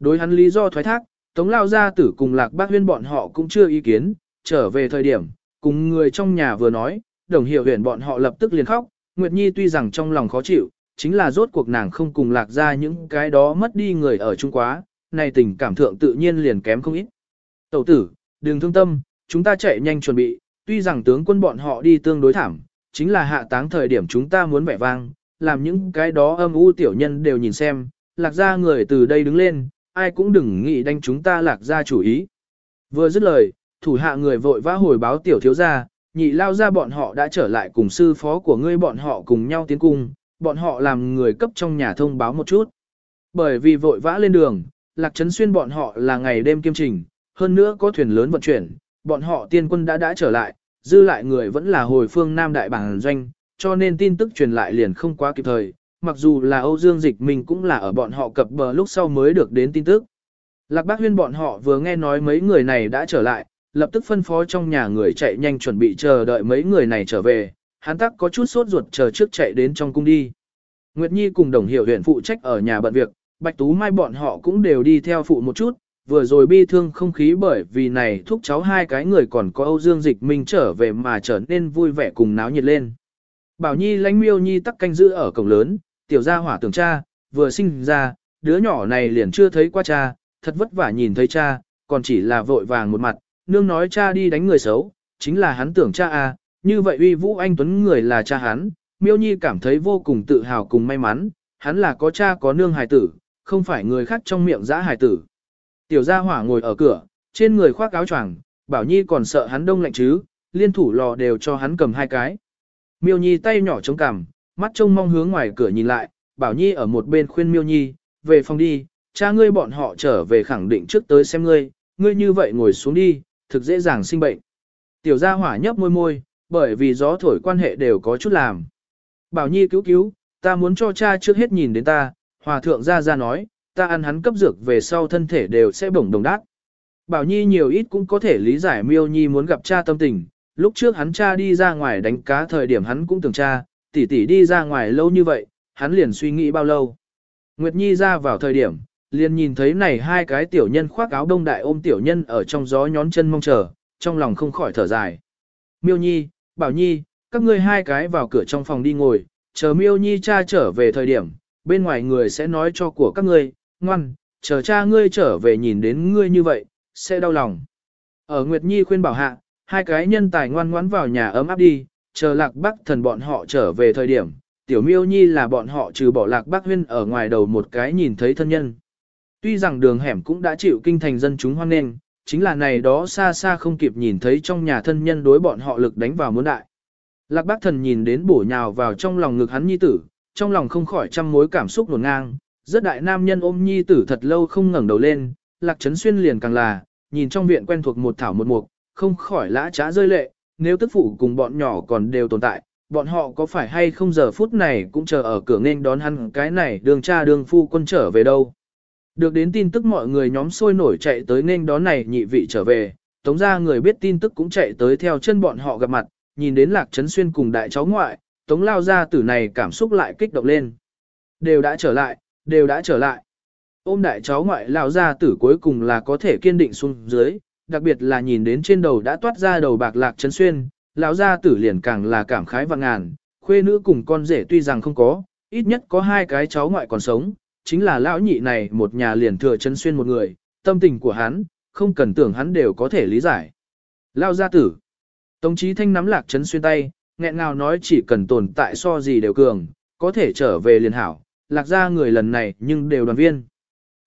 Đối hắn lý do thoái thác, Tống Lao Gia Tử cùng Lạc Bác Huyên bọn họ cũng chưa ý kiến, trở về thời điểm, cùng người trong nhà vừa nói, đồng hiểu huyền bọn họ lập tức liền khóc, Nguyệt Nhi tuy rằng trong lòng khó chịu, chính là rốt cuộc nàng không cùng lạc ra những cái đó mất đi người ở Trung quá, này tình cảm thượng tự nhiên liền kém không ít. Tẩu tử, đừng thương tâm, chúng ta chạy nhanh chuẩn bị, tuy rằng tướng quân bọn họ đi tương đối thảm, chính là hạ táng thời điểm chúng ta muốn vẻ vang, làm những cái đó âm u tiểu nhân đều nhìn xem, lạc ra người từ đây đứng lên, ai cũng đừng nghĩ đánh chúng ta lạc ra chủ ý. Vừa dứt lời, thủ hạ người vội vã hồi báo tiểu thiếu gia, nhị lao ra bọn họ đã trở lại cùng sư phó của ngươi bọn họ cùng nhau tiến cung, bọn họ làm người cấp trong nhà thông báo một chút. Bởi vì vội vã lên đường, Lạc Trấn Xuyên bọn họ là ngày đêm kiêm trình, hơn nữa có thuyền lớn vận chuyển, bọn họ tiên quân đã đã trở lại, dư lại người vẫn là hồi phương Nam Đại Bản Doanh, cho nên tin tức truyền lại liền không quá kịp thời, mặc dù là Âu Dương Dịch mình cũng là ở bọn họ cập bờ lúc sau mới được đến tin tức. Lạc Bác Huyên bọn họ vừa nghe nói mấy người này đã trở lại, lập tức phân phó trong nhà người chạy nhanh chuẩn bị chờ đợi mấy người này trở về, hắn tắc có chút sốt ruột chờ trước chạy đến trong cung đi. Nguyệt Nhi cùng đồng hiệu huyện phụ trách ở nhà bận việc, Bạch Tú Mai bọn họ cũng đều đi theo phụ một chút, vừa rồi bi thương không khí bởi vì này thúc cháu hai cái người còn có Âu Dương Dịch Minh trở về mà trở nên vui vẻ cùng náo nhiệt lên. Bảo Nhi lánh miêu Nhi tắc canh giữ ở cổng lớn, tiểu gia hỏa tưởng cha, vừa sinh ra, đứa nhỏ này liền chưa thấy qua cha, thật vất vả nhìn thấy cha, còn chỉ là vội vàng một mặt, nương nói cha đi đánh người xấu, chính là hắn tưởng cha à, như vậy uy vũ anh tuấn người là cha hắn, miêu nhi cảm thấy vô cùng tự hào cùng may mắn, hắn là có cha có nương hài tử, không phải người khác trong miệng giã hài tử. Tiểu gia hỏa ngồi ở cửa, trên người khoác áo choàng, bảo nhi còn sợ hắn đông lạnh chứ, liên thủ lò đều cho hắn cầm hai cái. Miêu nhi tay nhỏ chống cằm, mắt trông mong hướng ngoài cửa nhìn lại, bảo nhi ở một bên khuyên miêu nhi, về phòng đi, cha ngươi bọn họ trở về khẳng định trước tới xem ngươi, ngươi như vậy ngồi xuống đi, thực dễ dàng sinh bệnh. Tiểu gia hỏa nhấp môi môi, bởi vì gió thổi quan hệ đều có chút làm. Bảo Nhi cứu cứu, ta muốn cho cha trước hết nhìn đến ta, hòa thượng ra ra nói, ta ăn hắn cấp dược về sau thân thể đều sẽ bổng đồng đát. Bảo Nhi nhiều ít cũng có thể lý giải miêu Nhi muốn gặp cha tâm tình, lúc trước hắn cha đi ra ngoài đánh cá thời điểm hắn cũng tưởng cha, tỷ tỷ đi ra ngoài lâu như vậy, hắn liền suy nghĩ bao lâu. Nguyệt Nhi ra vào thời điểm, liền nhìn thấy này hai cái tiểu nhân khoác áo đông đại ôm tiểu nhân ở trong gió nhón chân mong chờ, trong lòng không khỏi thở dài. Miêu Nhi, Bảo Nhi, các ngươi hai cái vào cửa trong phòng đi ngồi, chờ Miêu Nhi cha trở về thời điểm, bên ngoài người sẽ nói cho của các ngươi, ngoan, chờ cha ngươi trở về nhìn đến ngươi như vậy, sẽ đau lòng. Ở Nguyệt Nhi khuyên bảo hạ, hai cái nhân tài ngoan ngoãn vào nhà ấm áp đi, chờ lạc bắc thần bọn họ trở về thời điểm, tiểu miêu nhi là bọn họ trừ bỏ lạc bắc huyên ở ngoài đầu một cái nhìn thấy thân nhân. Tuy rằng đường hẻm cũng đã chịu kinh thành dân chúng hoan nghênh, chính là này đó xa xa không kịp nhìn thấy trong nhà thân nhân đối bọn họ lực đánh vào muốn đại. Lạc bác thần nhìn đến bổ nhào vào trong lòng ngực hắn nhi tử, trong lòng không khỏi trăm mối cảm xúc nổn ngang, rất đại nam nhân ôm nhi tử thật lâu không ngẩng đầu lên, lạc trấn xuyên liền càng là, nhìn trong viện quen thuộc một thảo một mục, không khỏi lã trá rơi lệ, nếu tức phụ cùng bọn nhỏ còn đều tồn tại, bọn họ có phải hay không giờ phút này cũng chờ ở cửa nghênh đón hắn cái này đường cha đường phu quân trở về đâu. Được đến tin tức mọi người nhóm sôi nổi chạy tới nên đón này nhị vị trở về, tống ra người biết tin tức cũng chạy tới theo chân bọn họ gặp mặt, nhìn đến lạc trấn xuyên cùng đại cháu ngoại, tống lao ra tử này cảm xúc lại kích động lên. Đều đã trở lại, đều đã trở lại. Ôm đại cháu ngoại lao ra tử cuối cùng là có thể kiên định xuống dưới, đặc biệt là nhìn đến trên đầu đã toát ra đầu bạc lạc chấn xuyên, lão gia tử liền càng là cảm khái và ngàn, khuê nữ cùng con rể tuy rằng không có, ít nhất có hai cái cháu ngoại còn sống, chính là lão nhị này một nhà liền thừa chấn xuyên một người, tâm tình của hắn, không cần tưởng hắn đều có thể lý giải. Lão gia tử. Tống chí thanh nắm lạc chấn xuyên tay, nghẹn ngào nói chỉ cần tồn tại so gì đều cường, có thể trở về liền hảo, lạc gia người lần này nhưng đều đoàn viên.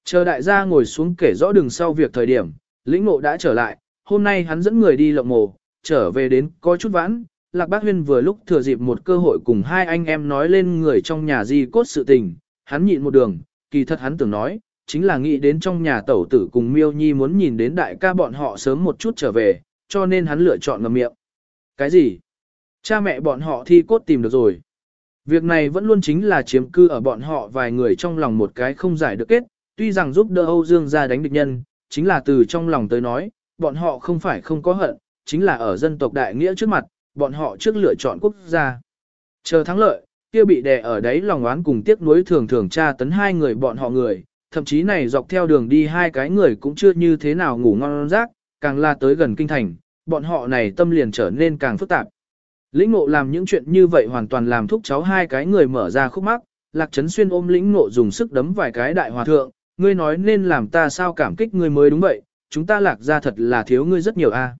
Chờ đại gia ngồi xuống kể rõ đường sau việc thời điểm, lĩnh ngộ đã trở lại, hôm nay hắn dẫn người đi lộng mồ, trở về đến có chút vãn, lạc bác huyên vừa lúc thừa dịp một cơ hội cùng hai anh em nói lên người trong nhà di cốt sự tình, hắn nhịn một đường, kỳ thật hắn tưởng nói, chính là nghĩ đến trong nhà tẩu tử cùng miêu nhi muốn nhìn đến đại ca bọn họ sớm một chút trở về, cho nên hắn lựa chọn ngậm miệng. Cái gì? Cha mẹ bọn họ thi cốt tìm được rồi. Việc này vẫn luôn chính là chiếm cư ở bọn họ vài người trong lòng một cái không giải được kết, tuy rằng giúp đỡ Âu Dương ra đánh địch nhân, chính là từ trong lòng tới nói, bọn họ không phải không có hận, chính là ở dân tộc đại nghĩa trước mặt, bọn họ trước lựa chọn quốc gia. Chờ thắng lợi, kia bị đè ở đấy lòng oán cùng tiếc nuối thường thường tra tấn hai người bọn họ người, thậm chí này dọc theo đường đi hai cái người cũng chưa như thế nào ngủ ngon giấc, càng là tới gần kinh thành, bọn họ này tâm liền trở nên càng phức tạp. Lĩnh ngộ làm những chuyện như vậy hoàn toàn làm thúc cháu hai cái người mở ra khúc mắc, lạc trấn xuyên ôm lĩnh ngộ dùng sức đấm vài cái đại hòa thượng, ngươi nói nên làm ta sao cảm kích ngươi mới đúng vậy, chúng ta lạc ra thật là thiếu ngươi rất nhiều a.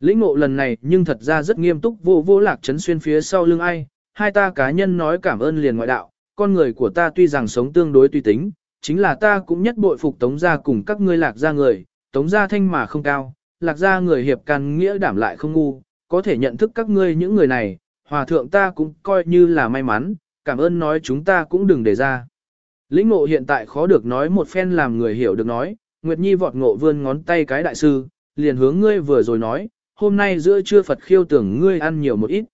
Lĩnh ngộ lần này nhưng thật ra rất nghiêm túc vô vô lạc chấn xuyên phía sau lưng ai, hai ta cá nhân nói cảm ơn liền ngoại đạo, con người của ta tuy rằng sống tương đối tùy tính, chính là ta cũng nhất bội phục tống gia cùng các ngươi lạc gia người, tống gia thanh mà không cao, lạc gia người hiệp can nghĩa đảm lại không ngu, có thể nhận thức các ngươi những người này, hòa thượng ta cũng coi như là may mắn, cảm ơn nói chúng ta cũng đừng để ra. Lĩnh ngộ hiện tại khó được nói một phen làm người hiểu được nói, Nguyệt Nhi vọt ngộ vươn ngón tay cái đại sư, liền hướng ngươi vừa rồi nói, hôm nay giữa trưa Phật khiêu tưởng ngươi ăn nhiều một ít.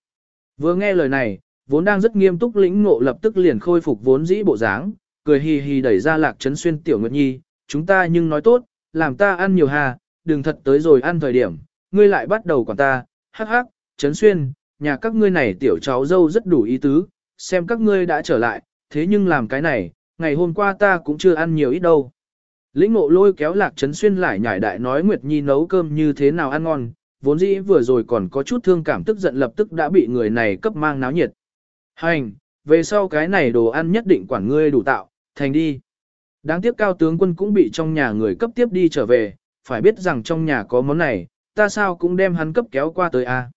Vừa nghe lời này, vốn đang rất nghiêm túc lĩnh ngộ lập tức liền khôi phục vốn dĩ bộ dáng, cười hì hì đẩy ra lạc trấn xuyên tiểu Nguyệt Nhi, chúng ta nhưng nói tốt, làm ta ăn nhiều hà, đừng thật tới rồi ăn thời điểm, ngươi lại bắt đầu quản ta, hắc hắc, trấn xuyên, nhà các ngươi này tiểu cháu dâu rất đủ ý tứ, xem các ngươi đã trở lại, thế nhưng làm cái này, ngày hôm qua ta cũng chưa ăn nhiều ít đâu. Lĩnh ngộ lôi kéo lạc trấn xuyên lại nhảy đại nói Nguyệt Nhi nấu cơm như thế nào ăn ngon, vốn dĩ vừa rồi còn có chút thương cảm tức giận lập tức đã bị người này cấp mang náo nhiệt. Hành, về sau cái này đồ ăn nhất định quản ngươi đủ tạo, thành đi. Đáng tiếc cao tướng quân cũng bị trong nhà người cấp tiếp đi trở về, phải biết rằng trong nhà có món này, ta sao cũng đem hắn cấp kéo qua tới a.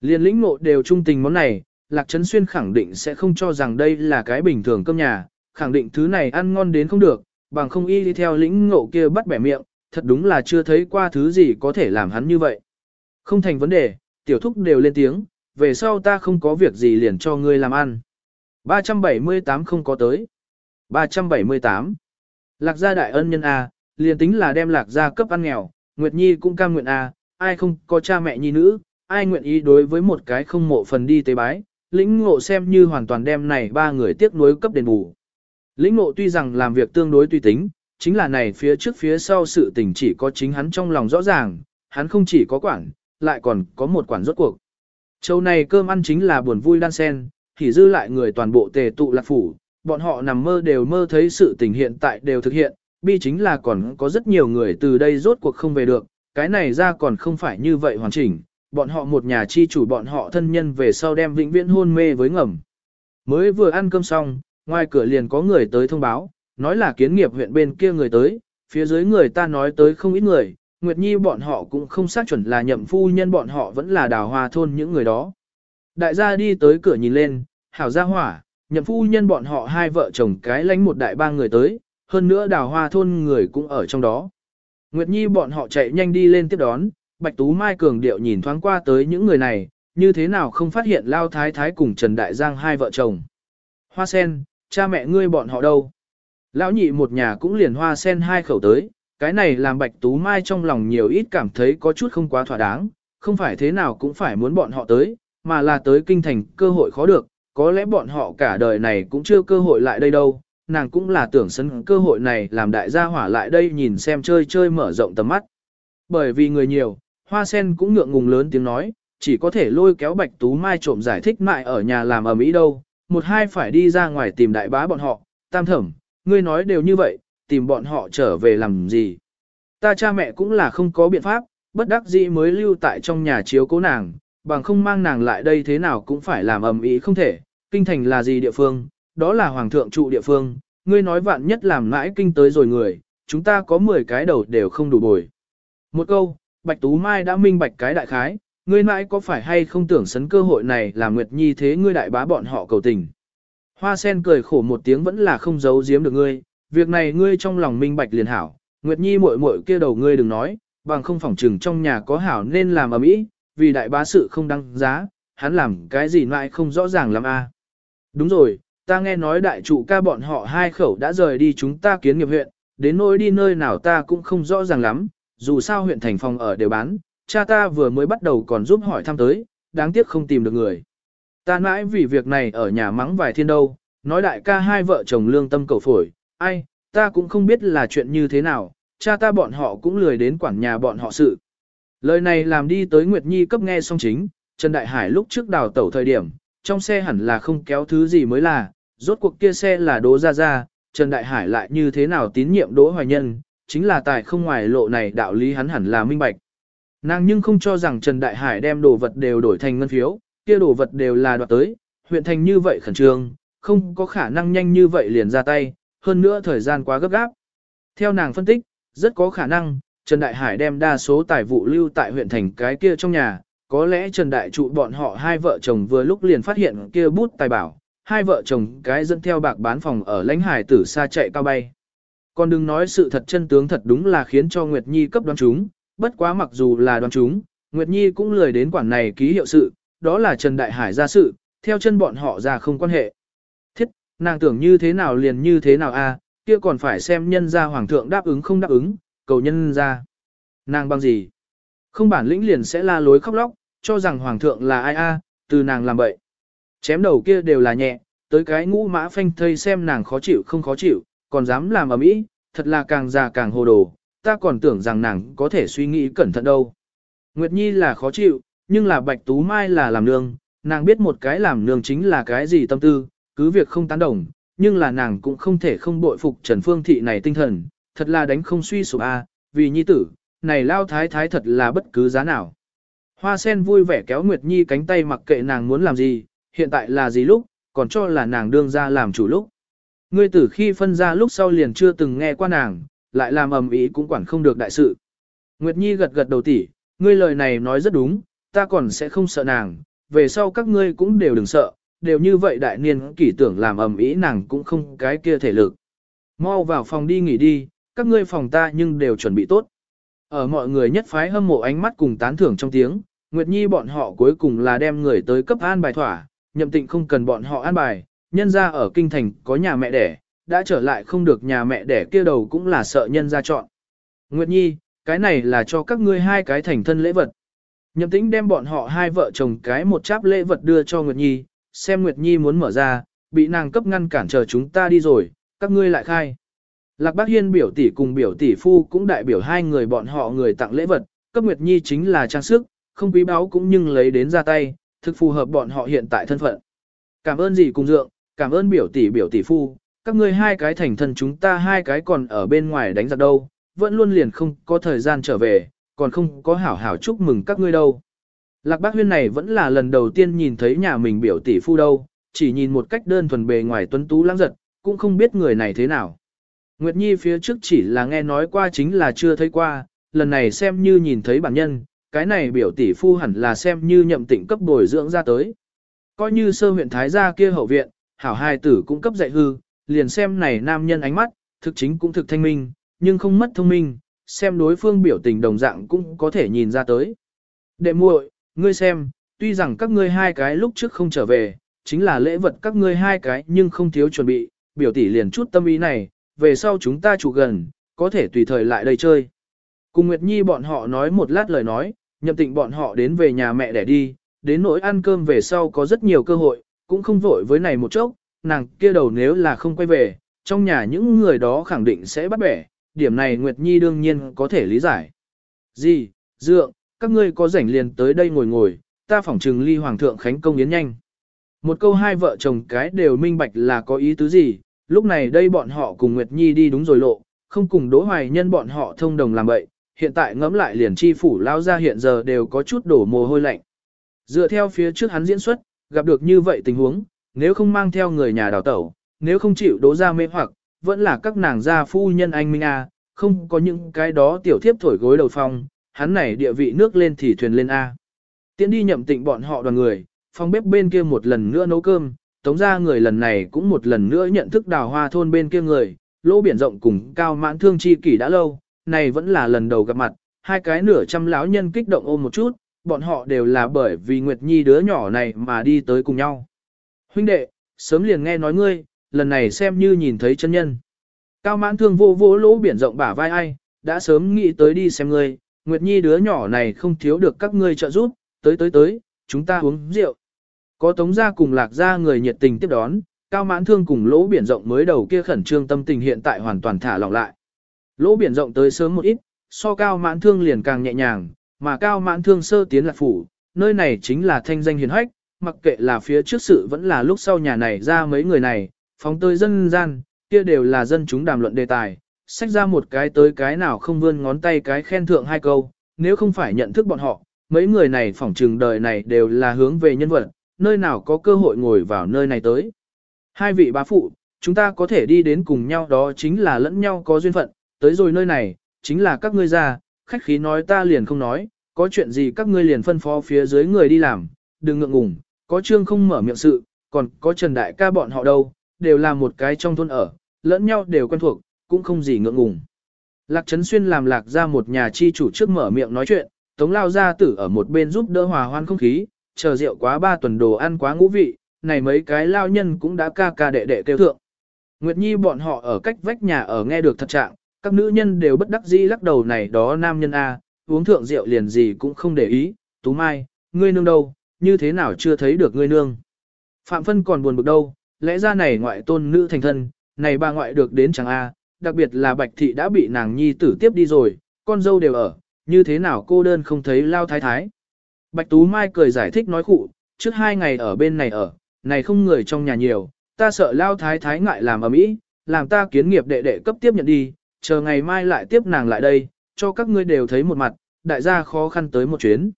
Liên lĩnh ngộ đều trung tình món này, Lạc Trấn Xuyên khẳng định sẽ không cho rằng đây là cái bình thường cơm nhà, khẳng định thứ này ăn ngon đến không được, bằng không y đi theo lĩnh ngộ kia bắt bẻ miệng, thật đúng là chưa thấy qua thứ gì có thể làm hắn như vậy. Không thành vấn đề, tiểu thúc đều lên tiếng, về sau ta không có việc gì liền cho ngươi làm ăn. 378 không có tới. 378. Lạc gia đại ân nhân A, liền tính là đem lạc gia cấp ăn nghèo, Nguyệt Nhi cũng cam nguyện A, ai không có cha mẹ nhi nữ, ai nguyện ý đối với một cái không mộ phần đi tế bái, lĩnh ngộ xem như hoàn toàn đem này ba người tiếc nuối cấp đền bù. Lĩnh ngộ tuy rằng làm việc tương đối tùy tính, chính là này phía trước phía sau sự tình chỉ có chính hắn trong lòng rõ ràng, hắn không chỉ có quản, lại còn có một quản rốt cuộc. Châu này cơm ăn chính là buồn vui đan sen, thì dư lại người toàn bộ tề tụ lạc phủ, bọn họ nằm mơ đều mơ thấy sự tình hiện tại đều thực hiện, bi chính là còn có rất nhiều người từ đây rốt cuộc không về được, cái này ra còn không phải như vậy hoàn chỉnh, bọn họ một nhà chi chủ bọn họ thân nhân về sau đem vĩnh viễn hôn mê với ngầm. Mới vừa ăn cơm xong, ngoài cửa liền có người tới thông báo, nói là kiến nghiệp huyện bên kia người tới, phía dưới người ta nói tới không ít người, Nguyệt Nhi bọn họ cũng không xác chuẩn là nhậm phu nhân bọn họ vẫn là đào hoa thôn những người đó. Đại gia đi tới cửa nhìn lên, hảo gia hỏa, nhậm phu nhân bọn họ hai vợ chồng cái lánh một đại ba người tới, hơn nữa đào hoa thôn người cũng ở trong đó. Nguyệt Nhi bọn họ chạy nhanh đi lên tiếp đón, Bạch Tú Mai cường điệu nhìn thoáng qua tới những người này, như thế nào không phát hiện Lao Thái Thái cùng Trần Đại Giang hai vợ chồng. Hoa sen, cha mẹ ngươi bọn họ đâu? Lão nhị một nhà cũng liền hoa sen hai khẩu tới, cái này làm Bạch Tú Mai trong lòng nhiều ít cảm thấy có chút không quá thỏa đáng, không phải thế nào cũng phải muốn bọn họ tới, mà là tới kinh thành cơ hội khó được, có lẽ bọn họ cả đời này cũng chưa cơ hội lại đây đâu, nàng cũng là tưởng sân cơ hội này làm đại gia hỏa lại đây nhìn xem chơi chơi mở rộng tầm mắt. Bởi vì người nhiều, hoa sen cũng ngượng ngùng lớn tiếng nói, chỉ có thể lôi kéo Bạch Tú Mai trộm giải thích mại ở nhà làm ở Mỹ đâu, một hai phải đi ra ngoài tìm đại bá bọn họ, tam thẩm, ngươi nói đều như vậy, tìm bọn họ trở về làm gì. Ta cha mẹ cũng là không có biện pháp, bất đắc dĩ mới lưu tại trong nhà chiếu cố nàng, bằng không mang nàng lại đây thế nào cũng phải làm ầm ĩ không thể, kinh thành là gì địa phương, đó là hoàng thượng trụ địa phương, ngươi nói vạn nhất làm mãi kinh tới rồi người, chúng ta có 10 cái đầu đều không đủ bồi. Một câu, Bạch Tú Mai đã minh bạch cái đại khái, ngươi mãi có phải hay không tưởng sấn cơ hội này là Nguyệt Nhi thế ngươi đại bá bọn họ cầu tình. Hoa sen cười khổ một tiếng vẫn là không giấu giếm được ngươi, việc này ngươi trong lòng minh bạch liền hảo, Nguyệt Nhi muội muội kia đầu ngươi đừng nói, bằng không phỏng trừng trong nhà có hảo nên làm ở mỹ, vì đại bá sự không đăng giá, hắn làm cái gì lại không rõ ràng lắm a. À. Đúng rồi, ta nghe nói đại trụ ca bọn họ hai khẩu đã rời đi chúng ta kiến nghiệp huyện, đến nỗi đi nơi nào ta cũng không rõ ràng lắm, dù sao huyện thành phòng ở đều bán, cha ta vừa mới bắt đầu còn giúp hỏi thăm tới, đáng tiếc không tìm được người. Ta mãi vì việc này ở nhà mắng vài thiên đâu, nói đại ca hai vợ chồng lương tâm cầu phổi, ai, ta cũng không biết là chuyện như thế nào, cha ta bọn họ cũng lười đến quản nhà bọn họ sự. Lời này làm đi tới Nguyệt Nhi cấp nghe xong chính, Trần Đại Hải lúc trước đào tẩu thời điểm, trong xe hẳn là không kéo thứ gì mới là, rốt cuộc kia xe là đố ra ra, Trần Đại Hải lại như thế nào tín nhiệm Đỗ Hoài Nhân, chính là tại không ngoài lộ này đạo lý hắn hẳn là minh bạch. Nàng nhưng không cho rằng Trần Đại Hải đem đồ vật đều đổi thành ngân phiếu, kia đồ vật đều là đoạt tới, huyện thành như vậy khẩn trương, không có khả năng nhanh như vậy liền ra tay, hơn nữa thời gian quá gấp gáp. Theo nàng phân tích, rất có khả năng, Trần Đại Hải đem đa số tài vụ lưu tại huyện thành cái kia trong nhà, có lẽ Trần Đại trụ bọn họ hai vợ chồng vừa lúc liền phát hiện kia bút tài bảo, hai vợ chồng cái dẫn theo bạc bán phòng ở lãnh hải tử xa chạy cao bay. Còn đừng nói sự thật chân tướng thật đúng là khiến cho Nguyệt Nhi cấp đoán chúng, bất quá mặc dù là đoán chúng, Nguyệt Nhi cũng lười đến quản này ký hiệu sự, đó là Trần Đại Hải ra sự, theo chân bọn họ ra không quan hệ. Thiết, nàng tưởng như thế nào liền như thế nào a, kia còn phải xem nhân gia hoàng thượng đáp ứng không đáp ứng, cầu nhân gia, Nàng bằng gì? Không bản lĩnh liền sẽ la lối khóc lóc, cho rằng hoàng thượng là ai a, từ nàng làm bậy. Chém đầu kia đều là nhẹ, tới cái ngũ mã phanh thây xem nàng khó chịu không khó chịu, còn dám làm ở mỹ, thật là càng già càng hồ đồ, ta còn tưởng rằng nàng có thể suy nghĩ cẩn thận đâu. Nguyệt Nhi là khó chịu, nhưng là Bạch Tú Mai là làm nương, nàng biết một cái làm nương chính là cái gì tâm tư, cứ việc không tán đồng, nhưng là nàng cũng không thể không bội phục Trần Phương Thị này tinh thần, thật là đánh không suy sụp a, vì nhi tử, này lao thái thái thật là bất cứ giá nào. Hoa sen vui vẻ kéo Nguyệt Nhi cánh tay mặc kệ nàng muốn làm gì, hiện tại là gì lúc, còn cho là nàng đương ra làm chủ lúc. Ngươi tử khi phân ra lúc sau liền chưa từng nghe qua nàng, lại làm ầm ĩ cũng quản không được đại sự. Nguyệt Nhi gật gật đầu tỉ, ngươi lời này nói rất đúng, ta còn sẽ không sợ nàng, về sau các ngươi cũng đều đừng sợ, đều như vậy đại niên kỷ tưởng làm ầm ĩ nàng cũng không cái kia thể lực. Mau vào phòng đi nghỉ đi, các ngươi phòng ta nhưng đều chuẩn bị tốt. Ở mọi người nhất phái hâm mộ ánh mắt cùng tán thưởng trong tiếng, Nguyệt Nhi bọn họ cuối cùng là đem người tới cấp an bài thỏa, nhậm tịnh không cần bọn họ an bài, nhân ra ở kinh thành có nhà mẹ đẻ, đã trở lại không được nhà mẹ đẻ kia đầu cũng là sợ nhân ra chọn. Nguyệt Nhi, cái này là cho các ngươi hai cái thành thân lễ vật. Nhậm tĩnh đem bọn họ hai vợ chồng cái một cháp lễ vật đưa cho Nguyệt Nhi, xem Nguyệt Nhi muốn mở ra, bị nàng cấp ngăn cản chờ chúng ta đi rồi, các ngươi lại khai. Lạc Bác Hiên biểu tỷ cùng biểu tỷ phu cũng đại biểu hai người bọn họ người tặng lễ vật, cấp Nguyệt Nhi chính là trang sức, không quý báu cũng nhưng lấy đến ra tay, thực phù hợp bọn họ hiện tại thân phận. Cảm ơn gì cùng dượng, cảm ơn biểu tỷ biểu tỷ phu, các ngươi hai cái thành thân chúng ta hai cái còn ở bên ngoài đánh giặc đâu, vẫn luôn liền không có thời gian trở về, còn không có hảo hảo chúc mừng các ngươi đâu. Lạc Bác Huyên này vẫn là lần đầu tiên nhìn thấy nhà mình biểu tỷ phu đâu, chỉ nhìn một cách đơn thuần bề ngoài tuấn tú lãng giật, cũng không biết người này thế nào. Nguyệt Nhi phía trước chỉ là nghe nói qua chính là chưa thấy qua, lần này xem như nhìn thấy bản nhân, cái này biểu tỷ phu hẳn là xem như nhậm tịnh cấp bồi dưỡng ra tới. Coi như sơ huyện Thái gia kia hậu viện, hảo hai tử cũng cấp dạy hư, liền xem này nam nhân ánh mắt, thực chính cũng thực thanh minh, nhưng không mất thông minh, xem đối phương biểu tình đồng dạng cũng có thể nhìn ra tới. Đệ muội, ngươi xem, tuy rằng các ngươi hai cái lúc trước không trở về, chính là lễ vật các ngươi hai cái nhưng không thiếu chuẩn bị, biểu tỷ liền chút tâm ý này, về sau chúng ta chủ gần, có thể tùy thời lại đây chơi. Cùng Nguyệt Nhi bọn họ nói một lát lời nói, nhậm tịnh bọn họ đến về nhà mẹ để đi, đến nỗi ăn cơm về sau có rất nhiều cơ hội, cũng không vội với này một chốc, nàng kia đầu nếu là không quay về, trong nhà những người đó khẳng định sẽ bắt bẻ, điểm này Nguyệt Nhi đương nhiên có thể lý giải. Gì, dượng, các ngươi có rảnh liền tới đây ngồi ngồi, ta phỏng trừng ly hoàng thượng khánh công yến nhanh. Một câu hai vợ chồng cái đều minh bạch là có ý tứ gì, lúc này đây bọn họ cùng Nguyệt Nhi đi đúng rồi lộ, không cùng đối Hoài Nhân bọn họ thông đồng làm bậy, hiện tại ngẫm lại liền chi phủ lao ra hiện giờ đều có chút đổ mồ hôi lạnh. Dựa theo phía trước hắn diễn xuất, gặp được như vậy tình huống, nếu không mang theo người nhà đào tẩu, nếu không chịu đố ra mê hoặc, vẫn là các nàng gia phu nhân anh Minh A, không có những cái đó tiểu thiếp thổi gối đầu phong, hắn này địa vị nước lên thì thuyền lên A. Tiến đi nhậm tịnh bọn họ đoàn người, phòng bếp bên kia một lần nữa nấu cơm, tống ra người lần này cũng một lần nữa nhận thức đào hoa thôn bên kia người, lỗ biển rộng cùng cao mãn thương chi kỷ đã lâu, này vẫn là lần đầu gặp mặt, hai cái nửa trăm lão nhân kích động ôm một chút, bọn họ đều là bởi vì Nguyệt Nhi đứa nhỏ này mà đi tới cùng nhau. Huynh đệ, sớm liền nghe nói ngươi, lần này xem như nhìn thấy chân nhân. Cao mãn thương vô vô lỗ biển rộng bả vai ai, đã sớm nghĩ tới đi xem ngươi, Nguyệt Nhi đứa nhỏ này không thiếu được các ngươi trợ giúp, tới tới tới, chúng ta uống rượu. Có tống gia cùng lạc gia người nhiệt tình tiếp đón, cao mãn thương cùng lỗ biển rộng mới đầu kia khẩn trương tâm tình hiện tại hoàn toàn thả lỏng lại. Lỗ biển rộng tới sớm một ít, so cao mãn thương liền càng nhẹ nhàng, mà cao mãn thương sơ tiến lạc phủ, nơi này chính là thanh danh hiền hách, mặc kệ là phía trước sự vẫn là lúc sau nhà này ra mấy người này, phóng tơi dân gian, kia đều là dân chúng đàm luận đề tài, sách ra một cái tới cái nào không vươn ngón tay cái khen thượng hai câu, nếu không phải nhận thức bọn họ, mấy người này phỏng trừng đời này đều là hướng về nhân vật, nơi nào có cơ hội ngồi vào nơi này tới. Hai vị bá phụ, chúng ta có thể đi đến cùng nhau đó chính là lẫn nhau có duyên phận, tới rồi nơi này, chính là các ngươi ra, khách khí nói ta liền không nói, có chuyện gì các ngươi liền phân phó phía dưới người đi làm, đừng ngượng ngùng, có trương không mở miệng sự, còn có Trần Đại ca bọn họ đâu, đều là một cái trong thôn ở, lẫn nhau đều quen thuộc, cũng không gì ngượng ngùng. Lạc Trấn Xuyên làm lạc ra một nhà chi chủ trước mở miệng nói chuyện, Tống Lao gia tử ở một bên giúp đỡ hòa hoan không khí, chờ rượu quá ba tuần đồ ăn quá ngũ vị, này mấy cái lao nhân cũng đã ca ca đệ đệ kêu thượng. Nguyệt Nhi bọn họ ở cách vách nhà ở nghe được thật trạng, các nữ nhân đều bất đắc dĩ lắc đầu này đó nam nhân A, uống thượng rượu liền gì cũng không để ý, Tú Mai, ngươi nương đâu, như thế nào chưa thấy được ngươi nương. Phạm Phân còn buồn bực đâu, lẽ ra này ngoại tôn nữ thành thân, này bà ngoại được đến chẳng A, đặc biệt là Bạch Thị đã bị nàng nhi tử tiếp đi rồi, con dâu đều ở, như thế nào cô đơn không thấy lao thái thái. Bạch Tú Mai cười giải thích nói khụ, trước hai ngày ở bên này ở, này không người trong nhà nhiều, ta sợ lao thái thái ngại làm ở mỹ, làm ta kiến nghiệp đệ đệ cấp tiếp nhận đi, chờ ngày mai lại tiếp nàng lại đây, cho các ngươi đều thấy một mặt, đại gia khó khăn tới một chuyến.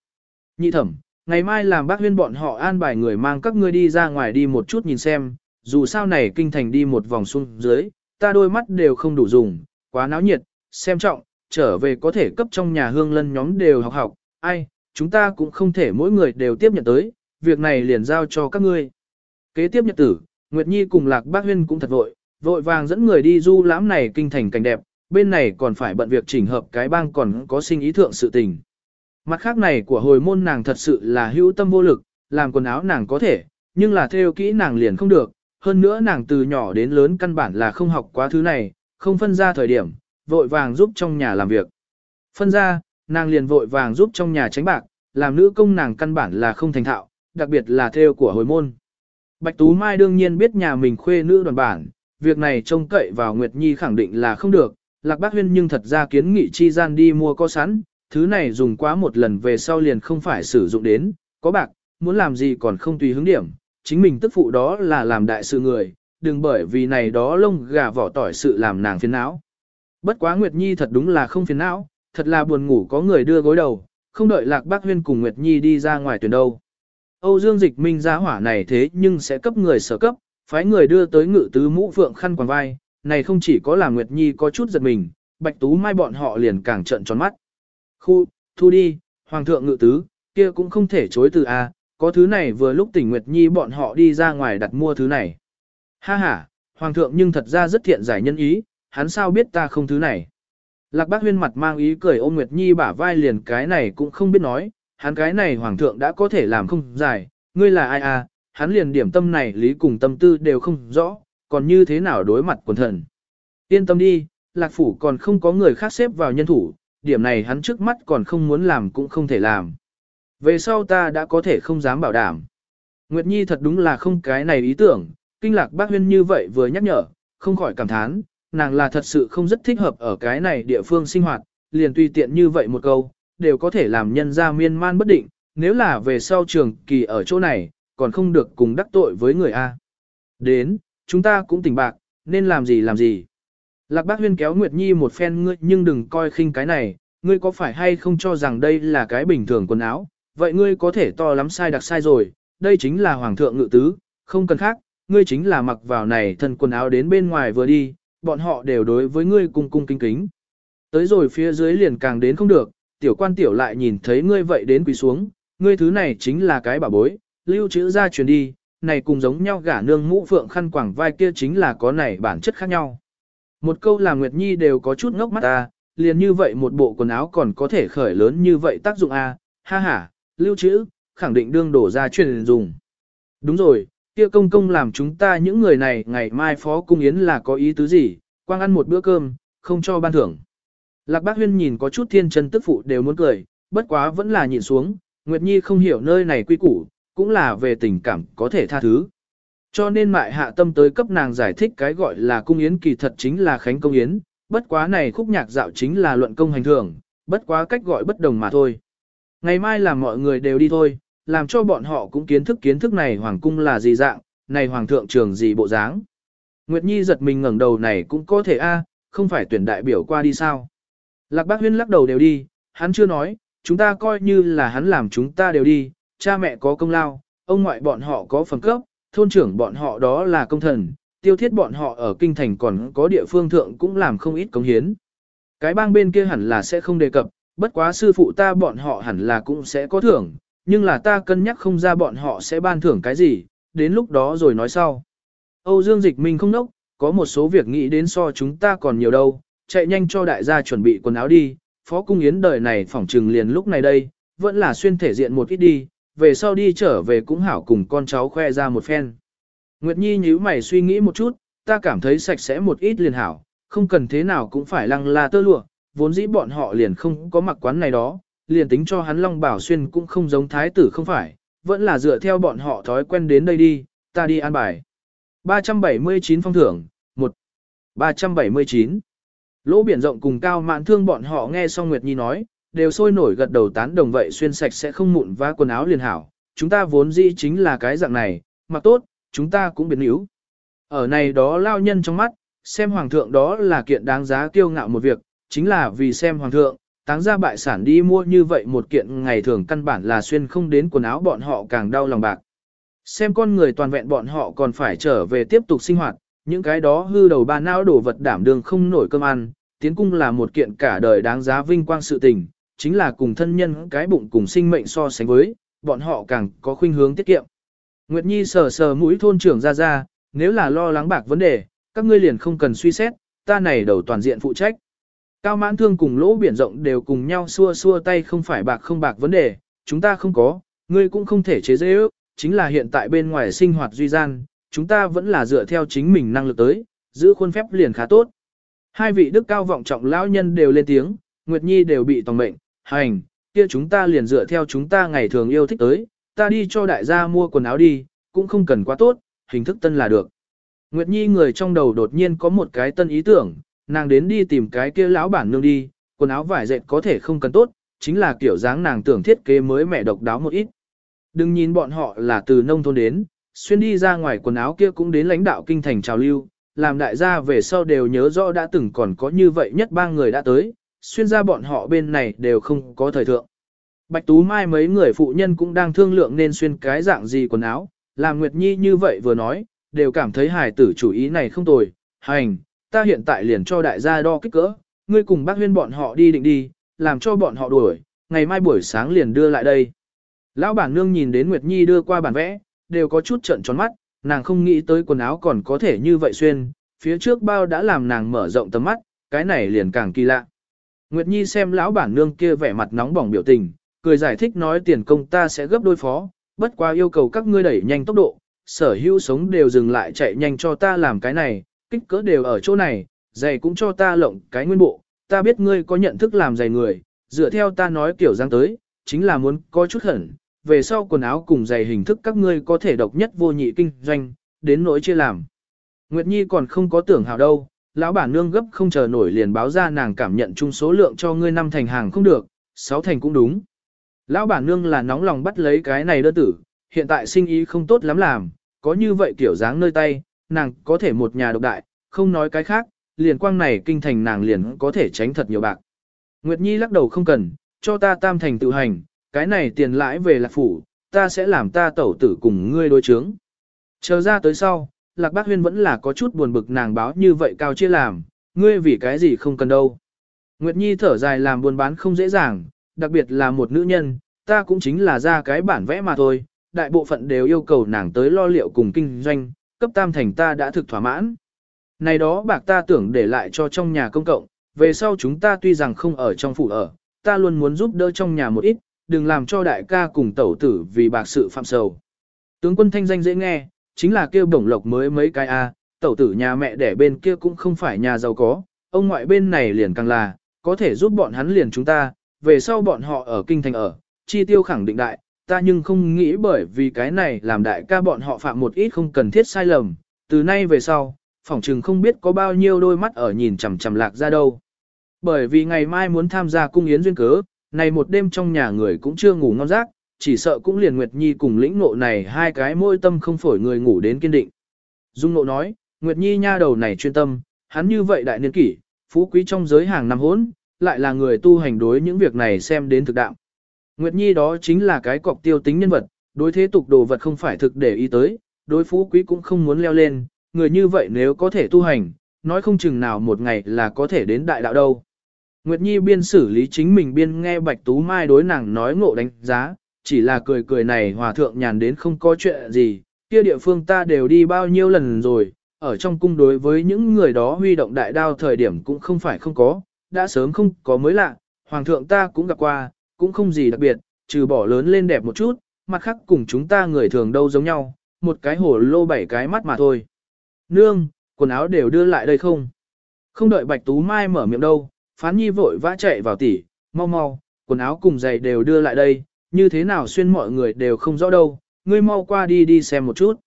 Nhị thẩm, ngày mai làm bác huyên bọn họ an bài người mang các ngươi đi ra ngoài đi một chút nhìn xem, dù sao này kinh thành đi một vòng xuống dưới, ta đôi mắt đều không đủ dùng, quá náo nhiệt, xem trọng, trở về có thể cấp trong nhà hương lân nhóm đều học học, ai, chúng ta cũng không thể mỗi người đều tiếp nhận tới, việc này liền giao cho các ngươi. Kế tiếp nhật tử, Nguyệt Nhi cùng Lạc Bác Huyên cũng thật vội, vội vàng dẫn người đi du lãm này kinh thành cảnh đẹp, bên này còn phải bận việc chỉnh hợp cái bang còn có sinh ý thượng sự tình. Mặt khác này của hồi môn nàng thật sự là hữu tâm vô lực, làm quần áo nàng có thể, nhưng là theo kỹ nàng liền không được, hơn nữa nàng từ nhỏ đến lớn căn bản là không học quá thứ này, không phân ra thời điểm, vội vàng giúp trong nhà làm việc. Phân ra, nàng liền vội vàng giúp trong nhà tránh bạc, làm nữ công nàng căn bản là không thành thạo, đặc biệt là theo của hồi môn. Bạch Tú Mai đương nhiên biết nhà mình khuê nữ đoàn bản, việc này trông cậy vào Nguyệt Nhi khẳng định là không được, Lạc Bác Huyên nhưng thật ra kiến nghị chi gian đi mua có sẵn, thứ này dùng quá một lần về sau liền không phải sử dụng đến, có bạc, muốn làm gì còn không tùy hứng điểm, chính mình tức phụ đó là làm đại sự người, đừng bởi vì này đó lông gà vỏ tỏi sự làm nàng phiền não. Bất quá Nguyệt Nhi thật đúng là không phiền não, thật là buồn ngủ có người đưa gối đầu, không đợi Lạc Bác Huyên cùng Nguyệt Nhi đi ra ngoài tuyển đâu. Âu Dương Dịch Minh ra hỏa này thế nhưng sẽ cấp người sở cấp, phái người đưa tới ngự tứ mũ phượng khăn quàng vai, này không chỉ có là Nguyệt Nhi có chút giật mình, Bạch Tú Mai bọn họ liền càng trợn tròn mắt. Khu, thu đi, Hoàng thượng ngự tứ, kia cũng không thể chối từ a, có thứ này vừa lúc tỉnh Nguyệt Nhi bọn họ đi ra ngoài đặt mua thứ này. Ha ha, Hoàng thượng nhưng thật ra rất thiện giải nhân ý, hắn sao biết ta không thứ này. Lạc bác huyên mặt mang ý cười ôm Nguyệt Nhi bả vai liền cái này cũng không biết nói, hắn cái này Hoàng thượng đã có thể làm không giải, ngươi là ai à, hắn liền điểm tâm này lý cùng tâm tư đều không rõ, còn như thế nào đối mặt quần thần. Yên tâm đi, Lạc Phủ còn không có người khác xếp vào nhân thủ, điểm này hắn trước mắt còn không muốn làm cũng không thể làm. Về sau ta đã có thể không dám bảo đảm. Nguyệt Nhi thật đúng là không cái này ý tưởng, kinh lạc bác huyên như vậy vừa nhắc nhở, không khỏi cảm thán, nàng là thật sự không rất thích hợp ở cái này địa phương sinh hoạt, liền tùy tiện như vậy một câu, đều có thể làm nhân ra miên man bất định, nếu là về sau trường kỳ ở chỗ này, còn không được cùng đắc tội với người A. Đến, chúng ta cũng tỉnh bạc, nên làm gì làm gì. Lạc bác huyên kéo Nguyệt Nhi một phen ngươi nhưng đừng coi khinh cái này, ngươi có phải hay không cho rằng đây là cái bình thường quần áo, vậy ngươi có thể to lắm sai đặc sai rồi, đây chính là hoàng thượng ngự tứ, không cần khác, ngươi chính là mặc vào này thân quần áo đến bên ngoài vừa đi, bọn họ đều đối với ngươi cung cung kính kính. Tới rồi phía dưới liền càng đến không được, tiểu quan tiểu lại nhìn thấy ngươi vậy đến quỳ xuống, ngươi thứ này chính là cái bảo bối, lưu trữ ra truyền đi, này cùng giống nhau gả nương mũ phượng khăn quảng vai kia chính là có này bản chất khác nhau. Một câu là Nguyệt Nhi đều có chút ngốc mắt ta, liền như vậy một bộ quần áo còn có thể khởi lớn như vậy tác dụng a, à, ha ha, lưu trữ, khẳng định đương đổ ra truyền dùng. Đúng rồi, kia công công làm chúng ta những người này ngày mai phó cung yến là có ý tứ gì, quang ăn một bữa cơm, không cho ban thưởng. Lạc bác huyên nhìn có chút thiên chân tức phụ đều muốn cười, bất quá vẫn là nhìn xuống, Nguyệt Nhi không hiểu nơi này quy củ, cũng là về tình cảm có thể tha thứ. Cho nên mại hạ tâm tới cấp nàng giải thích cái gọi là cung yến kỳ thật chính là khánh công yến, bất quá này khúc nhạc dạo chính là luận công hành thường, bất quá cách gọi bất đồng mà thôi. Ngày mai là mọi người đều đi thôi, làm cho bọn họ cũng kiến thức kiến thức này hoàng cung là gì dạng, này hoàng thượng trường gì bộ dáng. Nguyệt Nhi giật mình ngẩng đầu này cũng có thể a, không phải tuyển đại biểu qua đi sao. Lạc Bác Huyên lắc đầu đều đi, hắn chưa nói, chúng ta coi như là hắn làm chúng ta đều đi, cha mẹ có công lao, ông ngoại bọn họ có phần cấp, thôn trưởng bọn họ đó là công thần, tiêu thiết bọn họ ở kinh thành còn có địa phương thượng cũng làm không ít công hiến. Cái bang bên kia hẳn là sẽ không đề cập, bất quá sư phụ ta bọn họ hẳn là cũng sẽ có thưởng, nhưng là ta cân nhắc không ra bọn họ sẽ ban thưởng cái gì, đến lúc đó rồi nói sau. Âu Dương Dịch Minh không nốc, có một số việc nghĩ đến so chúng ta còn nhiều đâu, chạy nhanh cho đại gia chuẩn bị quần áo đi, Phó Cung Yến đời này phỏng trừng liền lúc này đây, vẫn là xuyên thể diện một ít đi, về sau đi trở về cũng hảo cùng con cháu khoe ra một phen. Nguyệt Nhi nhíu mày suy nghĩ một chút, ta cảm thấy sạch sẽ một ít liền hảo, không cần thế nào cũng phải lăng la tơ lụa, vốn dĩ bọn họ liền không có mặc quán này đó, liền tính cho hắn Long Bảo Xuyên cũng không giống thái tử không phải, vẫn là dựa theo bọn họ thói quen đến đây đi, ta đi an bài. 379 phong thưởng, 1. 379. Lỗ biển rộng cùng cao mạn thương bọn họ nghe xong Nguyệt Nhi nói, đều sôi nổi gật đầu tán đồng vậy xuyên sạch sẽ không mụn và quần áo liền hảo. Chúng ta vốn dĩ chính là cái dạng này, mặc tốt, chúng ta cũng biến yếu. Ở này đó lao nhân trong mắt, xem hoàng thượng đó là kiện đáng giá kiêu ngạo một việc, chính là vì xem hoàng thượng, táng ra bại sản đi mua như vậy một kiện ngày thường căn bản là xuyên không đến quần áo bọn họ càng đau lòng bạc. Xem con người toàn vẹn bọn họ còn phải trở về tiếp tục sinh hoạt, những cái đó hư đầu ba não đổ vật đảm đường không nổi cơm ăn, tiến cung là một kiện cả đời đáng giá vinh quang sự tình, chính là cùng thân nhân cái bụng cùng sinh mệnh so sánh với, bọn họ càng có khuynh hướng tiết kiệm. Nguyệt Nhi sờ sờ mũi thôn trưởng ra ra, nếu là lo lắng bạc vấn đề, các ngươi liền không cần suy xét, ta này đầu toàn diện phụ trách. Cao mãn thương cùng lỗ biển rộng đều cùng nhau xua xua tay không phải bạc không bạc vấn đề, chúng ta không có, ngươi cũng không thể chế dễ ước, chính là hiện tại bên ngoài sinh hoạt duy gian, chúng ta vẫn là dựa theo chính mình năng lực tới, giữ khuôn phép liền khá tốt. Hai vị đức cao vọng trọng lão nhân đều lên tiếng, Nguyệt Nhi đều bị tòng mệnh, hành, kia chúng ta liền dựa theo chúng ta ngày thường yêu thích tới, ta đi cho đại gia mua quần áo đi, cũng không cần quá tốt, hình thức tân là được. Nguyệt Nhi người trong đầu đột nhiên có một cái tân ý tưởng, nàng đến đi tìm cái kia lão bản nương đi, quần áo vải dệt có thể không cần tốt, chính là kiểu dáng nàng tưởng thiết kế mới mẹ độc đáo một ít. Đừng nhìn bọn họ là từ nông thôn đến, xuyên đi ra ngoài quần áo kia cũng đến lãnh đạo kinh thành trào lưu, làm đại gia về sau đều nhớ rõ đã từng còn có như vậy nhất ba người đã tới, xuyên ra bọn họ bên này đều không có thời thượng. Bạch Tú Mai mấy người phụ nhân cũng đang thương lượng nên xuyên cái dạng gì quần áo, làm Nguyệt Nhi như vậy vừa nói, đều cảm thấy hài tử chủ ý này không tồi, hành, ta hiện tại liền cho đại gia đo kích cỡ, ngươi cùng bác huyên bọn họ đi định đi, làm cho bọn họ đuổi, ngày mai buổi sáng liền đưa lại đây. Lão bản nương nhìn đến Nguyệt Nhi đưa qua bản vẽ, đều có chút trận tròn mắt, nàng không nghĩ tới quần áo còn có thể như vậy xuyên, phía trước bao đã làm nàng mở rộng tầm mắt, cái này liền càng kỳ lạ. Nguyệt Nhi xem lão bản nương kia vẻ mặt nóng bỏng biểu tình, cười giải thích nói tiền công ta sẽ gấp đôi phó, bất quá yêu cầu các ngươi đẩy nhanh tốc độ, sở hữu sống đều dừng lại chạy nhanh cho ta làm cái này, kích cỡ đều ở chỗ này, giày cũng cho ta lộng cái nguyên bộ, ta biết ngươi có nhận thức làm giày người, dựa theo ta nói kiểu giang tới, chính là muốn có chút hẩn, về sau quần áo cùng giày hình thức các ngươi có thể độc nhất vô nhị kinh doanh, đến nỗi chia làm. Nguyệt Nhi còn không có tưởng hào đâu, lão bản nương gấp không chờ nổi liền báo ra nàng cảm nhận chung số lượng cho ngươi năm thành hàng không được, sáu thành cũng đúng. Lão bản nương là nóng lòng bắt lấy cái này đơn tử, hiện tại sinh ý không tốt lắm làm, có như vậy kiểu dáng nơi tay, nàng có thể một nhà độc đại, không nói cái khác, liền quang này kinh thành nàng liền có thể tránh thật nhiều bạc. Nguyệt Nhi lắc đầu không cần, cho ta tam thành tự hành, cái này tiền lãi về lạc phủ, ta sẽ làm ta tẩu tử cùng ngươi đối chướng. Chờ ra tới sau, Lạc Bác Huyên vẫn là có chút buồn bực nàng báo như vậy cao chia làm, ngươi vì cái gì không cần đâu. Nguyệt Nhi thở dài làm buôn bán không dễ dàng, đặc biệt là một nữ nhân, ta cũng chính là ra cái bản vẽ mà thôi, đại bộ phận đều yêu cầu nàng tới lo liệu cùng kinh doanh, cấp tam thành ta đã thực thỏa mãn. Này đó bạc ta tưởng để lại cho trong nhà công cộng, về sau chúng ta tuy rằng không ở trong phủ ở, ta luôn muốn giúp đỡ trong nhà một ít, đừng làm cho đại ca cùng tẩu tử vì bạc sự phạm sầu. Tướng quân thanh danh dễ nghe, chính là kêu bổng lộc mới mấy cái a, tẩu tử nhà mẹ đẻ bên kia cũng không phải nhà giàu có, ông ngoại bên này liền càng là, có thể giúp bọn hắn liền chúng ta, về sau bọn họ ở kinh thành ở, chi tiêu khẳng định đại, ta nhưng không nghĩ bởi vì cái này làm đại ca bọn họ phạm một ít không cần thiết sai lầm, từ nay về sau, phỏng chừng không biết có bao nhiêu đôi mắt ở nhìn chằm chằm lạc ra đâu. Bởi vì ngày mai muốn tham gia cung yến duyên cớ, này một đêm trong nhà người cũng chưa ngủ ngon giấc, chỉ sợ cũng liền Nguyệt Nhi cùng lĩnh ngộ này hai cái môi tâm không phổi người ngủ đến kiên định. Dung ngộ nói, Nguyệt Nhi nha đầu này chuyên tâm, hắn như vậy đại niên kỷ, phú quý trong giới hàng năm hốn, lại là người tu hành đối những việc này xem đến thực đạo. Nguyệt Nhi đó chính là cái cọc tiêu tính nhân vật, đối thế tục đồ vật không phải thực để ý tới, đối phú quý cũng không muốn leo lên, người như vậy nếu có thể tu hành, nói không chừng nào một ngày là có thể đến đại đạo đâu. Nguyệt Nhi biên xử lý chính mình biên nghe Bạch Tú Mai đối nàng nói ngộ đánh giá, chỉ là cười cười này hòa thượng nhàn đến không có chuyện gì, kia địa phương ta đều đi bao nhiêu lần rồi, ở trong cung đối với những người đó huy động đại đao thời điểm cũng không phải không có, đã sớm không có mới lạ, hoàng thượng ta cũng gặp qua, cũng không gì đặc biệt, trừ bỏ lớn lên đẹp một chút, mặt khác cùng chúng ta người thường đâu giống nhau, một cái hổ lô bảy cái mắt mà thôi. Nương, quần áo đều đưa lại đây không? Không đợi Bạch Tú Mai mở miệng đâu, Phán Nhi vội vã chạy vào tỉ, mau mau, quần áo cùng giày đều đưa lại đây, như thế nào xuyên mọi người đều không rõ đâu, ngươi mau qua đi đi xem một chút.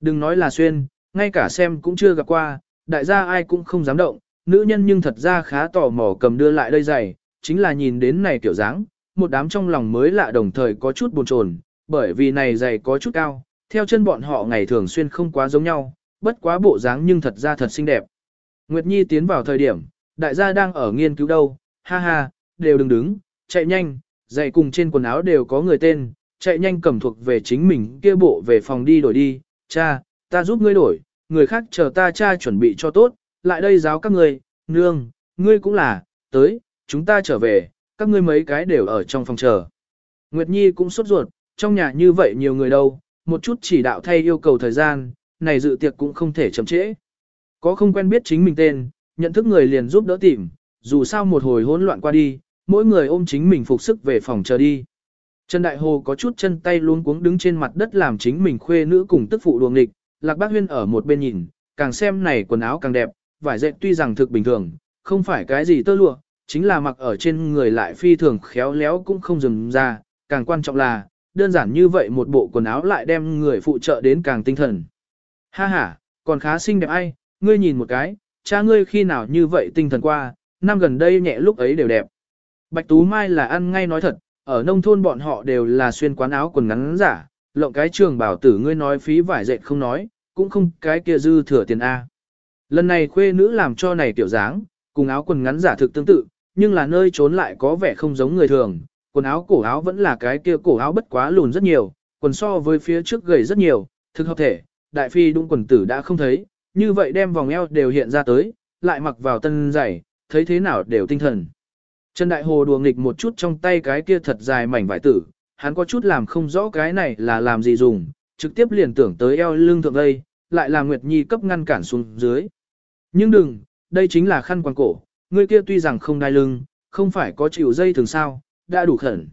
Đừng nói là xuyên, ngay cả xem cũng chưa gặp qua, đại gia ai cũng không dám động, nữ nhân nhưng thật ra khá tò mò cầm đưa lại đây giày, chính là nhìn đến này kiểu dáng, một đám trong lòng mới lạ đồng thời có chút buồn chồn, bởi vì này giày có chút cao, theo chân bọn họ ngày thường xuyên không quá giống nhau, bất quá bộ dáng nhưng thật ra thật xinh đẹp. Nguyệt Nhi tiến vào thời điểm, đại gia đang ở nghiên cứu đâu, ha ha, đều đừng đứng, chạy nhanh, giày cùng trên quần áo đều có người tên, chạy nhanh cầm thuộc về chính mình kia bộ về phòng đi đổi đi, cha, ta giúp ngươi đổi, người khác chờ ta cha chuẩn bị cho tốt, lại đây giáo các ngươi, nương, ngươi cũng là, tới, chúng ta trở về, các ngươi mấy cái đều ở trong phòng chờ. Nguyệt Nhi cũng sốt ruột, trong nhà như vậy nhiều người đâu, một chút chỉ đạo thay yêu cầu thời gian, này dự tiệc cũng không thể chậm trễ. Có không quen biết chính mình tên, nhận thức người liền giúp đỡ tìm, dù sao một hồi hỗn loạn qua đi, mỗi người ôm chính mình phục sức về phòng chờ đi. Trần Đại Hồ có chút chân tay luôn cuống đứng trên mặt đất làm chính mình khuê nữ cùng tức phụ đuồng nghịch, Lạc Bác Huyên ở một bên nhìn, càng xem này quần áo càng đẹp, vải dệt tuy rằng thực bình thường, không phải cái gì tơ lụa, chính là mặc ở trên người lại phi thường khéo léo cũng không dừng ra, càng quan trọng là, đơn giản như vậy một bộ quần áo lại đem người phụ trợ đến càng tinh thần. Ha ha, còn khá xinh đẹp ai, ngươi nhìn một cái, cha ngươi khi nào như vậy tinh thần qua, năm gần đây nhẹ lúc ấy đều đẹp. Bạch Tú Mai là ăn ngay nói thật, ở nông thôn bọn họ đều là xuyên quán áo quần ngắn giả, lộng cái trường bảo tử ngươi nói phí vải dệt không nói, cũng không cái kia dư thừa tiền A. Lần này khuê nữ làm cho này tiểu dáng, cùng áo quần ngắn giả thực tương tự, nhưng là nơi trốn lại có vẻ không giống người thường, quần áo cổ áo vẫn là cái kia cổ áo bất quá lùn rất nhiều, quần so với phía trước gầy rất nhiều, thực hợp thể, đại phi đụng quần tử đã không thấy, như vậy đem vòng eo đều hiện ra tới, lại mặc vào tân giày, thấy thế nào đều tinh thần. Trần Đại Hồ đùa nghịch một chút trong tay cái kia thật dài mảnh vải tử, hắn có chút làm không rõ cái này là làm gì dùng, trực tiếp liền tưởng tới eo lưng thượng đây, lại là Nguyệt Nhi cấp ngăn cản xuống dưới. Nhưng đừng, đây chính là khăn quàng cổ, người kia tuy rằng không đai lưng, không phải có chịu dây thường sao, đã đủ khẩn.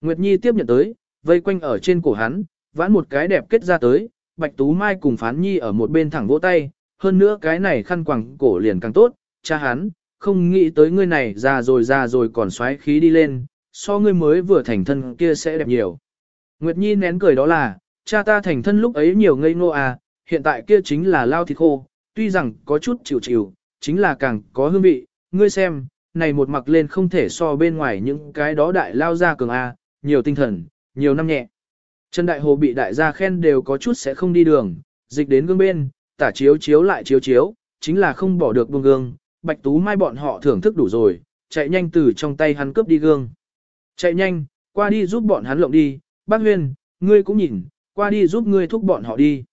Nguyệt Nhi tiếp nhận tới, vây quanh ở trên cổ hắn, vãn một cái đẹp kết ra tới, Bạch Tú Mai cùng Phán Nhi ở một bên thẳng vỗ tay, hơn nữa cái này khăn quàng cổ liền càng tốt, cha hắn, không nghĩ tới ngươi này già rồi già rồi còn xoáy khí đi lên, so ngươi mới vừa thành thân kia sẽ đẹp nhiều. Nguyệt Nhi nén cười đó là, cha ta thành thân lúc ấy nhiều ngây ngô à, hiện tại kia chính là lao thịt khô, tuy rằng có chút chịu chịu, chính là càng có hương vị, ngươi xem, này một mặc lên không thể so bên ngoài những cái đó đại lao ra cường a, nhiều tinh thần, nhiều năm nhẹ. Trần Đại Hồ bị đại gia khen đều có chút sẽ không đi đường, dịch đến gương bên, tả chiếu chiếu lại chiếu chiếu, chính là không bỏ được buông gương, Bạch Tú Mai bọn họ thưởng thức đủ rồi, chạy nhanh từ trong tay hắn cướp đi gương. Chạy nhanh, qua đi giúp bọn hắn lộng đi, bác Huyên, ngươi cũng nhìn, qua đi giúp ngươi thúc bọn họ đi.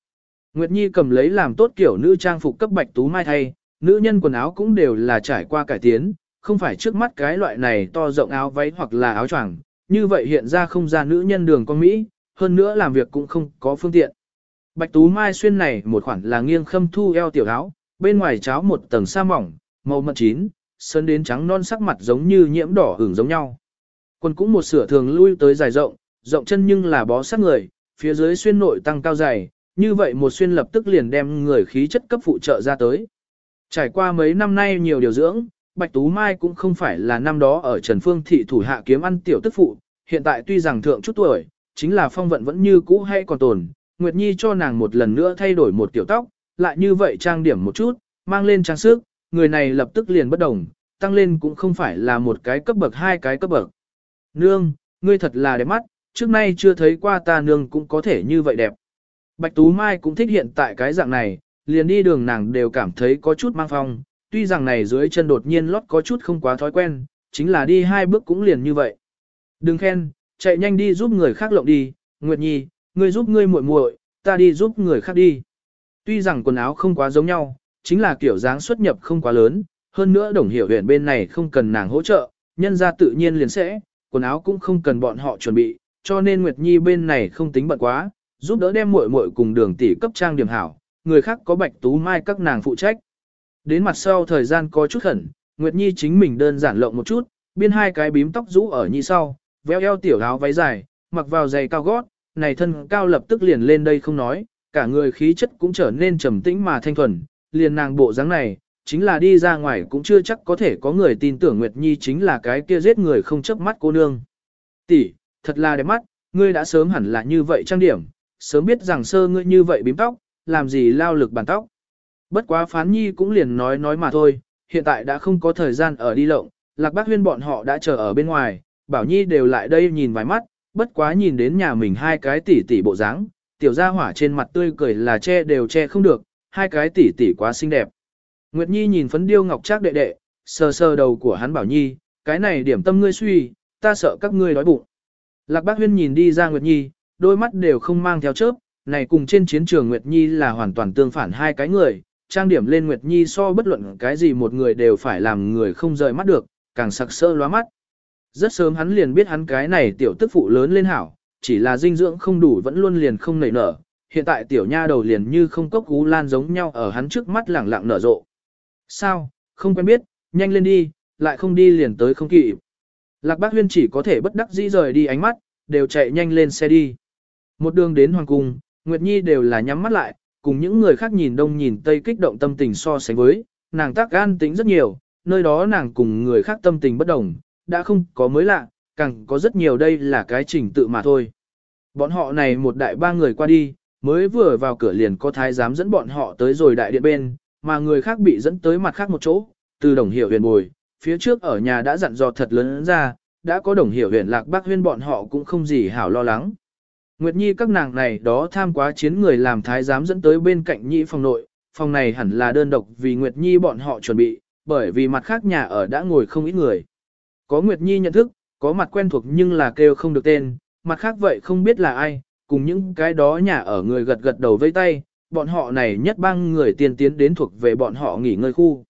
Nguyệt Nhi cầm lấy làm tốt kiểu nữ trang phục cấp Bạch Tú Mai thay, nữ nhân quần áo cũng đều là trải qua cải tiến, không phải trước mắt cái loại này to rộng áo váy hoặc là áo choàng, như vậy hiện ra không ra nữ nhân đường con Mỹ, hơn nữa làm việc cũng không có phương tiện. Bạch Tú Mai xuyên này một khoản là nghiêng khâm thu eo tiểu áo, bên ngoài cháo một tầng sa mỏng, màu mận chín, sơn đến trắng non sắc mặt giống như nhiễm đỏ hưởng giống nhau. Quần cũng một sửa thường lui tới dài rộng, rộng chân nhưng là bó sát người, phía dưới xuyên nội tăng cao dày, như vậy một xuyên lập tức liền đem người khí chất cấp phụ trợ ra tới. Trải qua mấy năm nay nhiều điều dưỡng, Bạch Tú Mai cũng không phải là năm đó ở Trần Phương thị thủ hạ kiếm ăn tiểu tức phụ, hiện tại tuy rằng thượng chút tuổi, chính là phong vận vẫn như cũ hay còn tồn. Nguyệt Nhi cho nàng một lần nữa thay đổi một tiểu tóc, lại như vậy trang điểm một chút, mang lên trang sức, người này lập tức liền bất đồng, tăng lên cũng không phải là một cái cấp bậc hai cái cấp bậc. Nương, ngươi thật là đẹp mắt, trước nay chưa thấy qua ta nương cũng có thể như vậy đẹp. Bạch Tú Mai cũng thích hiện tại cái dạng này, liền đi đường nàng đều cảm thấy có chút mang phong, tuy rằng này dưới chân đột nhiên lót có chút không quá thói quen, chính là đi hai bước cũng liền như vậy. Đừng khen, chạy nhanh đi giúp người khác lộng đi, Nguyệt Nhi, ngươi giúp ngươi muội muội, ta đi giúp người khác đi. Tuy rằng quần áo không quá giống nhau, chính là kiểu dáng xuất nhập không quá lớn, hơn nữa đồng hiểu huyện bên này không cần nàng hỗ trợ, nhân ra tự nhiên liền sẽ, quần áo cũng không cần bọn họ chuẩn bị, cho nên Nguyệt Nhi bên này không tính bận quá, giúp đỡ đem muội muội cùng đường tỷ cấp trang điểm hảo, người khác có bạch tú mai các nàng phụ trách. Đến mặt sau thời gian có chút khẩn, Nguyệt Nhi chính mình đơn giản lộng một chút, biên hai cái bím tóc rũ ở nhi sau, véo eo tiểu áo váy dài, mặc vào giày cao gót, này thân cao lập tức liền lên đây không nói, cả người khí chất cũng trở nên trầm tĩnh mà thanh thuần, liền nàng bộ dáng này, chính là đi ra ngoài cũng chưa chắc có thể có người tin tưởng Nguyệt Nhi chính là cái kia giết người không chớp mắt cô nương. Tỷ, thật là đẹp mắt, ngươi đã sớm hẳn là như vậy trang điểm, sớm biết rằng sơ ngươi như vậy bím tóc, làm gì lao lực bàn tóc. Bất quá phán nhi cũng liền nói nói mà thôi, hiện tại đã không có thời gian ở đi lộng, lạc bác huyên bọn họ đã chờ ở bên ngoài, bảo nhi đều lại đây nhìn vài mắt, bất quá nhìn đến nhà mình hai cái tỷ tỷ bộ dáng, tiểu gia hỏa trên mặt tươi cười là che đều che không được, hai cái tỷ tỷ quá xinh đẹp. Nguyệt Nhi nhìn phấn điêu ngọc trác đệ đệ, sờ sờ đầu của hắn bảo Nhi, cái này điểm tâm ngươi suy, ta sợ các ngươi đói bụng. Lạc Bác Huyên nhìn đi ra Nguyệt Nhi, đôi mắt đều không mang theo chớp, này cùng trên chiến trường Nguyệt Nhi là hoàn toàn tương phản hai cái người, trang điểm lên Nguyệt Nhi so bất luận cái gì một người đều phải làm người không rời mắt được, càng sặc sỡ lóa mắt. Rất sớm hắn liền biết hắn cái này tiểu tức phụ lớn lên hảo, chỉ là dinh dưỡng không đủ vẫn luôn liền không nảy nở, hiện tại tiểu nha đầu liền như không cốc gú lan giống nhau ở hắn trước mắt lẳng lặng nở rộ. Sao, không quen biết, nhanh lên đi, lại không đi liền tới không kịp. Lạc Bác Huyên chỉ có thể bất đắc dĩ rời đi ánh mắt, đều chạy nhanh lên xe đi. Một đường đến Hoàng Cung, Nguyệt Nhi đều là nhắm mắt lại, cùng những người khác nhìn đông nhìn tây kích động tâm tình so sánh với, nàng tác gan tính rất nhiều, nơi đó nàng cùng người khác tâm tình bất đồng, đã không có mới lạ, càng có rất nhiều đây là cái trình tự mà thôi. Bọn họ này một đại ba người qua đi, mới vừa vào cửa liền có thái giám dẫn bọn họ tới rồi đại điện bên, mà người khác bị dẫn tới mặt khác một chỗ, từ đồng hiểu huyền bồi, phía trước ở nhà đã dặn dò thật lớn ra, đã có đồng hiểu huyền lạc bác huyên bọn họ cũng không gì hảo lo lắng. Nguyệt Nhi các nàng này đó tham quá chiến người làm thái giám dẫn tới bên cạnh nhị phòng nội, phòng này hẳn là đơn độc vì Nguyệt Nhi bọn họ chuẩn bị, bởi vì mặt khác nhà ở đã ngồi không ít người. Có Nguyệt Nhi nhận thức, có mặt quen thuộc nhưng là kêu không được tên, mặt khác vậy không biết là ai, cùng những cái đó nhà ở người gật gật đầu vây tay, bọn họ này nhất bang người tiên tiến đến thuộc về bọn họ nghỉ ngơi khu.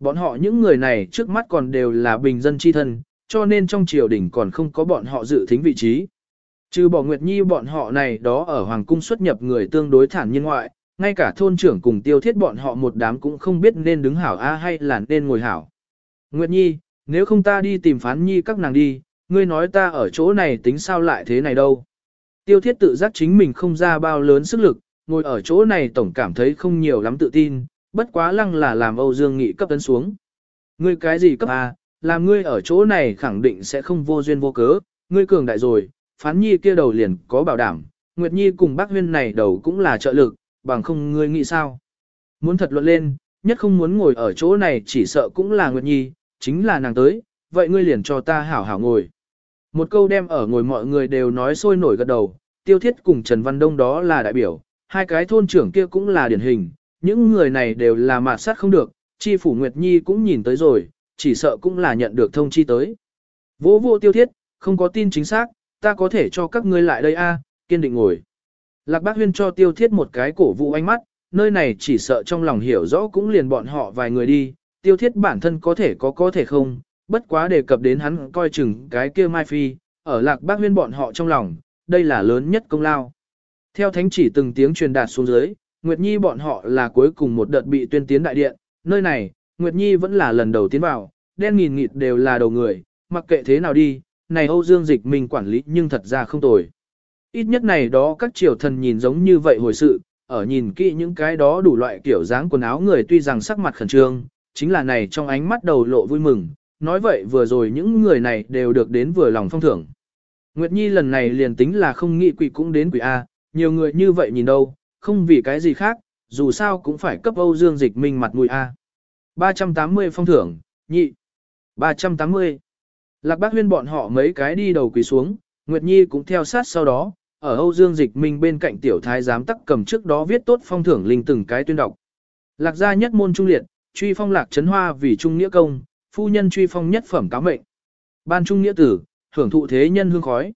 Bọn họ những người này trước mắt còn đều là bình dân chi thân, cho nên trong triều đình còn không có bọn họ dự thính vị trí. Trừ bỏ Nguyệt Nhi bọn họ này đó ở Hoàng cung xuất nhập người tương đối thản nhiên ngoại, ngay cả thôn trưởng cùng tiêu thiết bọn họ một đám cũng không biết nên đứng hảo A hay là nên ngồi hảo. Nguyệt Nhi, nếu không ta đi tìm phán Nhi các nàng đi, ngươi nói ta ở chỗ này tính sao lại thế này đâu. Tiêu thiết tự giác chính mình không ra bao lớn sức lực, ngồi ở chỗ này tổng cảm thấy không nhiều lắm tự tin, bất quá lăng là làm Âu Dương Nghị cấp tấn xuống. Ngươi cái gì cấp A, làm ngươi ở chỗ này khẳng định sẽ không vô duyên vô cớ, ngươi cường đại rồi, phán nhi kia đầu liền có bảo đảm, Nguyệt Nhi cùng bác huyên này đầu cũng là trợ lực, bằng không ngươi nghĩ sao. Muốn thật luận lên, nhất không muốn ngồi ở chỗ này chỉ sợ cũng là Nguyệt Nhi, chính là nàng tới, vậy ngươi liền cho ta hảo hảo ngồi. Một câu đem ở ngồi mọi người đều nói sôi nổi gật đầu, tiêu thiết cùng Trần Văn Đông đó là đại biểu, hai cái thôn trưởng kia cũng là điển hình, những người này đều là mạt sát không được, chi phủ Nguyệt Nhi cũng nhìn tới rồi, chỉ sợ cũng là nhận được thông chi tới. Vô vô tiêu thiết, không có tin chính xác, ta có thể cho các ngươi lại đây a, kiên định ngồi. Lạc Bác Huyên cho tiêu thiết một cái cổ vũ ánh mắt, nơi này chỉ sợ trong lòng hiểu rõ cũng liền bọn họ vài người đi, tiêu thiết bản thân có thể có có thể không, bất quá đề cập đến hắn coi chừng cái kia Mai Phi, ở Lạc Bác Huyên bọn họ trong lòng, đây là lớn nhất công lao. Theo thánh chỉ từng tiếng truyền đạt xuống dưới, Nguyệt Nhi bọn họ là cuối cùng một đợt bị tuyên tiến đại điện, nơi này, Nguyệt Nhi vẫn là lần đầu tiến vào, đen nghìn nghịt đều là đầu người, mặc kệ thế nào đi, này Âu Dương Dịch mình quản lý nhưng thật ra không tồi. Ít nhất này đó các triều thần nhìn giống như vậy hồi sự, ở nhìn kỹ những cái đó đủ loại kiểu dáng quần áo người tuy rằng sắc mặt khẩn trương, chính là này trong ánh mắt đầu lộ vui mừng, nói vậy vừa rồi những người này đều được đến vừa lòng phong thưởng. Nguyệt Nhi lần này liền tính là không nghĩ quỷ cũng đến quỷ A, nhiều người như vậy nhìn đâu, không vì cái gì khác, dù sao cũng phải cấp Âu Dương Dịch Minh mặt mũi A. 380 phong thưởng, nhị. 380. Lạc bác huyên bọn họ mấy cái đi đầu quỳ xuống, Nguyệt Nhi cũng theo sát sau đó, ở Âu Dương Dịch Minh bên cạnh tiểu thái giám tắc cầm trước đó viết tốt phong thưởng linh từng cái tuyên đọc, Lạc gia nhất môn trung liệt, truy phong lạc trấn hoa vì trung nghĩa công, phu nhân truy phong nhất phẩm cáo mệnh. Ban trung nghĩa tử, hưởng thụ thế nhân hương khói.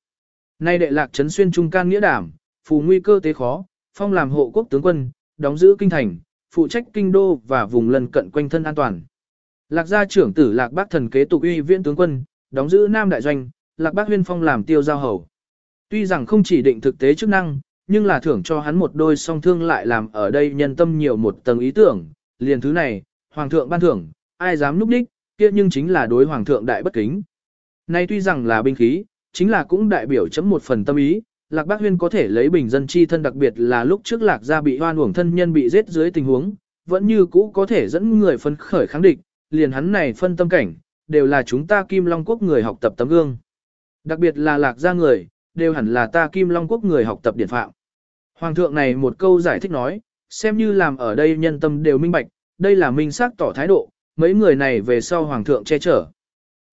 Nay đệ lạc trấn xuyên trung can nghĩa đảm, phù nguy cơ tế khó, phong làm hộ quốc tướng quân, đóng giữ kinh thành, phụ trách kinh đô và vùng lân cận quanh thân an toàn. Lạc gia trưởng tử Lạc Bác thần kế tục uy viễn tướng quân, đóng giữ Nam đại doanh, Lạc Bác Huyên Phong làm tiêu giao hầu. Tuy rằng không chỉ định thực tế chức năng, nhưng là thưởng cho hắn một đôi song thương lại làm ở đây nhân tâm nhiều một tầng ý tưởng, liền thứ này, hoàng thượng ban thưởng, ai dám núp đích, kia nhưng chính là đối hoàng thượng đại bất kính. Nay tuy rằng là binh khí, chính là cũng đại biểu chấm một phần tâm ý, Lạc Bác Huyên có thể lấy bình dân chi thân đặc biệt là lúc trước Lạc gia bị hoan uổng thân nhân bị giết dưới tình huống, vẫn như cũ có thể dẫn người phân khởi kháng địch, liền hắn này phân tâm cảnh, đều là chúng ta Kim Long Quốc người học tập tấm gương. Đặc biệt là Lạc gia người, đều hẳn là ta Kim Long Quốc người học tập điển phạm. Hoàng thượng này một câu giải thích nói, xem như làm ở đây nhân tâm đều minh bạch, đây là minh xác tỏ thái độ, mấy người này về sau Hoàng thượng che chở.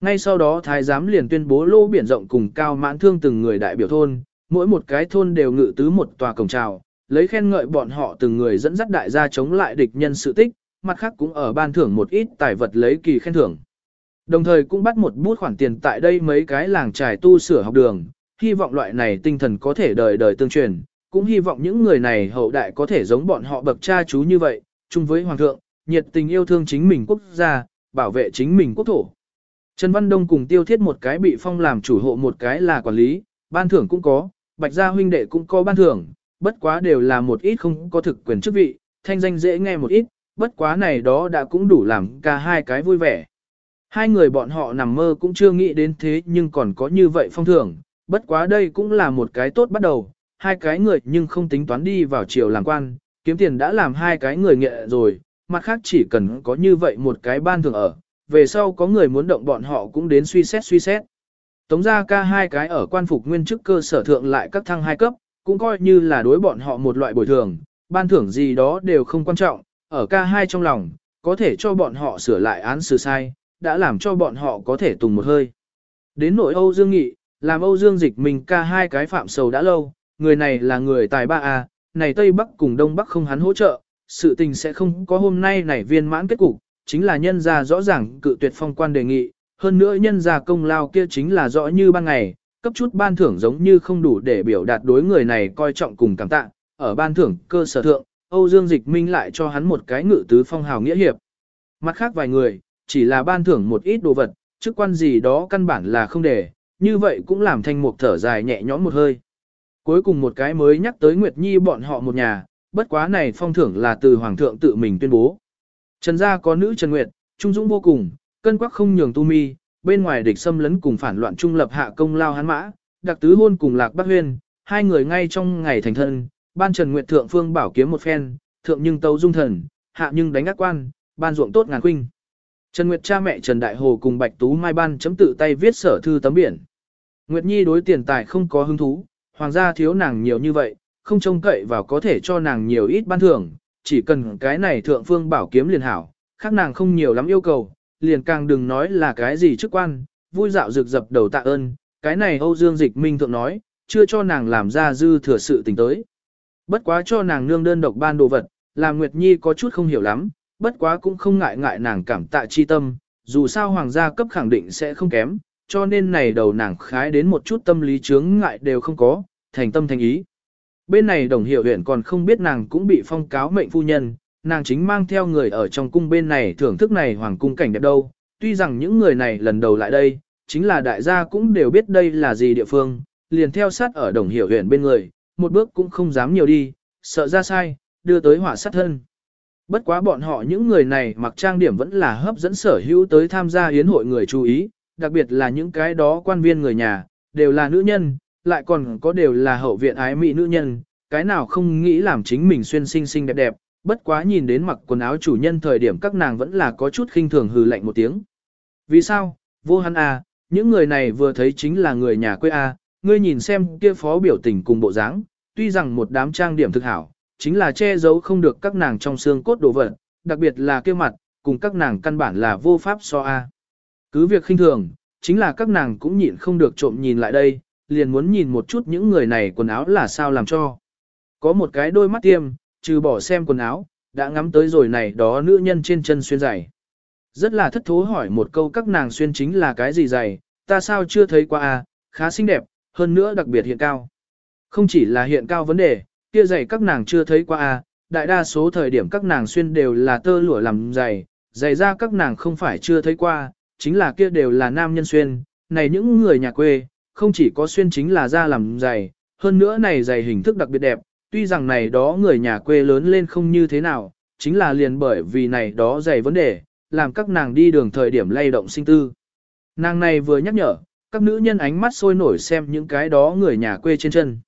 Ngay sau đó Thái giám liền tuyên bố lô biển rộng cùng cao mãn thương từng người đại biểu thôn, mỗi một cái thôn đều ngự tứ một tòa cổng trào, lấy khen ngợi bọn họ từng người dẫn dắt đại gia chống lại địch nhân sự tích, mặt khác cũng ở ban thưởng một ít tài vật lấy kỳ khen thưởng. Đồng thời cũng bắt một bút khoản tiền tại đây mấy cái làng trải tu sửa học đường, hy vọng loại này tinh thần có thể đời đời tương truyền, cũng hy vọng những người này hậu đại có thể giống bọn họ bậc cha chú như vậy, chung với hoàng thượng, nhiệt tình yêu thương chính mình quốc gia, bảo vệ chính mình quốc thổ. Trần Văn Đông cùng tiêu thiết một cái bị phong làm chủ hộ một cái là quản lý, ban thưởng cũng có, bạch gia huynh đệ cũng có ban thưởng, bất quá đều là một ít không có thực quyền chức vị, thanh danh dễ nghe một ít, bất quá này đó đã cũng đủ làm cả hai cái vui vẻ. Hai người bọn họ nằm mơ cũng chưa nghĩ đến thế nhưng còn có như vậy phong thưởng, bất quá đây cũng là một cái tốt bắt đầu, hai cái người nhưng không tính toán đi vào chiều làm quan, kiếm tiền đã làm hai cái người nghệ rồi, mặt khác chỉ cần có như vậy một cái ban thưởng ở, về sau có người muốn động bọn họ cũng đến suy xét suy xét. Tống gia ca hai cái ở quan phục nguyên chức cơ sở thượng lại các thăng hai cấp, cũng coi như là đối bọn họ một loại bồi thường, ban thưởng gì đó đều không quan trọng, ở ca hai trong lòng, có thể cho bọn họ sửa lại án xử sai, đã làm cho bọn họ có thể tùng một hơi. Đến nội Âu Dương Nghị, làm Âu Dương Dịch mình ca hai cái phạm sầu đã lâu, người này là người tài ba a, này Tây Bắc cùng Đông Bắc không hắn hỗ trợ, sự tình sẽ không có hôm nay này viên mãn kết cục, chính là nhân gia rõ ràng cự tuyệt phong quan đề nghị, hơn nữa nhân gia công lao kia chính là rõ như ban ngày, cấp chút ban thưởng giống như không đủ để biểu đạt đối người này coi trọng cùng cảm tạ, ở ban thưởng cơ sở thượng, Âu Dương Dịch Minh lại cho hắn một cái ngự tứ phong hào nghĩa hiệp. Mặt khác vài người, chỉ là ban thưởng một ít đồ vật, chức quan gì đó căn bản là không để, như vậy cũng làm thanh mục thở dài nhẹ nhõm một hơi. Cuối cùng một cái mới nhắc tới Nguyệt Nhi bọn họ một nhà, bất quá này phong thưởng là từ Hoàng thượng tự mình tuyên bố. Trần gia có nữ Trần Nguyệt, trung dũng vô cùng, cân quắc không nhường tu mi, bên ngoài địch xâm lấn cùng phản loạn trung lập hạ công lao hán mã, đặc tứ hôn cùng lạc bắc huyên, hai người ngay trong ngày thành thân, ban Trần Nguyệt thượng phương bảo kiếm một phen, thượng nhưng tấu dung thần, hạ nhưng đánh ác quan, ban ruộng tốt ngàn khuynh. Trần Nguyệt cha mẹ Trần Đại Hồ cùng Bạch Tú Mai ban chấm tự tay viết sở thư tấm biển. Nguyệt Nhi đối tiền tài không có hứng thú, hoàng gia thiếu nàng nhiều như vậy, không trông cậy vào có thể cho nàng nhiều ít ban thưởng, chỉ cần cái này thượng phương bảo kiếm liền hảo, khác nàng không nhiều lắm yêu cầu, liền càng đừng nói là cái gì chức quan, vui dạo rực dập đầu tạ ơn, cái này Âu Dương Dịch Minh thượng nói, chưa cho nàng làm ra dư thừa sự tình tới. Bất quá cho nàng nương đơn độc ban đồ vật, làm Nguyệt Nhi có chút không hiểu lắm, bất quá cũng không ngại ngại nàng cảm tạ chi tâm, dù sao hoàng gia cấp khẳng định sẽ không kém, cho nên này đầu nàng khái đến một chút tâm lý chướng ngại đều không có, thành tâm thành ý. Bên này đồng hiệu huyện còn không biết nàng cũng bị phong cáo mệnh phu nhân, nàng chính mang theo người ở trong cung bên này thưởng thức này hoàng cung cảnh đẹp đâu. Tuy rằng những người này lần đầu lại đây, chính là đại gia cũng đều biết đây là gì địa phương, liền theo sát ở đồng hiệu huyện bên người, một bước cũng không dám nhiều đi, sợ ra sai, đưa tới hỏa sát thân. Bất quá bọn họ những người này mặc trang điểm vẫn là hấp dẫn sở hữu tới tham gia hiến hội người chú ý, đặc biệt là những cái đó quan viên người nhà, đều là nữ nhân, lại còn có đều là hậu viện ái mỹ nữ nhân, cái nào không nghĩ làm chính mình xuyên xinh xinh đẹp đẹp, bất quá nhìn đến mặc quần áo chủ nhân thời điểm các nàng vẫn là có chút khinh thường hừ lạnh một tiếng. Vì sao? Vô hắn à, những người này vừa thấy chính là người nhà quê a, à, ngươi nhìn xem kia phó biểu tình cùng bộ dáng, tuy rằng một đám trang điểm thực hảo, chính là che giấu không được các nàng trong xương cốt đồ vật, đặc biệt là kia mặt, cùng các nàng căn bản là vô pháp so a. À. Cứ việc khinh thường, chính là các nàng cũng nhịn không được trộm nhìn lại đây, liền muốn nhìn một chút những người này quần áo là sao làm cho. Có một cái đôi mắt tiêm, trừ bỏ xem quần áo, đã ngắm tới rồi này đó nữ nhân trên chân xuyên giày. Rất là thất thố hỏi một câu các nàng xuyên chính là cái gì giày, ta sao chưa thấy qua à khá xinh đẹp, hơn nữa đặc biệt hiện cao. Không chỉ là hiện cao vấn đề, kia giày các nàng chưa thấy qua à đại đa số thời điểm các nàng xuyên đều là tơ lụa làm giày, giày ra các nàng không phải chưa thấy qua, chính là kia đều là nam nhân xuyên, này những người nhà quê, không chỉ có xuyên chính là da làm giày, hơn nữa này giày hình thức đặc biệt đẹp, tuy rằng này đó người nhà quê lớn lên không như thế nào, chính là liền bởi vì này đó giày vấn đề, làm các nàng đi đường thời điểm lay động sinh tư. Nàng này vừa nhắc nhở, các nữ nhân ánh mắt sôi nổi xem những cái đó người nhà quê trên chân.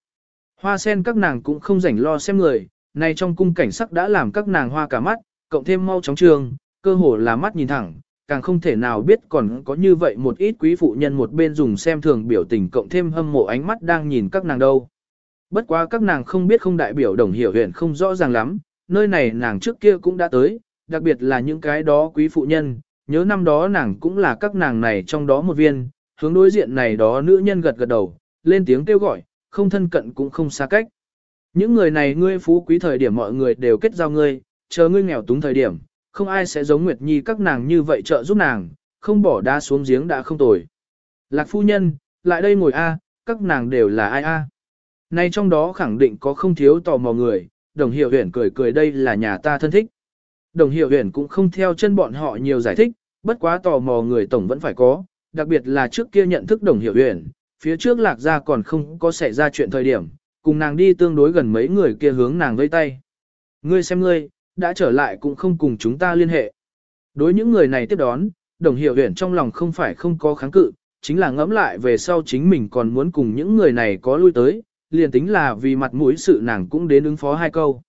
Hoa sen các nàng cũng không rảnh lo xem người, này trong cung cảnh sắc đã làm các nàng hoa cả mắt, cộng thêm mau chóng trường, cơ hồ là mắt nhìn thẳng, càng không thể nào biết còn có như vậy một ít quý phụ nhân một bên dùng xem thường biểu tình cộng thêm hâm mộ ánh mắt đang nhìn các nàng đâu. Bất quá các nàng không biết không đại biểu đồng hiểu huyện không rõ ràng lắm, nơi này nàng trước kia cũng đã tới, đặc biệt là những cái đó quý phụ nhân, nhớ năm đó nàng cũng là các nàng này trong đó một viên, hướng đối diện này đó nữ nhân gật gật đầu, lên tiếng kêu gọi, không thân cận cũng không xa cách. Những người này ngươi phú quý thời điểm mọi người đều kết giao ngươi, chờ ngươi nghèo túng thời điểm, không ai sẽ giống Nguyệt Nhi các nàng như vậy trợ giúp nàng, không bỏ đá xuống giếng đã không tồi. Lạc phu nhân, lại đây ngồi a, các nàng đều là ai a? Nay trong đó khẳng định có không thiếu tò mò người, đồng hiệu huyển cười cười đây là nhà ta thân thích. Đồng hiệu huyển cũng không theo chân bọn họ nhiều giải thích, bất quá tò mò người tổng vẫn phải có, đặc biệt là trước kia nhận thức đồng hiệu huyển, phía trước lạc ra còn không có xảy ra chuyện thời điểm, cùng nàng đi tương đối gần mấy người kia hướng nàng vây tay. Ngươi xem ngươi, đã trở lại cũng không cùng chúng ta liên hệ. Đối những người này tiếp đón, đồng hiểu huyền trong lòng không phải không có kháng cự, chính là ngẫm lại về sau chính mình còn muốn cùng những người này có lui tới, liền tính là vì mặt mũi sự nàng cũng đến ứng phó hai câu.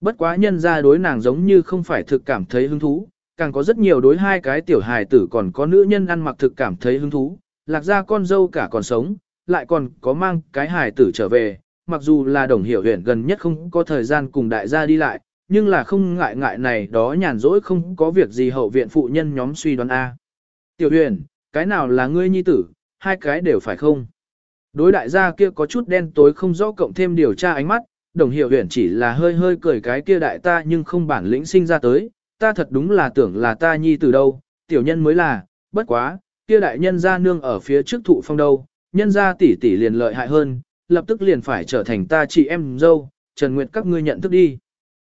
Bất quá nhân ra đối nàng giống như không phải thực cảm thấy hứng thú, càng có rất nhiều đối hai cái tiểu hài tử còn có nữ nhân ăn mặc thực cảm thấy hứng thú, lạc ra con dâu cả còn sống, lại còn có mang cái hài tử trở về, mặc dù là đồng hiểu huyện gần nhất không có thời gian cùng đại gia đi lại, nhưng là không ngại ngại này đó nhàn rỗi không có việc gì hậu viện phụ nhân nhóm suy đoán A. Tiểu huyền, cái nào là ngươi nhi tử, hai cái đều phải không? Đối đại gia kia có chút đen tối không rõ cộng thêm điều tra ánh mắt, đồng hiệu huyền chỉ là hơi hơi cười cái kia đại ta nhưng không bản lĩnh sinh ra tới, ta thật đúng là tưởng là ta nhi từ đâu, tiểu nhân mới là, bất quá, kia đại nhân ra nương ở phía trước thụ phong đâu, nhân ra tỷ tỷ liền lợi hại hơn, lập tức liền phải trở thành ta chị em dâu, Trần Nguyệt các ngươi nhận thức đi.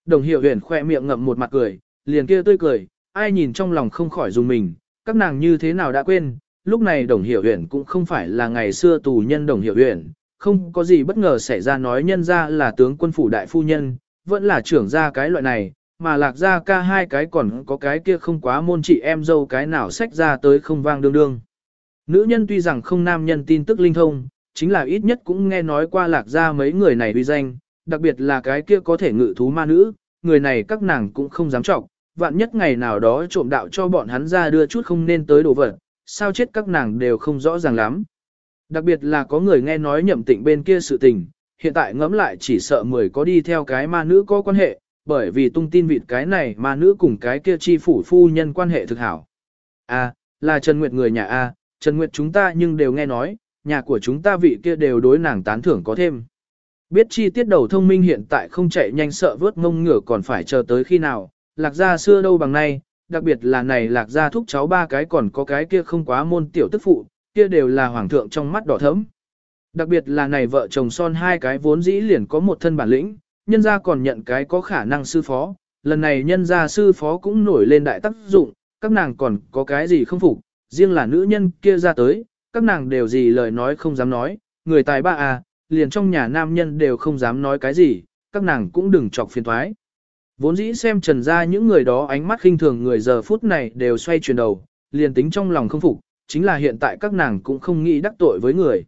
Đồng hiệu huyền khoe miệng ngậm một mặt cười, liền kia tươi cười, ai nhìn trong lòng không khỏi dùng mình, các nàng như thế nào đã quên, lúc này đồng hiểu huyền cũng không phải là ngày xưa tù nhân đồng hiểu huyền, không có gì bất ngờ xảy ra nói nhân ra là tướng quân phủ đại phu nhân, vẫn là trưởng gia cái loại này, mà lạc ra ca hai cái còn có cái kia không quá môn chị em dâu cái nào sách ra tới không vang đương đương. Nữ nhân tuy rằng không nam nhân tin tức linh thông, chính là ít nhất cũng nghe nói qua lạc ra mấy người này uy danh, đặc biệt là cái kia có thể ngự thú ma nữ, người này các nàng cũng không dám trọng, vạn nhất ngày nào đó trộm đạo cho bọn hắn ra đưa chút không nên tới đồ vật, sao chết các nàng đều không rõ ràng lắm. Đặc biệt là có người nghe nói nhậm tịnh bên kia sự tình, hiện tại ngẫm lại chỉ sợ mười có đi theo cái ma nữ có quan hệ, bởi vì tung tin vịt cái này ma nữ cùng cái kia chi phủ phu nhân quan hệ thực hảo. A, à, là Trần Nguyệt người nhà A, Trần Nguyệt chúng ta nhưng đều nghe nói, nhà của chúng ta vị kia đều đối nàng tán thưởng có thêm. Biết chi tiết đầu thông minh hiện tại không chạy nhanh sợ vớt ngông ngửa còn phải chờ tới khi nào, lạc gia xưa đâu bằng nay, đặc biệt là này lạc gia thúc cháu ba cái còn có cái kia không quá môn tiểu tức phụ, kia đều là hoàng thượng trong mắt đỏ thẫm. Đặc biệt là này vợ chồng son hai cái vốn dĩ liền có một thân bản lĩnh, nhân gia còn nhận cái có khả năng sư phó, lần này nhân gia sư phó cũng nổi lên đại tác dụng, các nàng còn có cái gì không phục, riêng là nữ nhân kia ra tới, các nàng đều gì lời nói không dám nói, người tài ba à, liền trong nhà nam nhân đều không dám nói cái gì, các nàng cũng đừng chọc phiền thoái. Vốn dĩ xem trần ra những người đó ánh mắt khinh thường người giờ phút này đều xoay chuyển đầu, liền tính trong lòng không phục, chính là hiện tại các nàng cũng không nghĩ đắc tội với người.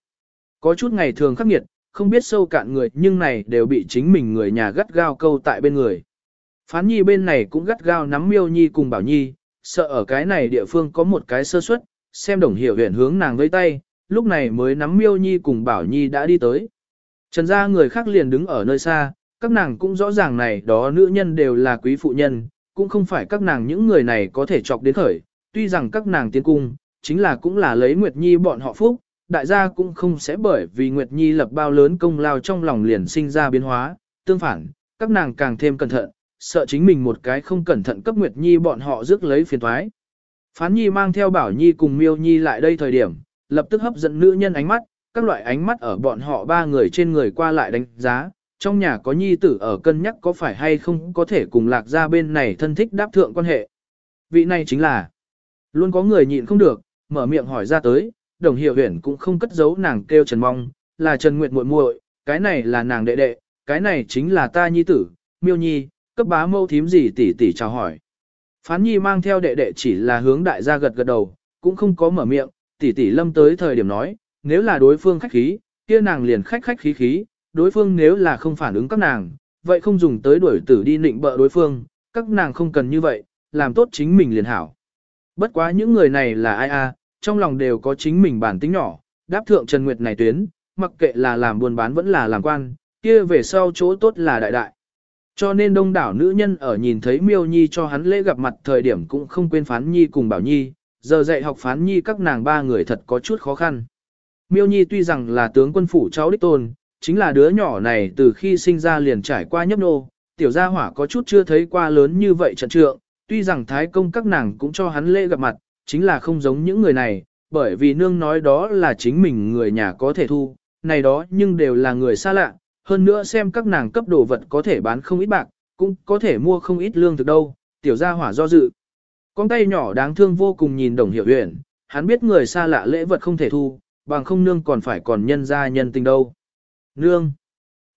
Có chút ngày thường khắc nghiệt, không biết sâu cạn người nhưng này đều bị chính mình người nhà gắt gao câu tại bên người. Phán nhi bên này cũng gắt gao nắm miêu nhi cùng bảo nhi, sợ ở cái này địa phương có một cái sơ suất, xem đồng hiểu huyện hướng nàng với tay, lúc này mới nắm miêu nhi cùng bảo nhi đã đi tới. Trần gia người khác liền đứng ở nơi xa, các nàng cũng rõ ràng này đó nữ nhân đều là quý phụ nhân, cũng không phải các nàng những người này có thể chọc đến khởi, tuy rằng các nàng tiến cung, chính là cũng là lấy Nguyệt Nhi bọn họ phúc, đại gia cũng không sẽ bởi vì Nguyệt Nhi lập bao lớn công lao trong lòng liền sinh ra biến hóa, tương phản, các nàng càng thêm cẩn thận, sợ chính mình một cái không cẩn thận cấp Nguyệt Nhi bọn họ rước lấy phiền thoái. Phán Nhi mang theo Bảo Nhi cùng Miêu Nhi lại đây thời điểm, lập tức hấp dẫn nữ nhân ánh mắt, các loại ánh mắt ở bọn họ ba người trên người qua lại đánh giá, trong nhà có Nhi tử ở cân nhắc có phải hay không có thể cùng lạc ra bên này thân thích đáp thượng quan hệ. Vị này chính là, luôn có người nhịn không được, mở miệng hỏi ra tới, đồng hiệu huyền cũng không cất giấu nàng kêu Trần Mong, là Trần Nguyệt muội muội, cái này là nàng đệ đệ, cái này chính là ta nhi tử, miêu nhi, cấp bá mâu thím gì tỷ tỷ chào hỏi. Phán nhi mang theo đệ đệ chỉ là hướng đại gia gật gật đầu, cũng không có mở miệng, tỷ tỷ lâm tới thời điểm nói, nếu là đối phương khách khí, kia nàng liền khách khách khí khí, đối phương nếu là không phản ứng các nàng, vậy không dùng tới đuổi tử đi nịnh bợ đối phương, các nàng không cần như vậy, làm tốt chính mình liền hảo. Bất quá những người này là ai a, trong lòng đều có chính mình bản tính nhỏ, đáp thượng Trần Nguyệt này tuyến, mặc kệ là làm buôn bán vẫn là làm quan, kia về sau chỗ tốt là đại đại. Cho nên đông đảo nữ nhân ở nhìn thấy miêu nhi cho hắn lễ gặp mặt thời điểm cũng không quên phán nhi cùng bảo nhi, giờ dạy học phán nhi các nàng ba người thật có chút khó khăn. Miêu nhi tuy rằng là tướng quân phủ cháu đích tôn, chính là đứa nhỏ này từ khi sinh ra liền trải qua nhấp nô, tiểu gia hỏa có chút chưa thấy qua lớn như vậy trận trượng, tuy rằng thái công các nàng cũng cho hắn lễ gặp mặt, chính là không giống những người này, bởi vì nương nói đó là chính mình người nhà có thể thu, này đó nhưng đều là người xa lạ, hơn nữa xem các nàng cấp đồ vật có thể bán không ít bạc, cũng có thể mua không ít lương thực đâu, tiểu gia hỏa do dự. Con tay nhỏ đáng thương vô cùng nhìn đồng hiểu huyện, hắn biết người xa lạ lễ vật không thể thu, bằng không nương còn phải còn nhân ra nhân tình đâu. Nương,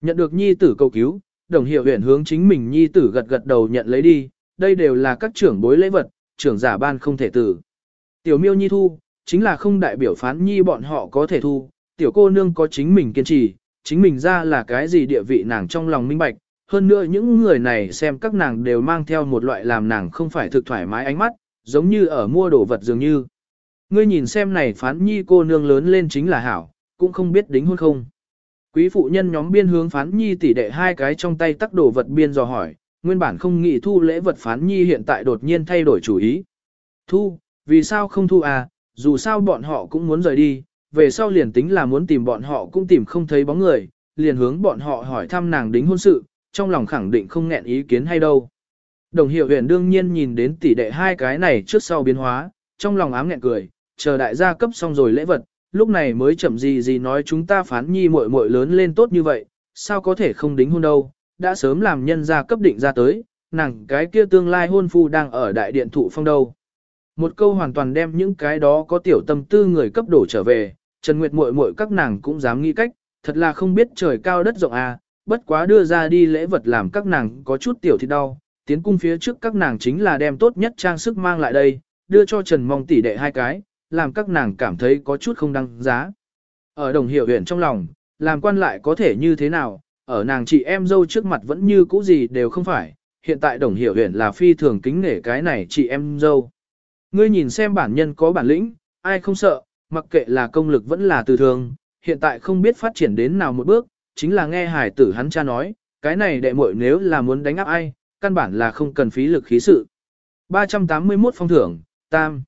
nhận được nhi tử cầu cứu, đồng hiệu huyện hướng chính mình nhi tử gật gật đầu nhận lấy đi, đây đều là các trưởng bối lễ vật, trưởng giả ban không thể tử. Tiểu miêu nhi thu, chính là không đại biểu phán nhi bọn họ có thể thu, tiểu cô nương có chính mình kiên trì, chính mình ra là cái gì địa vị nàng trong lòng minh bạch, hơn nữa những người này xem các nàng đều mang theo một loại làm nàng không phải thực thoải mái ánh mắt, giống như ở mua đồ vật dường như. Ngươi nhìn xem này phán nhi cô nương lớn lên chính là hảo, cũng không biết đính hôn không. Quý phụ nhân nhóm biên hướng phán nhi tỷ đệ hai cái trong tay tắc đồ vật biên dò hỏi, nguyên bản không nghĩ thu lễ vật phán nhi hiện tại đột nhiên thay đổi chủ ý. Thu, vì sao không thu à, dù sao bọn họ cũng muốn rời đi, về sau liền tính là muốn tìm bọn họ cũng tìm không thấy bóng người, liền hướng bọn họ hỏi thăm nàng đính hôn sự, trong lòng khẳng định không nghẹn ý kiến hay đâu. Đồng hiệu huyền đương nhiên nhìn đến tỷ đệ hai cái này trước sau biến hóa, trong lòng ám nghẹn cười, chờ đại gia cấp xong rồi lễ vật, lúc này mới chậm gì gì nói chúng ta phán nhi muội muội lớn lên tốt như vậy, sao có thể không đính hôn đâu, đã sớm làm nhân gia cấp định ra tới, nàng cái kia tương lai hôn phu đang ở đại điện thụ phong đâu. Một câu hoàn toàn đem những cái đó có tiểu tâm tư người cấp đổ trở về, Trần Nguyệt muội muội các nàng cũng dám nghĩ cách, thật là không biết trời cao đất rộng à, bất quá đưa ra đi lễ vật làm các nàng có chút tiểu thì đau, tiến cung phía trước các nàng chính là đem tốt nhất trang sức mang lại đây, đưa cho Trần Mong tỷ đệ hai cái, làm các nàng cảm thấy có chút không đăng giá. Ở đồng hiệu huyện trong lòng, làm quan lại có thể như thế nào, ở nàng chị em dâu trước mặt vẫn như cũ gì đều không phải, hiện tại đồng hiệu huyện là phi thường kính nể cái này chị em dâu. Ngươi nhìn xem bản nhân có bản lĩnh, ai không sợ, mặc kệ là công lực vẫn là từ thường, hiện tại không biết phát triển đến nào một bước, chính là nghe hải tử hắn cha nói, cái này đệ muội nếu là muốn đánh áp ai, căn bản là không cần phí lực khí sự. 381 phong thưởng, tam.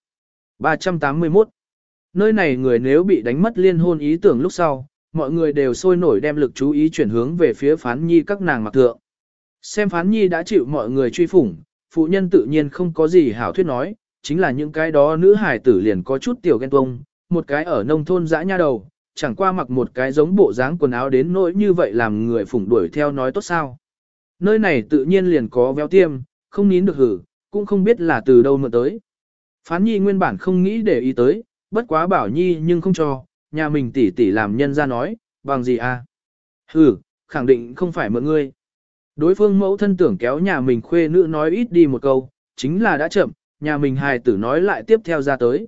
381. Nơi này người nếu bị đánh mất liên hôn ý tưởng lúc sau, mọi người đều sôi nổi đem lực chú ý chuyển hướng về phía phán nhi các nàng mặc thượng. Xem phán nhi đã chịu mọi người truy phủng, phụ nhân tự nhiên không có gì hảo thuyết nói, chính là những cái đó nữ hải tử liền có chút tiểu ghen tuông, một cái ở nông thôn dã nha đầu, chẳng qua mặc một cái giống bộ dáng quần áo đến nỗi như vậy làm người phủng đuổi theo nói tốt sao. Nơi này tự nhiên liền có véo tiêm, không nín được hử, cũng không biết là từ đâu mà tới. Phán nhi nguyên bản không nghĩ để ý tới, bất quá bảo nhi nhưng không cho, nhà mình tỉ tỉ làm nhân ra nói, bằng gì à? Hử, khẳng định không phải mượn ngươi. Đối phương mẫu thân tưởng kéo nhà mình khuê nữ nói ít đi một câu, chính là đã chậm, nhà mình hài tử nói lại tiếp theo ra tới.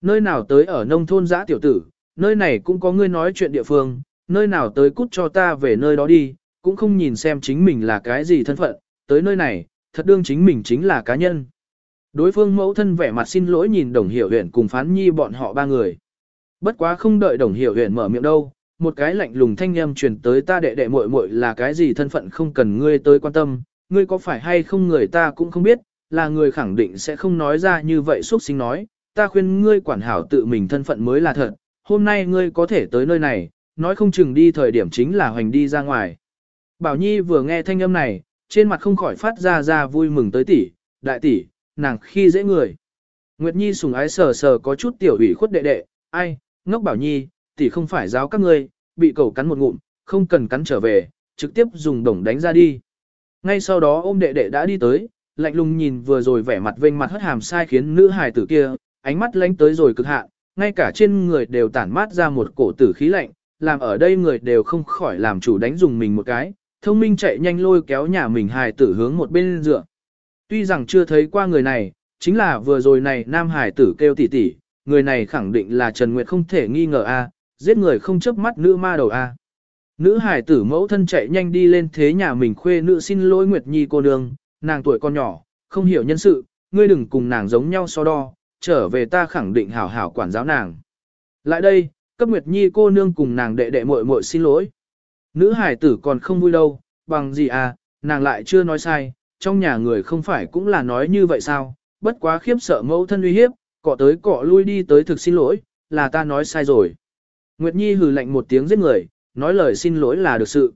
Nơi nào tới ở nông thôn giã tiểu tử, nơi này cũng có ngươi nói chuyện địa phương, nơi nào tới cút cho ta về nơi đó đi, cũng không nhìn xem chính mình là cái gì thân phận, tới nơi này, thật đương chính mình chính là cá nhân. Đối phương mẫu thân vẻ mặt xin lỗi nhìn đồng hiểu huyện cùng phán nhi bọn họ ba người. Bất quá không đợi đồng hiểu huyện mở miệng đâu, một cái lạnh lùng thanh âm truyền tới ta đệ đệ muội muội là cái gì thân phận không cần ngươi tới quan tâm, ngươi có phải hay không người ta cũng không biết, là người khẳng định sẽ không nói ra như vậy suốt sinh nói, ta khuyên ngươi quản hảo tự mình thân phận mới là thật, hôm nay ngươi có thể tới nơi này, nói không chừng đi thời điểm chính là hoành đi ra ngoài. Bảo Nhi vừa nghe thanh âm này, trên mặt không khỏi phát ra ra vui mừng tới tỷ, đại tỷ, nàng khi dễ người. Nguyệt Nhi sùng ái sờ sờ có chút tiểu ủy khuất đệ đệ, ai, ngốc bảo Nhi, tỷ không phải giáo các ngươi, bị cẩu cắn một ngụm, không cần cắn trở về, trực tiếp dùng đồng đánh ra đi. Ngay sau đó ôm đệ đệ đã đi tới, lạnh lùng nhìn vừa rồi vẻ mặt vênh mặt hất hàm sai khiến nữ hài tử kia, ánh mắt lánh tới rồi cực hạn, ngay cả trên người đều tản mát ra một cổ tử khí lạnh, làm ở đây người đều không khỏi làm chủ đánh dùng mình một cái, thông minh chạy nhanh lôi kéo nhà mình hài tử hướng một bên dựa. Tuy rằng chưa thấy qua người này, chính là vừa rồi này nam hài tử kêu tỉ tỉ, người này khẳng định là Trần Nguyệt không thể nghi ngờ a, giết người không chớp mắt nữ ma đầu a. Nữ hài tử mẫu thân chạy nhanh đi lên thế nhà mình khuê nữ xin lỗi Nguyệt Nhi cô nương, nàng tuổi con nhỏ, không hiểu nhân sự, ngươi đừng cùng nàng giống nhau so đo, trở về ta khẳng định hảo hảo quản giáo nàng. Lại đây, cấp Nguyệt Nhi cô nương cùng nàng đệ đệ muội muội xin lỗi. Nữ hải tử còn không vui đâu, bằng gì à, nàng lại chưa nói sai, trong nhà người không phải cũng là nói như vậy sao, bất quá khiếp sợ mẫu thân uy hiếp, cọ tới cọ lui đi tới thực xin lỗi, là ta nói sai rồi. Nguyệt Nhi hừ lạnh một tiếng giết người, nói lời xin lỗi là được sự.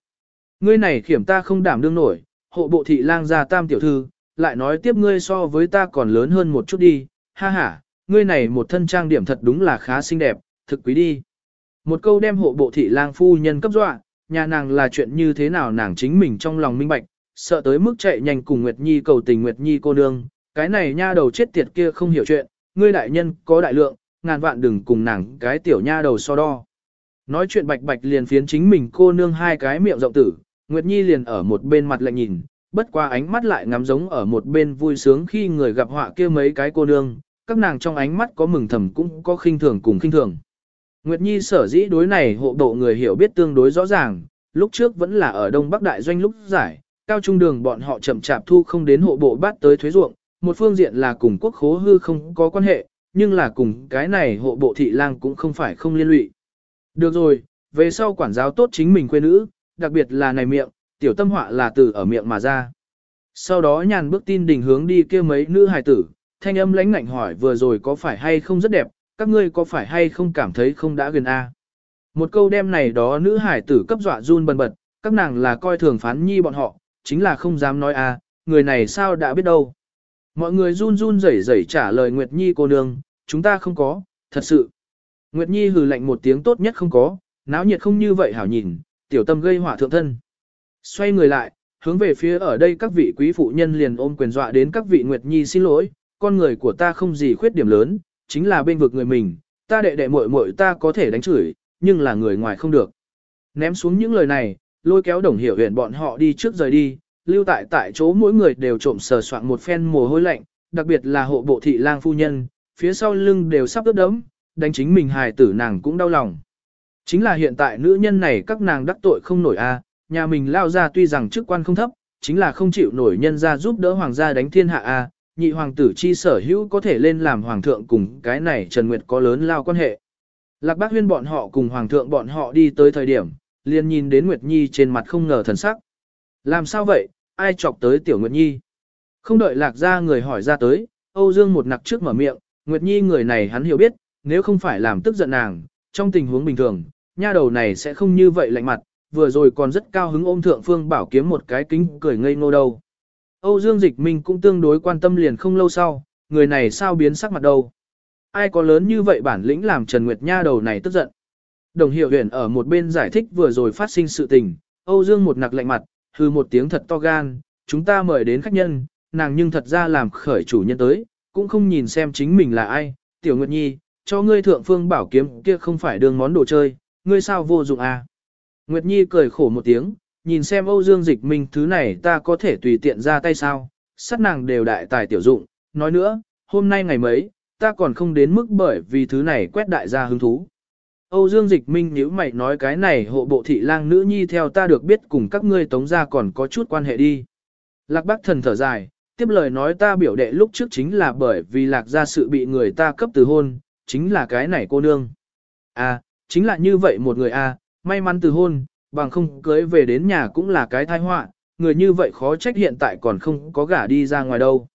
Ngươi này khiểm ta không đảm đương nổi, hộ bộ thị lang gia tam tiểu thư, lại nói tiếp ngươi so với ta còn lớn hơn một chút đi, ha ha, ngươi này một thân trang điểm thật đúng là khá xinh đẹp, thực quý đi. Một câu đem hộ bộ thị lang phu nhân cấp dọa, nhà nàng là chuyện như thế nào nàng chính mình trong lòng minh bạch, sợ tới mức chạy nhanh cùng Nguyệt Nhi cầu tình Nguyệt Nhi cô nương, cái này nha đầu chết tiệt kia không hiểu chuyện, ngươi đại nhân có đại lượng, ngàn vạn đừng cùng nàng cái tiểu nha đầu so đo. Nói chuyện bạch bạch liền phiến chính mình cô nương hai cái miệng rộng tử, Nguyệt Nhi liền ở một bên mặt lạnh nhìn, bất qua ánh mắt lại ngắm giống ở một bên vui sướng khi người gặp họa kia mấy cái cô nương, các nàng trong ánh mắt có mừng thầm cũng có khinh thường cùng khinh thường. Nguyệt Nhi sở dĩ đối này hộ bộ người hiểu biết tương đối rõ ràng, lúc trước vẫn là ở Đông Bắc Đại Doanh lúc giải, cao trung đường bọn họ chậm chạp thu không đến hộ bộ bắt tới thuế ruộng, một phương diện là cùng quốc khố hư không có quan hệ, nhưng là cùng cái này hộ bộ thị lang cũng không phải không liên lụy. Được rồi, về sau quản giáo tốt chính mình quê nữ, đặc biệt là này miệng, tiểu tâm họa là từ ở miệng mà ra. Sau đó nhàn bước tin đình hướng đi kia mấy nữ hài tử, thanh âm lãnh ngạnh hỏi vừa rồi có phải hay không rất đẹp, các ngươi có phải hay không cảm thấy không đã gần a? Một câu đem này đó nữ hải tử cấp dọa run bần bật, các nàng là coi thường phán nhi bọn họ, chính là không dám nói a, người này sao đã biết đâu. Mọi người run run rẩy rẩy trả lời Nguyệt Nhi cô nương, chúng ta không có, thật sự. Nguyệt Nhi hừ lạnh một tiếng tốt nhất không có, náo nhiệt không như vậy hảo nhìn, tiểu tâm gây hỏa thượng thân. Xoay người lại, hướng về phía ở đây các vị quý phụ nhân liền ôm quyền dọa đến các vị Nguyệt Nhi xin lỗi, con người của ta không gì khuyết điểm lớn, chính là bên vực người mình, ta đệ đệ muội muội ta có thể đánh chửi, nhưng là người ngoài không được. Ném xuống những lời này, lôi kéo đồng hiểu huyện bọn họ đi trước rời đi, lưu tại tại chỗ mỗi người đều trộm sờ soạn một phen mồ hôi lạnh, đặc biệt là hộ bộ thị lang phu nhân, phía sau lưng đều sắp ướt đẫm, đánh chính mình hài tử nàng cũng đau lòng. Chính là hiện tại nữ nhân này các nàng đắc tội không nổi a, nhà mình lao ra tuy rằng chức quan không thấp, chính là không chịu nổi nhân ra giúp đỡ hoàng gia đánh thiên hạ a, nhị hoàng tử chi sở hữu có thể lên làm hoàng thượng cùng cái này Trần Nguyệt có lớn lao quan hệ. Lạc bác huyên bọn họ cùng hoàng thượng bọn họ đi tới thời điểm, liền nhìn đến Nguyệt Nhi trên mặt không ngờ thần sắc. Làm sao vậy, ai chọc tới tiểu Nguyệt Nhi? Không đợi lạc ra người hỏi ra tới, Âu Dương một nặc trước mở miệng, Nguyệt Nhi người này hắn hiểu biết, nếu không phải làm tức giận nàng, trong tình huống bình thường, nha đầu này sẽ không như vậy lạnh mặt, vừa rồi còn rất cao hứng ôm thượng phương bảo kiếm một cái kính cười ngây ngô đâu. Âu Dương Dịch Minh cũng tương đối quan tâm liền không lâu sau, người này sao biến sắc mặt đâu. Ai có lớn như vậy bản lĩnh làm Trần Nguyệt Nha đầu này tức giận. Đồng hiệu huyền ở một bên giải thích vừa rồi phát sinh sự tình, Âu Dương một nặc lạnh mặt, hư một tiếng thật to gan, chúng ta mời đến khách nhân, nàng nhưng thật ra làm khởi chủ nhân tới, cũng không nhìn xem chính mình là ai, tiểu Nguyệt Nhi, cho ngươi thượng phương bảo kiếm kia không phải đường món đồ chơi, ngươi sao vô dụng à. Nguyệt Nhi cười khổ một tiếng, nhìn xem Âu Dương Dịch Minh thứ này ta có thể tùy tiện ra tay sao, sát nàng đều đại tài tiểu dụng, nói nữa, hôm nay ngày mấy, ta còn không đến mức bởi vì thứ này quét đại gia hứng thú. Âu Dương Dịch Minh nếu mày nói cái này hộ bộ thị lang nữ nhi theo ta được biết cùng các ngươi tống gia còn có chút quan hệ đi. Lạc Bắc thần thở dài, tiếp lời nói ta biểu đệ lúc trước chính là bởi vì lạc gia sự bị người ta cấp từ hôn, chính là cái này cô nương. À, chính là như vậy một người a, à, may mắn từ hôn, bằng không cưới về đến nhà cũng là cái tai họa, người như vậy khó trách hiện tại còn không có gả đi ra ngoài đâu.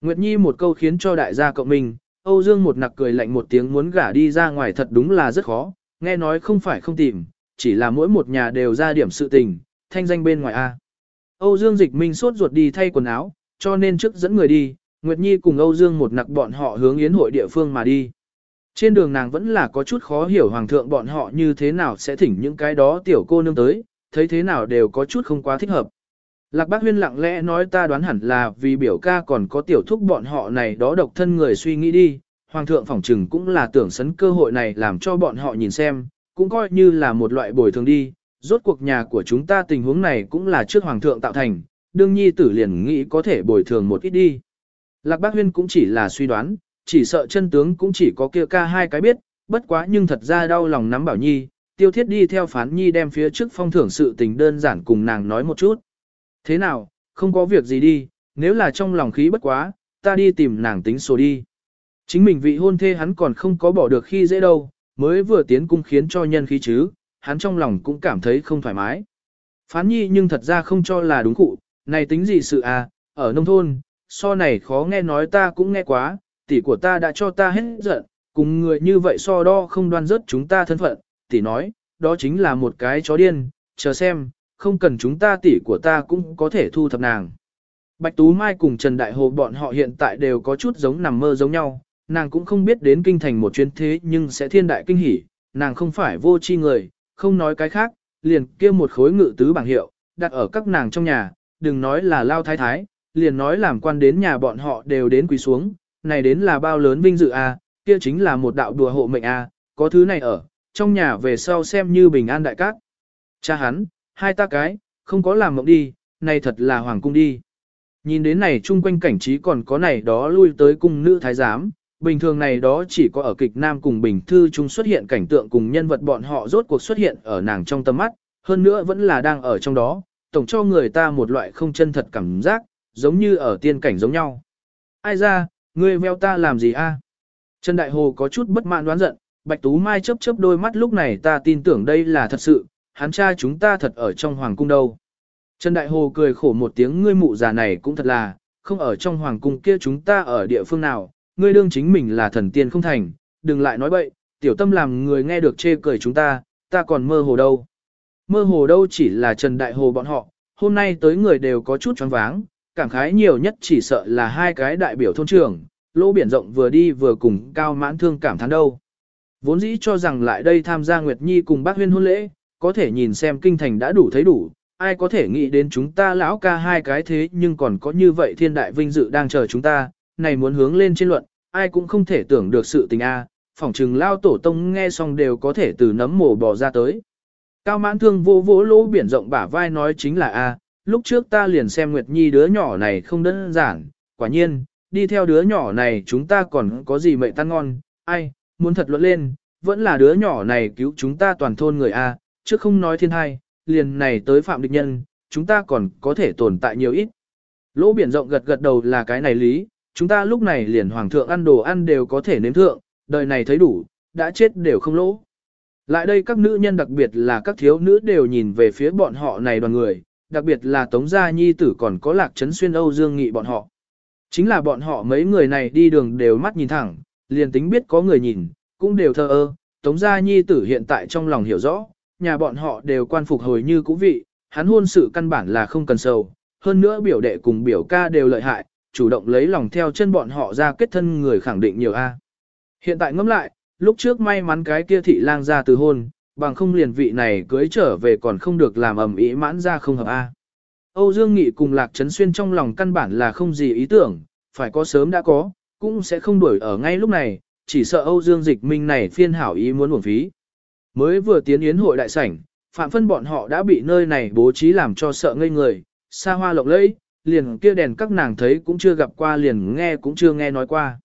Nguyệt Nhi một câu khiến cho đại gia cộng mình, Âu Dương một nặc cười lạnh một tiếng muốn gả đi ra ngoài thật đúng là rất khó, nghe nói không phải không tìm, chỉ là mỗi một nhà đều ra điểm sự tình, thanh danh bên ngoài A. Âu Dương Dịch Minh suốt ruột đi thay quần áo, cho nên trước dẫn người đi, Nguyệt Nhi cùng Âu Dương một nặc bọn họ hướng yến hội địa phương mà đi. Trên đường nàng vẫn là có chút khó hiểu hoàng thượng bọn họ như thế nào sẽ thỉnh những cái đó tiểu cô nương tới, thấy thế nào đều có chút không quá thích hợp. Lạc Bác Huyên lặng lẽ nói ta đoán hẳn là vì biểu ca còn có tiểu thúc bọn họ này đó độc thân người suy nghĩ đi, hoàng thượng phỏng trừng cũng là tưởng sấn cơ hội này làm cho bọn họ nhìn xem, cũng coi như là một loại bồi thường đi, rốt cuộc nhà của chúng ta tình huống này cũng là trước hoàng thượng tạo thành, đương nhi tử liền nghĩ có thể bồi thường một ít đi. Lạc Bác Huyên cũng chỉ là suy đoán, chỉ sợ chân tướng cũng chỉ có kia ca hai cái biết, bất quá nhưng thật ra đau lòng nắm bảo nhi, tiêu thiết đi theo phán nhi đem phía trước phong thưởng sự tình đơn giản cùng nàng nói một chút. Thế nào, không có việc gì đi, nếu là trong lòng khí bất quá, ta đi tìm nàng tính số đi. Chính mình vị hôn thê hắn còn không có bỏ được khi dễ đâu, mới vừa tiến cung khiến cho nhân khí chứ, hắn trong lòng cũng cảm thấy không thoải mái. Phán nhi nhưng thật ra không cho là đúng cụ, này tính gì sự à, ở nông thôn, so này khó nghe nói ta cũng nghe quá, tỷ của ta đã cho ta hết giận, cùng người như vậy so đo không đoan rớt chúng ta thân phận, tỷ nói, đó chính là một cái chó điên, chờ xem, không cần chúng ta tỷ của ta cũng có thể thu thập nàng. Bạch Tú Mai cùng Trần Đại Hồ bọn họ hiện tại đều có chút giống nằm mơ giống nhau, nàng cũng không biết đến kinh thành một chuyến thế nhưng sẽ thiên đại kinh hỉ, nàng không phải vô tri người, không nói cái khác, liền kia một khối ngự tứ bảng hiệu, đặt ở các nàng trong nhà, đừng nói là lao thái thái, liền nói làm quan đến nhà bọn họ đều đến quỳ xuống, này đến là bao lớn vinh dự a, à, kia chính là một đạo đùa hộ mệnh a, à, có thứ này ở, trong nhà về sau xem như bình an đại cát. Cha hắn, hai ta cái, không có làm mộng đi, này thật là hoàng cung đi. Nhìn đến này chung quanh cảnh trí còn có này đó lui tới cung nữ thái giám, bình thường này đó chỉ có ở kịch nam cùng bình thư chung xuất hiện cảnh tượng cùng nhân vật bọn họ rốt cuộc xuất hiện ở nàng trong tâm mắt, hơn nữa vẫn là đang ở trong đó, tổng cho người ta một loại không chân thật cảm giác, giống như ở tiên cảnh giống nhau. Ai ra, ngươi veo ta làm gì a? Trần Đại Hồ có chút bất mãn đoán giận, Bạch Tú Mai chớp chớp đôi mắt lúc này ta tin tưởng đây là thật sự, hắn cha chúng ta thật ở trong hoàng cung đâu. Trần Đại Hồ cười khổ một tiếng ngươi mụ già này cũng thật là, không ở trong hoàng cung kia chúng ta ở địa phương nào, ngươi đương chính mình là thần tiên không thành, đừng lại nói bậy, tiểu tâm làm người nghe được chê cười chúng ta, ta còn mơ hồ đâu. Mơ hồ đâu chỉ là Trần Đại Hồ bọn họ, hôm nay tới người đều có chút choáng váng, cảm khái nhiều nhất chỉ sợ là hai cái đại biểu thôn trưởng, lỗ biển rộng vừa đi vừa cùng cao mãn thương cảm thán đâu. Vốn dĩ cho rằng lại đây tham gia Nguyệt Nhi cùng bác huyên hôn lễ, có thể nhìn xem kinh thành đã đủ thấy đủ, ai có thể nghĩ đến chúng ta lão ca hai cái thế nhưng còn có như vậy thiên đại vinh dự đang chờ chúng ta, này muốn hướng lên trên luận, ai cũng không thể tưởng được sự tình a. phỏng chừng lao tổ tông nghe xong đều có thể từ nấm mồ bò ra tới. Cao mãn thương vô vỗ lỗ biển rộng bả vai nói chính là a, lúc trước ta liền xem Nguyệt Nhi đứa nhỏ này không đơn giản, quả nhiên, đi theo đứa nhỏ này chúng ta còn có gì mệnh tan ngon, ai, muốn thật luận lên, vẫn là đứa nhỏ này cứu chúng ta toàn thôn người a, chứ không nói thiên hai, liền này tới phạm địch nhân, chúng ta còn có thể tồn tại nhiều ít. Lỗ biển rộng gật gật đầu là cái này lý, chúng ta lúc này liền hoàng thượng ăn đồ ăn đều có thể nếm thượng, đời này thấy đủ, đã chết đều không lỗ. Lại đây các nữ nhân đặc biệt là các thiếu nữ đều nhìn về phía bọn họ này đoàn người, đặc biệt là Tống Gia Nhi tử còn có lạc trấn xuyên Âu Dương Nghị bọn họ. Chính là bọn họ mấy người này đi đường đều mắt nhìn thẳng, liền tính biết có người nhìn, cũng đều thờ ơ. Tống Gia Nhi tử hiện tại trong lòng hiểu rõ, nhà bọn họ đều quan phục hồi như cũ vị, hắn hôn sự căn bản là không cần sầu. Hơn nữa biểu đệ cùng biểu ca đều lợi hại, chủ động lấy lòng theo chân bọn họ ra kết thân người khẳng định nhiều A. Hiện tại ngẫm lại, lúc trước may mắn cái kia thị lang ra từ hôn, bằng không liền vị này cưới trở về còn không được làm ầm ĩ mãn ra không hợp A. Âu Dương Nghị cùng Lạc Trấn Xuyên trong lòng căn bản là không gì ý tưởng, phải có sớm đã có, cũng sẽ không đuổi ở ngay lúc này, chỉ sợ Âu Dương Dịch Minh này phiên hảo ý muốn uổng phí. Mới vừa tiến yến hội đại sảnh, phạm phân bọn họ đã bị nơi này bố trí làm cho sợ ngây người, xa hoa lộng lẫy, liền kia đèn các nàng thấy cũng chưa gặp qua liền nghe cũng chưa nghe nói qua.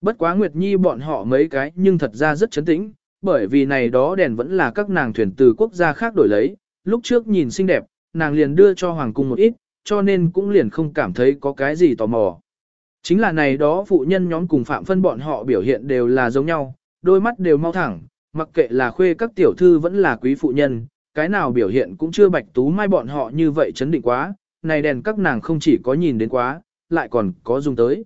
Bất quá Nguyệt Nhi bọn họ mấy cái nhưng thật ra rất chấn tĩnh, bởi vì này đó đèn vẫn là các nàng thuyền từ quốc gia khác đổi lấy, lúc trước nhìn xinh đẹp, nàng liền đưa cho hoàng cung một ít, cho nên cũng liền không cảm thấy có cái gì tò mò. Chính là này đó phụ nhân nhóm cùng phạm phân bọn họ biểu hiện đều là giống nhau, đôi mắt đều mau thẳng, mặc kệ là khuê các tiểu thư vẫn là quý phụ nhân, cái nào biểu hiện cũng chưa bạch tú mai bọn họ như vậy chấn định quá, này đèn các nàng không chỉ có nhìn đến quá, lại còn có dùng tới.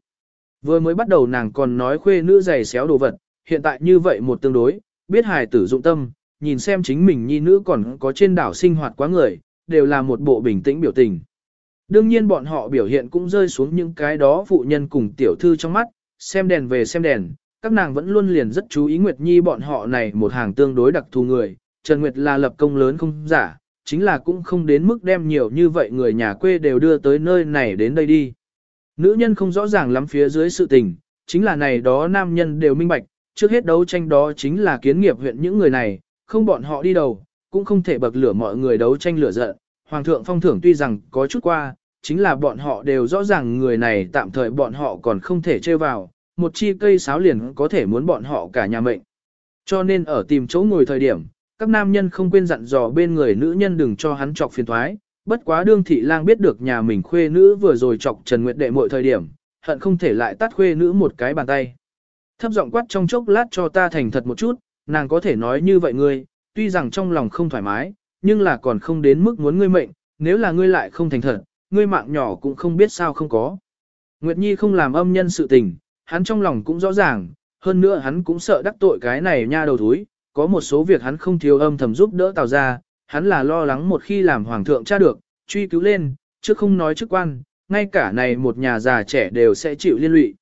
Vừa mới bắt đầu nàng còn nói khuê nữ giày xéo đồ vật, hiện tại như vậy một tương đối, biết hài tử dụng tâm, nhìn xem chính mình nhi nữ còn có trên đảo sinh hoạt quá người, đều là một bộ bình tĩnh biểu tình. Đương nhiên bọn họ biểu hiện cũng rơi xuống những cái đó phụ nhân cùng tiểu thư trong mắt, xem đèn về xem đèn, các nàng vẫn luôn liền rất chú ý Nguyệt Nhi bọn họ này một hàng tương đối đặc thù người, Trần Nguyệt là lập công lớn không giả, chính là cũng không đến mức đem nhiều như vậy người nhà quê đều đưa tới nơi này đến đây đi. Nữ nhân không rõ ràng lắm phía dưới sự tình, chính là này đó nam nhân đều minh bạch, trước hết đấu tranh đó chính là kiến nghiệp huyện những người này, không bọn họ đi đầu, cũng không thể bậc lửa mọi người đấu tranh lửa giận. Hoàng thượng phong thưởng tuy rằng có chút qua, chính là bọn họ đều rõ ràng người này tạm thời bọn họ còn không thể chơi vào, một chi cây sáo liền có thể muốn bọn họ cả nhà mệnh. Cho nên ở tìm chỗ ngồi thời điểm, các nam nhân không quên dặn dò bên người nữ nhân đừng cho hắn chọc phiền thoái, bất quá đương thị lang biết được nhà mình khuê nữ vừa rồi chọc Trần Nguyệt đệ mọi thời điểm, hận không thể lại tắt khuê nữ một cái bàn tay. Thấp giọng quát trong chốc lát cho ta thành thật một chút, nàng có thể nói như vậy ngươi, tuy rằng trong lòng không thoải mái, nhưng là còn không đến mức muốn ngươi mệnh, nếu là ngươi lại không thành thật, ngươi mạng nhỏ cũng không biết sao không có. Nguyệt Nhi không làm âm nhân sự tình, hắn trong lòng cũng rõ ràng, hơn nữa hắn cũng sợ đắc tội cái này nha đầu thúi, có một số việc hắn không thiếu âm thầm giúp đỡ tào ra, hắn là lo lắng một khi làm hoàng thượng tra được, truy cứu lên, chứ không nói chức quan, ngay cả này một nhà già trẻ đều sẽ chịu liên lụy.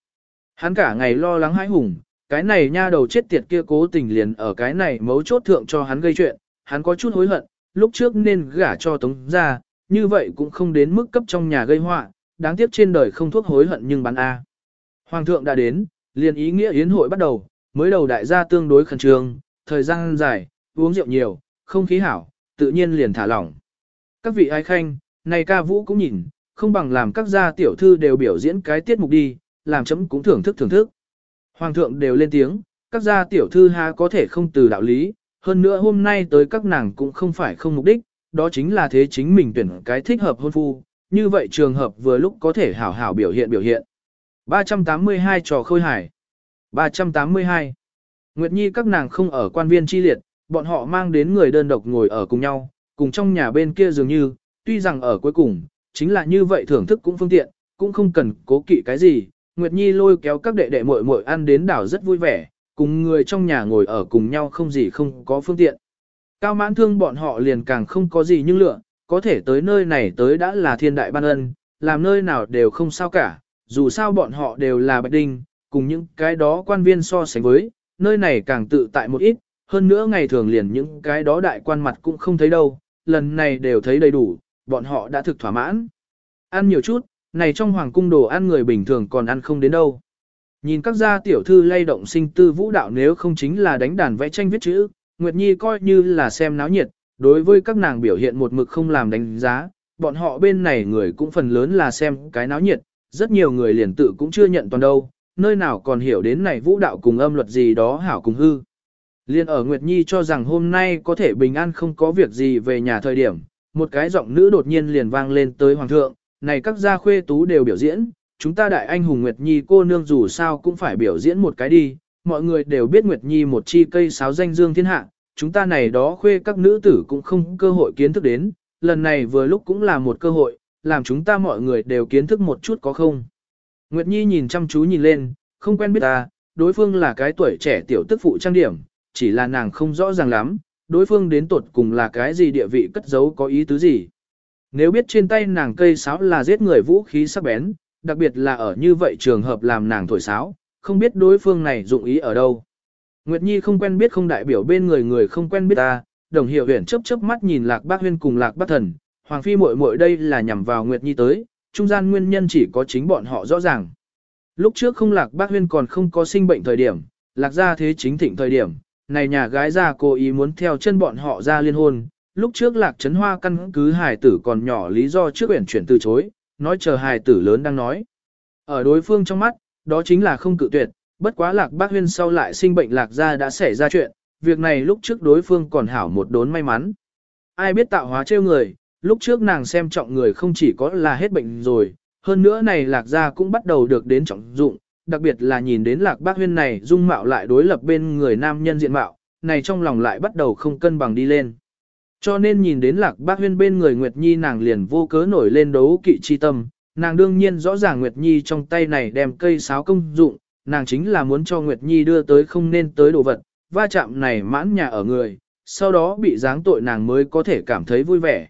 Hắn cả ngày lo lắng hãi hùng, cái này nha đầu chết tiệt kia cố tình liền ở cái này mấu chốt thượng cho hắn gây chuyện, hắn có chút hối hận, lúc trước nên gả cho tống ra, như vậy cũng không đến mức cấp trong nhà gây họa, đáng tiếc trên đời không thuốc hối hận nhưng bán A. Hoàng thượng đã đến, liền ý nghĩa yến hội bắt đầu, mới đầu đại gia tương đối khẩn trương, thời gian dài, uống rượu nhiều, không khí hảo, tự nhiên liền thả lỏng. Các vị ai khanh, này ca vũ cũng nhìn, không bằng làm các gia tiểu thư đều biểu diễn cái tiết mục đi, làm chấm cũng thưởng thức thưởng thức. Hoàng thượng đều lên tiếng, các gia tiểu thư ha có thể không từ đạo lý, hơn nữa hôm nay tới các nàng cũng không phải không mục đích, đó chính là thế chính mình tuyển cái thích hợp hôn phu, như vậy trường hợp vừa lúc có thể hảo hảo biểu hiện biểu hiện. 382 trò khôi hải 382 Nguyệt Nhi các nàng không ở quan viên chi liệt, bọn họ mang đến người đơn độc ngồi ở cùng nhau, cùng trong nhà bên kia dường như, tuy rằng ở cuối cùng, chính là như vậy thưởng thức cũng phương tiện, cũng không cần cố kỵ cái gì. Nguyệt Nhi lôi kéo các đệ đệ muội muội ăn đến đảo rất vui vẻ, cùng người trong nhà ngồi ở cùng nhau không gì không có phương tiện. Cao mãn thương bọn họ liền càng không có gì nhưng lựa, có thể tới nơi này tới đã là thiên đại ban ân, làm nơi nào đều không sao cả, dù sao bọn họ đều là bạch đinh, cùng những cái đó quan viên so sánh với, nơi này càng tự tại một ít, hơn nữa ngày thường liền những cái đó đại quan mặt cũng không thấy đâu, lần này đều thấy đầy đủ, bọn họ đã thực thỏa mãn. Ăn nhiều chút, này trong hoàng cung đồ ăn người bình thường còn ăn không đến đâu. Nhìn các gia tiểu thư lay động sinh tư vũ đạo nếu không chính là đánh đàn vẽ tranh viết chữ, Nguyệt Nhi coi như là xem náo nhiệt, đối với các nàng biểu hiện một mực không làm đánh giá, bọn họ bên này người cũng phần lớn là xem cái náo nhiệt, rất nhiều người liền tự cũng chưa nhận toàn đâu, nơi nào còn hiểu đến này vũ đạo cùng âm luật gì đó hảo cùng hư. Liên ở Nguyệt Nhi cho rằng hôm nay có thể bình an không có việc gì về nhà thời điểm, một cái giọng nữ đột nhiên liền vang lên tới Hoàng thượng, này các gia khuê tú đều biểu diễn, chúng ta đại anh hùng Nguyệt Nhi cô nương dù sao cũng phải biểu diễn một cái đi, mọi người đều biết Nguyệt Nhi một chi cây sáo danh dương thiên hạ, chúng ta này đó khuê các nữ tử cũng không cơ hội kiến thức đến, lần này vừa lúc cũng là một cơ hội, làm chúng ta mọi người đều kiến thức một chút có không. Nguyệt Nhi nhìn chăm chú nhìn lên, không quen biết ta, đối phương là cái tuổi trẻ tiểu tức phụ trang điểm, chỉ là nàng không rõ ràng lắm, đối phương đến tột cùng là cái gì địa vị cất giấu có ý tứ gì. Nếu biết trên tay nàng cây sáo là giết người vũ khí sắc bén, đặc biệt là ở như vậy trường hợp làm nàng thổi sáo, không biết đối phương này dụng ý ở đâu. Nguyệt Nhi không quen biết không đại biểu bên người người không quen biết ta, đồng hiệu huyền chớp chớp mắt nhìn lạc bác huyên cùng lạc bác thần, hoàng phi muội muội đây là nhằm vào Nguyệt Nhi tới, trung gian nguyên nhân chỉ có chính bọn họ rõ ràng. Lúc trước không lạc bác huyên còn không có sinh bệnh thời điểm, lạc ra thế chính thịnh thời điểm, này nhà gái ra cố ý muốn theo chân bọn họ ra liên hôn. Lúc trước lạc trấn hoa căn cứ hài tử còn nhỏ lý do trước uyển chuyển từ chối, nói chờ hài tử lớn đang nói. Ở đối phương trong mắt, đó chính là không cự tuyệt, bất quá lạc bác huyên sau lại sinh bệnh lạc gia đã xảy ra chuyện, việc này lúc trước đối phương còn hảo một đốn may mắn. Ai biết tạo hóa trêu người, lúc trước nàng xem trọng người không chỉ có là hết bệnh rồi, hơn nữa này lạc gia cũng bắt đầu được đến trọng dụng, đặc biệt là nhìn đến lạc bác huyên này dung mạo lại đối lập bên người nam nhân diện mạo, này trong lòng lại bắt đầu không cân bằng đi lên. Cho nên nhìn đến lạc bác huyên bên người Nguyệt Nhi nàng liền vô cớ nổi lên đấu kỵ chi tâm, nàng đương nhiên rõ ràng Nguyệt Nhi trong tay này đem cây sáo công dụng, nàng chính là muốn cho Nguyệt Nhi đưa tới không nên tới đồ vật, va chạm này mãn nhà ở người, sau đó bị giáng tội nàng mới có thể cảm thấy vui vẻ.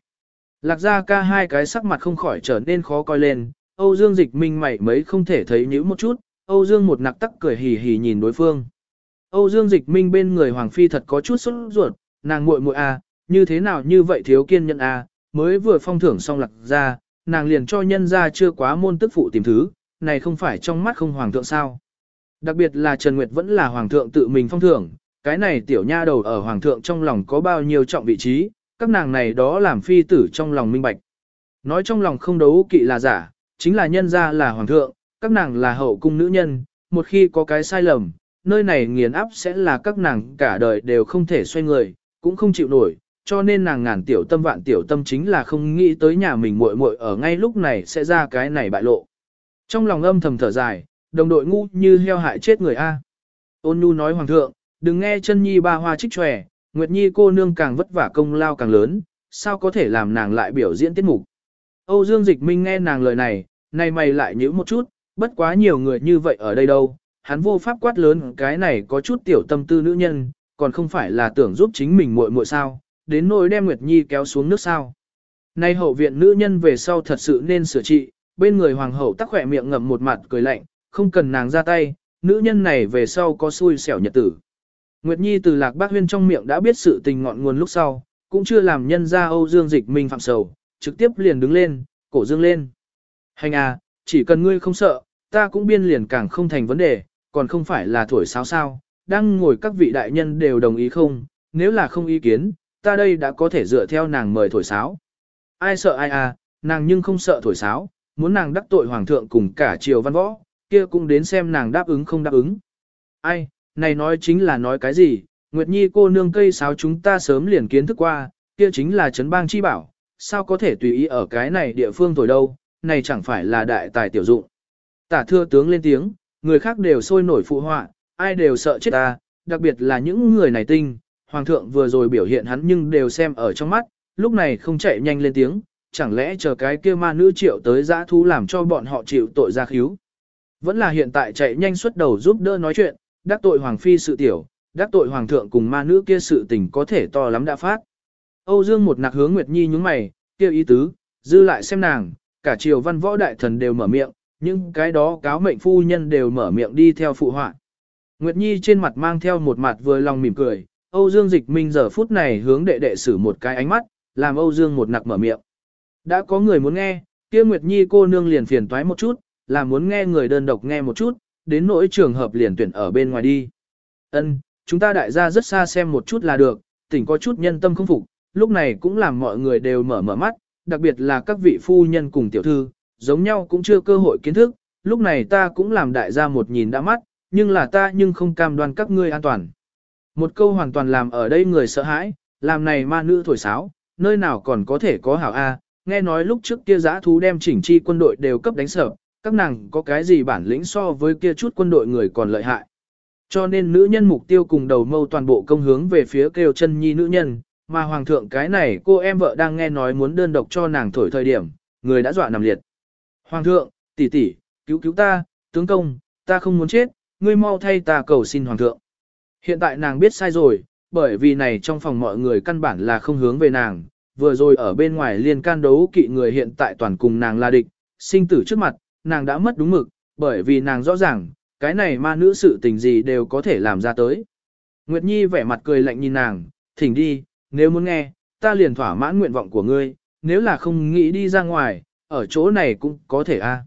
Lạc gia ca hai cái sắc mặt không khỏi trở nên khó coi lên, Âu Dương dịch minh mày mấy không thể thấy nhữ một chút, Âu Dương một nặc tắc cười hì hì nhìn đối phương. Âu Dương dịch minh bên người Hoàng Phi thật có chút sốt ruột, nàng muội muội à, như thế nào như vậy thiếu kiên nhẫn a, à, mới vừa phong thưởng xong lạc gia, nàng liền cho nhân gia chưa quá môn tức phụ tìm thứ, này không phải trong mắt không hoàng thượng sao. Đặc biệt là Trần Nguyệt vẫn là hoàng thượng tự mình phong thưởng, cái này tiểu nha đầu ở hoàng thượng trong lòng có bao nhiêu trọng vị trí, các nàng này đó làm phi tử trong lòng minh bạch. Nói trong lòng không đấu kỵ là giả, chính là nhân ra là hoàng thượng, các nàng là hậu cung nữ nhân, một khi có cái sai lầm, nơi này nghiền áp sẽ là các nàng cả đời đều không thể xoay người, cũng không chịu nổi, cho nên nàng ngàn tiểu tâm vạn tiểu tâm chính là không nghĩ tới nhà mình muội muội ở ngay lúc này sẽ ra cái này bại lộ. Trong lòng âm thầm thở dài, đồng đội ngu như heo hại chết người A. Ôn nhu nói hoàng thượng, đừng nghe chân nhi ba hoa trích tròe, Nguyệt Nhi cô nương càng vất vả công lao càng lớn, sao có thể làm nàng lại biểu diễn tiết mục. Âu Dương Dịch Minh nghe nàng lời này, này mày lại nhíu một chút, bất quá nhiều người như vậy ở đây đâu, hắn vô pháp quát lớn cái này có chút tiểu tâm tư nữ nhân, còn không phải là tưởng giúp chính mình muội muội sao, đến nỗi đem Nguyệt Nhi kéo xuống nước sao. Nay hậu viện nữ nhân về sau thật sự nên sửa trị, bên người hoàng hậu tắc khỏe miệng ngậm một mặt cười lạnh, không cần nàng ra tay, nữ nhân này về sau có xui xẻo nhật tử. Nguyệt Nhi từ lạc bác huyên trong miệng đã biết sự tình ngọn nguồn lúc sau, cũng chưa làm nhân ra Âu Dương Dịch Minh phạm sầu, trực tiếp liền đứng lên, cổ dương lên. Hành à, chỉ cần ngươi không sợ, ta cũng biên liền càng không thành vấn đề, còn không phải là thổi sao sao, đang ngồi các vị đại nhân đều đồng ý không, nếu là không ý kiến, ta đây đã có thể dựa theo nàng mời thổi sáo. Ai sợ ai à, nàng nhưng không sợ thổi sáo, muốn nàng đắc tội hoàng thượng cùng cả triều văn võ, kia cũng đến xem nàng đáp ứng không đáp ứng. Ai, này nói chính là nói cái gì, Nguyệt Nhi cô nương cây sáo chúng ta sớm liền kiến thức qua, kia chính là trấn bang chi bảo, sao có thể tùy ý ở cái này địa phương thổi đâu, này chẳng phải là đại tài tiểu dụng. Tả thưa tướng lên tiếng, người khác đều sôi nổi phụ họa, ai đều sợ chết ta, đặc biệt là những người này tinh, hoàng thượng vừa rồi biểu hiện hắn nhưng đều xem ở trong mắt, lúc này không chạy nhanh lên tiếng, chẳng lẽ chờ cái kia ma nữ triệu tới giã thú làm cho bọn họ chịu tội ra khíu. Vẫn là hiện tại chạy nhanh xuất đầu giúp đỡ nói chuyện, đắc tội hoàng phi sự tiểu, đắc tội hoàng thượng cùng ma nữ kia sự tình có thể to lắm đã phát. Âu Dương một nạc hướng Nguyệt Nhi nhướng mày, kia ý tứ, dư lại xem nàng, cả triều văn võ đại thần đều mở miệng, nhưng cái đó cáo mệnh phu nhân đều mở miệng đi theo phụ họa. Nguyệt Nhi trên mặt mang theo một mặt vừa lòng mỉm cười, Âu Dương Dịch Minh giờ phút này hướng đệ đệ sử một cái ánh mắt, làm Âu Dương một nặc mở miệng. Đã có người muốn nghe, kia Nguyệt Nhi cô nương liền phiền toái một chút, là muốn nghe người đơn độc nghe một chút, đến nỗi trường hợp liền tuyển ở bên ngoài đi. Ân, chúng ta đại gia rất xa xem một chút là được, tỉnh có chút nhân tâm không phục, lúc này cũng làm mọi người đều mở mở mắt, đặc biệt là các vị phu nhân cùng tiểu thư, giống nhau cũng chưa cơ hội kiến thức, lúc này ta cũng làm đại gia một nhìn đã mắt, nhưng là ta nhưng không cam đoan các ngươi an toàn. Một câu hoàn toàn làm ở đây người sợ hãi, làm này ma nữ thổi sáo, nơi nào còn có thể có hảo A, nghe nói lúc trước kia giã thú đem chỉnh chi quân đội đều cấp đánh sợ, các nàng có cái gì bản lĩnh so với kia chút quân đội người còn lợi hại. Cho nên nữ nhân mục tiêu cùng đầu mâu toàn bộ công hướng về phía kêu chân nhi nữ nhân, mà hoàng thượng cái này cô em vợ đang nghe nói muốn đơn độc cho nàng thổi thời điểm, người đã dọa nằm liệt. Hoàng thượng, tỷ tỷ, cứu cứu ta, tướng công, ta không muốn chết, ngươi mau thay ta cầu xin hoàng thượng. Hiện tại nàng biết sai rồi, bởi vì này trong phòng mọi người căn bản là không hướng về nàng, vừa rồi ở bên ngoài liên can đấu kỵ người hiện tại toàn cùng nàng là địch, sinh tử trước mặt, nàng đã mất đúng mực, bởi vì nàng rõ ràng, cái này ma nữ sự tình gì đều có thể làm ra tới. Nguyệt Nhi vẻ mặt cười lạnh nhìn nàng, thỉnh đi, nếu muốn nghe, ta liền thỏa mãn nguyện vọng của ngươi, nếu là không nghĩ đi ra ngoài, ở chỗ này cũng có thể a.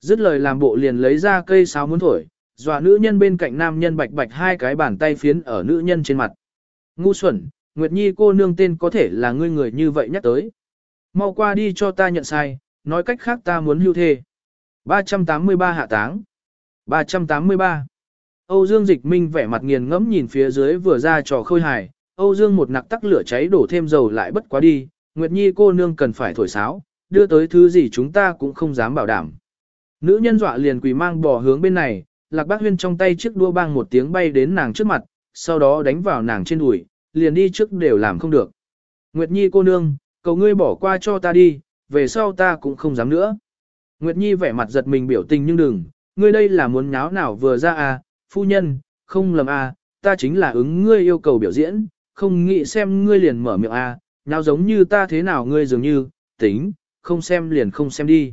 Dứt lời làm bộ liền lấy ra cây sáo muốn thổi, dọa nữ nhân bên cạnh nam nhân bạch bạch hai cái bàn tay phiến ở nữ nhân trên mặt. Ngu xuẩn, Nguyệt Nhi cô nương tên có thể là ngươi người như vậy nhắc tới. Mau qua đi cho ta nhận sai, nói cách khác ta muốn hưu thê. 383 hạ táng. 383. Âu Dương Dịch Minh vẻ mặt nghiền ngẫm nhìn phía dưới vừa ra trò khôi hài, Âu Dương một nặc tắc lửa cháy đổ thêm dầu lại bất quá đi, Nguyệt Nhi cô nương cần phải thổi sáo, đưa tới thứ gì chúng ta cũng không dám bảo đảm. Nữ nhân dọa liền quỳ mang bò hướng bên này, Lạc Bác Huyên trong tay chiếc đua bang một tiếng bay đến nàng trước mặt, sau đó đánh vào nàng trên đùi, liền đi trước đều làm không được. Nguyệt Nhi cô nương, cầu ngươi bỏ qua cho ta đi, về sau ta cũng không dám nữa. Nguyệt Nhi vẻ mặt giật mình biểu tình nhưng đừng, ngươi đây là muốn nháo nào vừa ra à, phu nhân, không lầm à, ta chính là ứng ngươi yêu cầu biểu diễn, không nghĩ xem ngươi liền mở miệng à, nháo giống như ta thế nào ngươi dường như, tính, không xem liền không xem đi.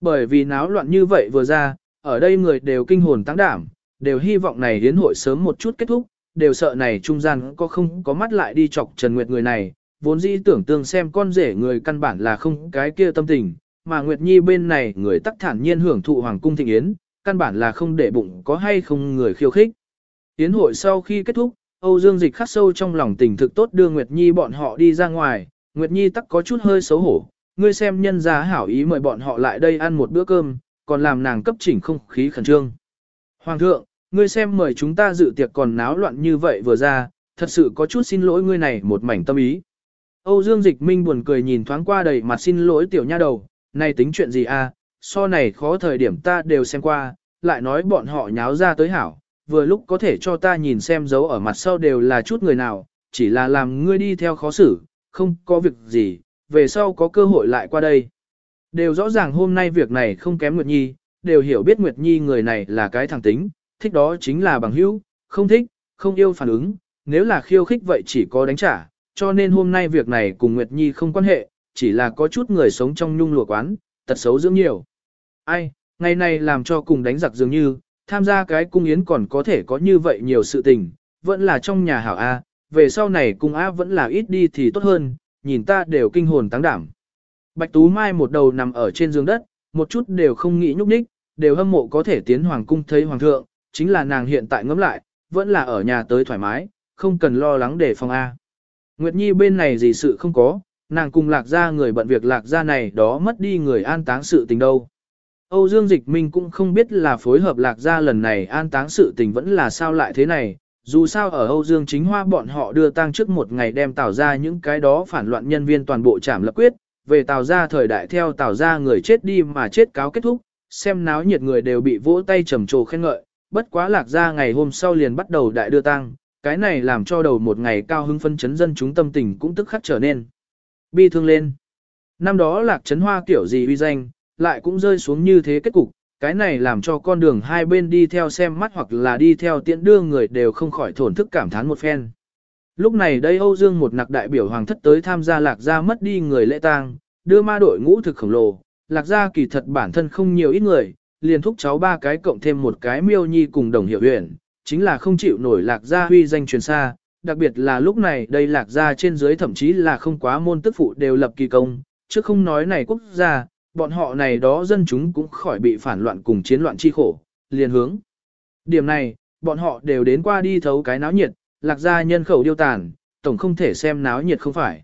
Bởi vì náo loạn như vậy vừa ra, ở đây người đều kinh hồn tăng đảm, đều hy vọng này hiến hội sớm một chút kết thúc, đều sợ này trung gian có không có mắt lại đi chọc Trần Nguyệt người này, vốn dĩ tưởng tương xem con rể người căn bản là không cái kia tâm tình, mà Nguyệt Nhi bên này người tắc thản nhiên hưởng thụ hoàng cung thịnh yến, căn bản là không để bụng có hay không người khiêu khích. Yến hội sau khi kết thúc, Âu Dương Dịch khắc sâu trong lòng tình thực tốt đưa Nguyệt Nhi bọn họ đi ra ngoài, Nguyệt Nhi tắc có chút hơi xấu hổ, ngươi xem nhân gia hảo ý mời bọn họ lại đây ăn một bữa cơm, còn làm nàng cấp chỉnh không khí khẩn trương. Hoàng thượng, ngươi xem mời chúng ta dự tiệc còn náo loạn như vậy vừa ra, thật sự có chút xin lỗi ngươi này một mảnh tâm ý. Âu Dương Dịch Minh buồn cười nhìn thoáng qua đầy mặt xin lỗi tiểu nha đầu, này tính chuyện gì a? À? so này khó thời điểm ta đều xem qua, lại nói bọn họ nháo ra tới hảo, vừa lúc có thể cho ta nhìn xem dấu ở mặt sau đều là chút người nào, chỉ là làm ngươi đi theo khó xử, không có việc gì, về sau có cơ hội lại qua đây. Đều rõ ràng hôm nay việc này không kém Nguyệt Nhi, đều hiểu biết Nguyệt Nhi người này là cái thằng tính, thích đó chính là bằng hữu, không thích, không yêu phản ứng, nếu là khiêu khích vậy chỉ có đánh trả, cho nên hôm nay việc này cùng Nguyệt Nhi không quan hệ, chỉ là có chút người sống trong nhung lụa quán, tật xấu dưỡng nhiều. Ai, ngày này làm cho cùng đánh giặc dường như, tham gia cái cung yến còn có thể có như vậy nhiều sự tình, vẫn là trong nhà hảo A, về sau này cung A vẫn là ít đi thì tốt hơn, nhìn ta đều kinh hồn tăng đảm. Bạch Tú Mai một đầu nằm ở trên giường đất, một chút đều không nghĩ nhúc nhích, đều hâm mộ có thể tiến hoàng cung thấy hoàng thượng, chính là nàng hiện tại ngẫm lại, vẫn là ở nhà tới thoải mái, không cần lo lắng để phòng A. Nguyệt Nhi bên này gì sự không có, nàng cùng lạc gia người bận việc lạc gia này đó mất đi người an táng sự tình đâu. Âu Dương Dịch Minh cũng không biết là phối hợp lạc gia lần này an táng sự tình vẫn là sao lại thế này, dù sao ở Âu Dương chính hoa bọn họ đưa tang trước một ngày đem tạo ra những cái đó phản loạn nhân viên toàn bộ trảm lập quyết, về tào ra thời đại theo tào ra người chết đi mà chết cáo kết thúc, xem náo nhiệt người đều bị vỗ tay trầm trồ khen ngợi, bất quá lạc gia ngày hôm sau liền bắt đầu đại đưa tang, cái này làm cho đầu một ngày cao hứng phân chấn dân chúng tâm tình cũng tức khắc trở nên bi thương lên. Năm đó lạc trấn hoa kiểu gì uy danh, lại cũng rơi xuống như thế kết cục, cái này làm cho con đường hai bên đi theo xem mắt hoặc là đi theo tiện đưa người đều không khỏi thổn thức cảm thán một phen. Lúc này đây Âu Dương một nặc đại biểu hoàng thất tới tham gia lạc gia mất đi người lễ tang, đưa ma đội ngũ thực khổng lồ, lạc gia kỳ thật bản thân không nhiều ít người, liền thúc cháu ba cái cộng thêm một cái miêu nhi cùng đồng hiệu huyện, chính là không chịu nổi lạc gia huy danh truyền xa, đặc biệt là lúc này đây lạc gia trên dưới thậm chí là không quá môn tức phụ đều lập kỳ công, chứ không nói này quốc gia, bọn họ này đó dân chúng cũng khỏi bị phản loạn cùng chiến loạn chi khổ, liền hướng. Điểm này, bọn họ đều đến qua đi thấu cái náo nhiệt, lạc gia nhân khẩu điêu tàn, tổng không thể xem náo nhiệt không phải.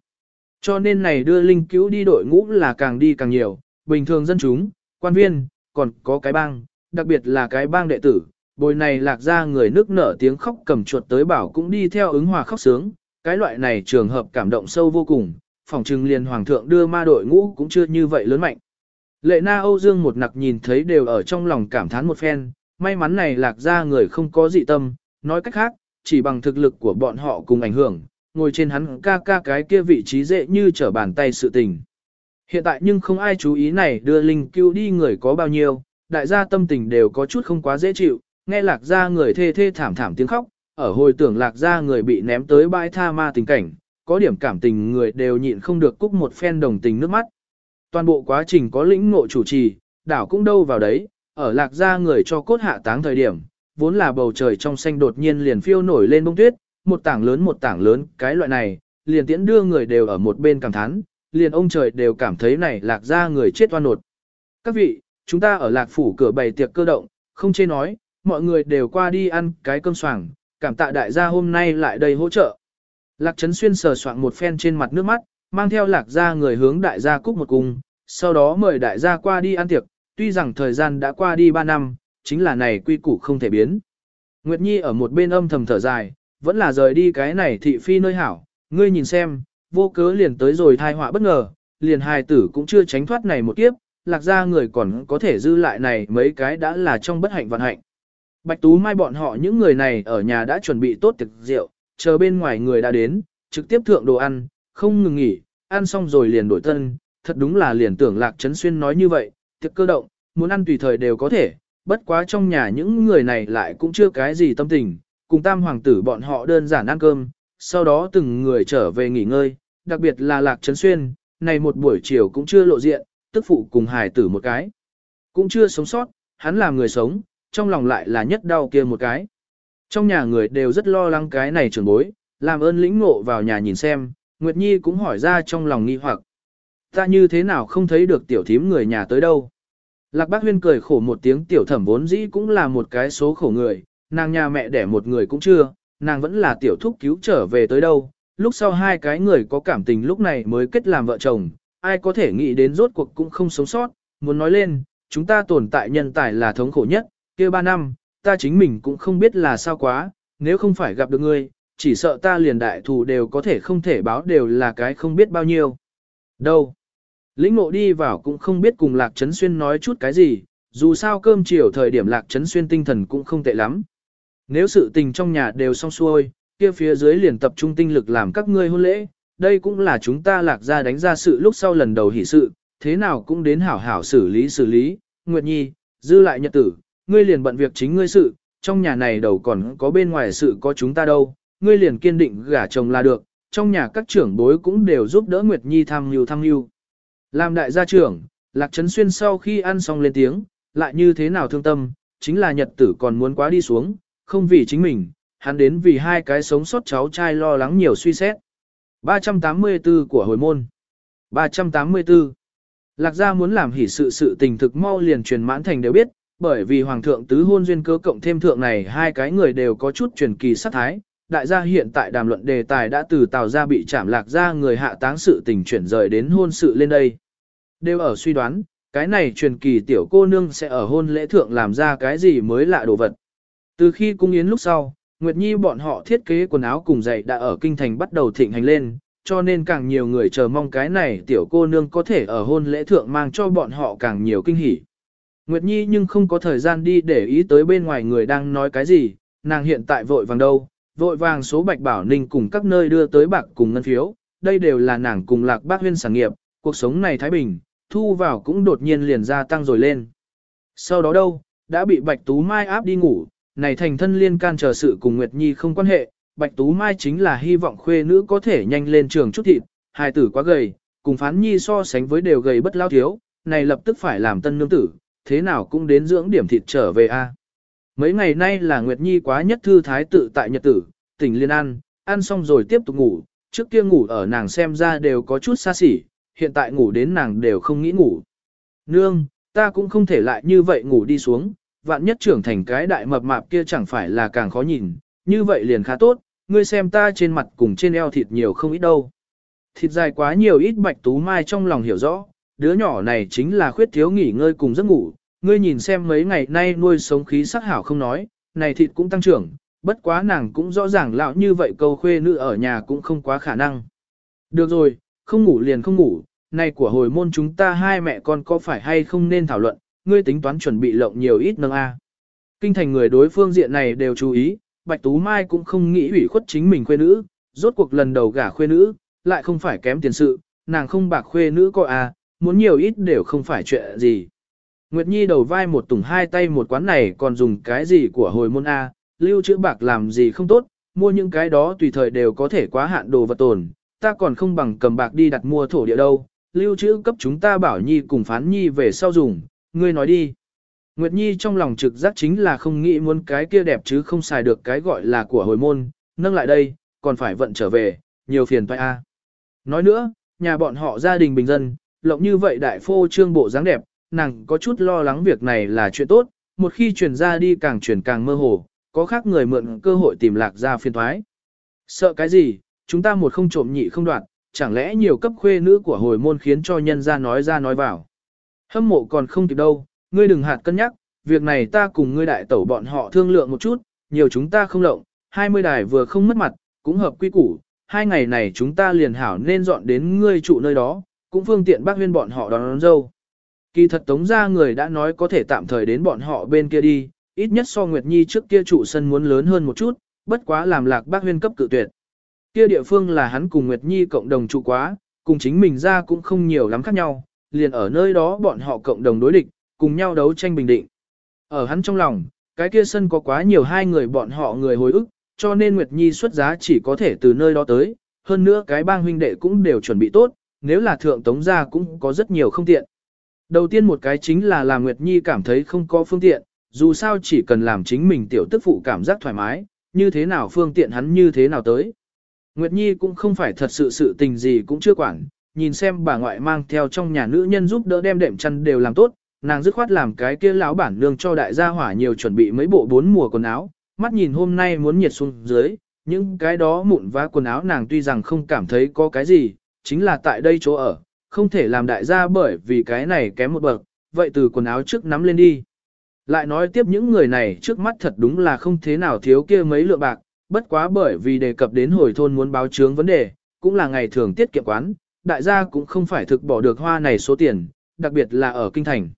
Cho nên này đưa linh cứu đi đội ngũ là càng đi càng nhiều, bình thường dân chúng, quan viên, còn có cái bang, đặc biệt là cái bang đệ tử, bồi này lạc ra người nước nở tiếng khóc cầm chuột tới bảo cũng đi theo ứng hòa khóc sướng, cái loại này trường hợp cảm động sâu vô cùng, phòng trừng liền hoàng thượng đưa ma đội ngũ cũng chưa như vậy lớn mạnh. Lệ na Âu Dương một nặc nhìn thấy đều ở trong lòng cảm thán một phen, may mắn này lạc ra người không có dị tâm, nói cách khác, chỉ bằng thực lực của bọn họ cùng ảnh hưởng, ngồi trên hắn ca ca cái kia vị trí dễ như trở bàn tay sự tình. Hiện tại nhưng không ai chú ý này đưa linh cứu đi người có bao nhiêu, đại gia tâm tình đều có chút không quá dễ chịu, nghe lạc gia người thê thê thảm thảm tiếng khóc, ở hồi tưởng lạc gia người bị ném tới bãi tha ma tình cảnh, có điểm cảm tình người đều nhịn không được cúc một phen đồng tình nước mắt. Toàn bộ quá trình có lĩnh ngộ chủ trì, đảo cũng đâu vào đấy, ở lạc gia người cho cốt hạ táng thời điểm, vốn là bầu trời trong xanh đột nhiên liền phiêu nổi lên bông tuyết, một tảng lớn một tảng lớn, cái loại này, liền tiễn đưa người đều ở một bên cảm thán, liền ông trời đều cảm thấy này lạc gia người chết oan nột. Các vị, chúng ta ở lạc phủ cửa bày tiệc cơ động, không chê nói, mọi người đều qua đi ăn cái cơm soảng, cảm tạ đại gia hôm nay lại đây hỗ trợ. Lạc Trấn Xuyên sờ soạn một phen trên mặt nước mắt, mang theo lạc gia người hướng đại gia cúc một cung, sau đó mời đại gia qua đi ăn tiệc, tuy rằng thời gian đã qua đi 3 năm, chính là này quy củ không thể biến. Nguyệt Nhi ở một bên âm thầm thở dài, vẫn là rời đi cái này thị phi nơi hảo, ngươi nhìn xem, vô cớ liền tới rồi thai họa bất ngờ, liền hài tử cũng chưa tránh thoát này một kiếp, lạc gia người còn có thể dư lại này mấy cái đã là trong bất hạnh vận hạnh. Bạch Tú Mai bọn họ những người này ở nhà đã chuẩn bị tốt thực rượu, chờ bên ngoài người đã đến, trực tiếp thượng đồ ăn, không ngừng nghỉ, ăn xong rồi liền đổi tân, thật đúng là liền tưởng Lạc Trấn Xuyên nói như vậy, tiệc cơ động, muốn ăn tùy thời đều có thể, bất quá trong nhà những người này lại cũng chưa cái gì tâm tình, cùng tam hoàng tử bọn họ đơn giản ăn cơm, sau đó từng người trở về nghỉ ngơi, đặc biệt là Lạc Trấn Xuyên, này một buổi chiều cũng chưa lộ diện, tức phụ cùng hài tử một cái. Cũng chưa sống sót, hắn là người sống, trong lòng lại là nhất đau kia một cái. Trong nhà người đều rất lo lắng cái này trưởng bối, làm ơn lĩnh ngộ vào nhà nhìn xem, Nguyệt Nhi cũng hỏi ra trong lòng nghi hoặc. Ta như thế nào không thấy được tiểu thím người nhà tới đâu. Lạc bác huyên cười khổ một tiếng tiểu thẩm vốn dĩ cũng là một cái số khổ người, nàng nhà mẹ đẻ một người cũng chưa, nàng vẫn là tiểu thúc cứu trở về tới đâu. Lúc sau hai cái người có cảm tình lúc này mới kết làm vợ chồng, ai có thể nghĩ đến rốt cuộc cũng không sống sót, muốn nói lên, chúng ta tồn tại nhân tài là thống khổ nhất, kia ba năm, ta chính mình cũng không biết là sao quá, nếu không phải gặp được ngươi, chỉ sợ ta liền đại thù đều có thể không thể báo đều là cái không biết bao nhiêu. Đâu? Lĩnh ngộ đi vào cũng không biết cùng Lạc Trấn Xuyên nói chút cái gì, dù sao cơm chiều thời điểm Lạc Trấn Xuyên tinh thần cũng không tệ lắm. Nếu sự tình trong nhà đều xong xuôi, kia phía dưới liền tập trung tinh lực làm các ngươi hôn lễ, đây cũng là chúng ta lạc ra đánh ra sự lúc sau lần đầu hỷ sự, thế nào cũng đến hảo hảo xử lý xử lý, Nguyệt Nhi, dư lại nhật tử, ngươi liền bận việc chính ngươi sự, trong nhà này đầu còn có bên ngoài sự có chúng ta đâu, ngươi liền kiên định gả chồng là được, trong nhà các trưởng bối cũng đều giúp đỡ Nguyệt Nhi tham mưu tham mưu. Làm đại gia trưởng, Lạc Trấn Xuyên sau khi ăn xong lên tiếng, lại như thế nào thương tâm, chính là nhật tử còn muốn quá đi xuống, không vì chính mình, hắn đến vì hai cái sống sót cháu trai lo lắng nhiều suy xét. 384 của hồi môn 384 Lạc gia muốn làm hỷ sự sự tình thực mau liền truyền mãn thành đều biết, bởi vì hoàng thượng tứ hôn duyên cơ cộng thêm thượng này hai cái người đều có chút truyền kỳ sát thái. Đại gia hiện tại đàm luận đề tài đã từ tàu ra bị chạm lạc ra người hạ táng sự tình chuyển rời đến hôn sự lên đây. Đều ở suy đoán, cái này truyền kỳ tiểu cô nương sẽ ở hôn lễ thượng làm ra cái gì mới lạ đồ vật. Từ khi cung yến lúc sau, Nguyệt Nhi bọn họ thiết kế quần áo cùng giày đã ở kinh thành bắt đầu thịnh hành lên, cho nên càng nhiều người chờ mong cái này tiểu cô nương có thể ở hôn lễ thượng mang cho bọn họ càng nhiều kinh hỉ. Nguyệt Nhi nhưng không có thời gian đi để ý tới bên ngoài người đang nói cái gì, nàng hiện tại vội vàng đâu, vội vàng số bạch bảo ninh cùng các nơi đưa tới bạc cùng ngân phiếu, đây đều là nàng cùng lạc bác huyên sản nghiệp, cuộc sống này thái bình, thu vào cũng đột nhiên liền gia tăng rồi lên. Sau đó đâu, đã bị bạch tú mai áp đi ngủ, này thành thân liên can chờ sự cùng Nguyệt Nhi không quan hệ, Bạch Tú Mai chính là hy vọng khuê nữ có thể nhanh lên trường chút thịt, hài tử quá gầy, cùng phán nhi so sánh với đều gầy bất lao thiếu, này lập tức phải làm tân nương tử, thế nào cũng đến dưỡng điểm thịt trở về a. Mấy ngày nay là Nguyệt Nhi quá nhất thư thái tự tại nhật tử, tỉnh liên ăn, ăn xong rồi tiếp tục ngủ, trước kia ngủ ở nàng xem ra đều có chút xa xỉ, hiện tại ngủ đến nàng đều không nghĩ ngủ. Nương, ta cũng không thể lại như vậy ngủ đi xuống, vạn nhất trưởng thành cái đại mập mạp kia chẳng phải là càng khó nhìn, như vậy liền khá tốt, ngươi xem ta trên mặt cùng trên eo thịt nhiều không ít đâu. Thịt dài quá nhiều ít bạch tú mai trong lòng hiểu rõ, đứa nhỏ này chính là khuyết thiếu nghỉ ngơi cùng giấc ngủ, ngươi nhìn xem mấy ngày nay nuôi sống khí sắc hảo không nói, này thịt cũng tăng trưởng, bất quá nàng cũng rõ ràng lão như vậy câu khuê nữ ở nhà cũng không quá khả năng. Được rồi, không ngủ liền không ngủ, này của hồi môn chúng ta hai mẹ con có phải hay không nên thảo luận, ngươi tính toán chuẩn bị lộng nhiều ít nâng A. Kinh thành người đối phương diện này đều chú ý, Bạch Tú Mai cũng không nghĩ ủy khuất chính mình khuê nữ, rốt cuộc lần đầu gả khuê nữ, lại không phải kém tiền sự, nàng không bạc khuê nữ coi à, muốn nhiều ít đều không phải chuyện gì. Nguyệt Nhi đầu vai một tùng hai tay một quán này còn dùng cái gì của hồi môn A, lưu trữ bạc làm gì không tốt, mua những cái đó tùy thời đều có thể quá hạn đồ vật tồn, ta còn không bằng cầm bạc đi đặt mua thổ địa đâu, lưu trữ cấp chúng ta bảo Nhi cùng phán Nhi về sau dùng, ngươi nói đi. Nguyệt Nhi trong lòng trực giác chính là không nghĩ muốn cái kia đẹp chứ không xài được cái gọi là của hồi môn, nâng lại đây, còn phải vận trở về, nhiều phiền toái a. Nói nữa, nhà bọn họ gia đình bình dân, lộng như vậy đại phô trương bộ dáng đẹp, nàng có chút lo lắng việc này là chuyện tốt, một khi truyền ra đi càng truyền càng mơ hồ, có khác người mượn cơ hội tìm lạc ra phiền toái. Sợ cái gì, chúng ta một không trộm nhị không đoạt, chẳng lẽ nhiều cấp khuê nữ của hồi môn khiến cho nhân ra nói ra nói vào. Hâm mộ còn không kịp đâu, ngươi đừng hạt cân nhắc, việc này ta cùng ngươi đại tẩu bọn họ thương lượng một chút, nhiều chúng ta không lộng, 20 đài vừa không mất mặt, cũng hợp quy củ, hai ngày này chúng ta liền hảo nên dọn đến ngươi trụ nơi đó, cũng phương tiện bác huyên bọn họ đón, đón dâu. Kỳ thật tống ra người đã nói có thể tạm thời đến bọn họ bên kia đi, ít nhất so Nguyệt Nhi trước kia trụ sân muốn lớn hơn một chút, bất quá làm lạc bác huyên cấp cự tuyệt. Kia địa phương là hắn cùng Nguyệt Nhi cộng đồng trụ quá, cùng chính mình ra cũng không nhiều lắm khác nhau, liền ở nơi đó bọn họ cộng đồng đối địch, cùng nhau đấu tranh bình định. Ở hắn trong lòng, cái kia sân có quá nhiều hai người bọn họ người hồi ức, cho nên Nguyệt Nhi xuất giá chỉ có thể từ nơi đó tới, hơn nữa cái bang huynh đệ cũng đều chuẩn bị tốt, nếu là thượng tống gia cũng có rất nhiều không tiện. Đầu tiên một cái chính là làm Nguyệt Nhi cảm thấy không có phương tiện, dù sao chỉ cần làm chính mình tiểu tức phụ cảm giác thoải mái, như thế nào phương tiện hắn như thế nào tới. Nguyệt Nhi cũng không phải thật sự sự tình gì cũng chưa quản, nhìn xem bà ngoại mang theo trong nhà nữ nhân giúp đỡ đem đệm chăn đều làm tốt, nàng dứt khoát làm cái kia lão bản nương cho đại gia hỏa nhiều chuẩn bị mấy bộ bốn mùa quần áo, mắt nhìn hôm nay muốn nhiệt xuống dưới, những cái đó mụn vá quần áo nàng tuy rằng không cảm thấy có cái gì, chính là tại đây chỗ ở, không thể làm đại gia bởi vì cái này kém một bậc, vậy từ quần áo trước nắm lên đi. Lại nói tiếp những người này trước mắt thật đúng là không thế nào thiếu kia mấy lượng bạc, bất quá bởi vì đề cập đến hồi thôn muốn báo chướng vấn đề, cũng là ngày thường tiết kiệm quán, đại gia cũng không phải thực bỏ được hoa này số tiền, đặc biệt là ở kinh thành.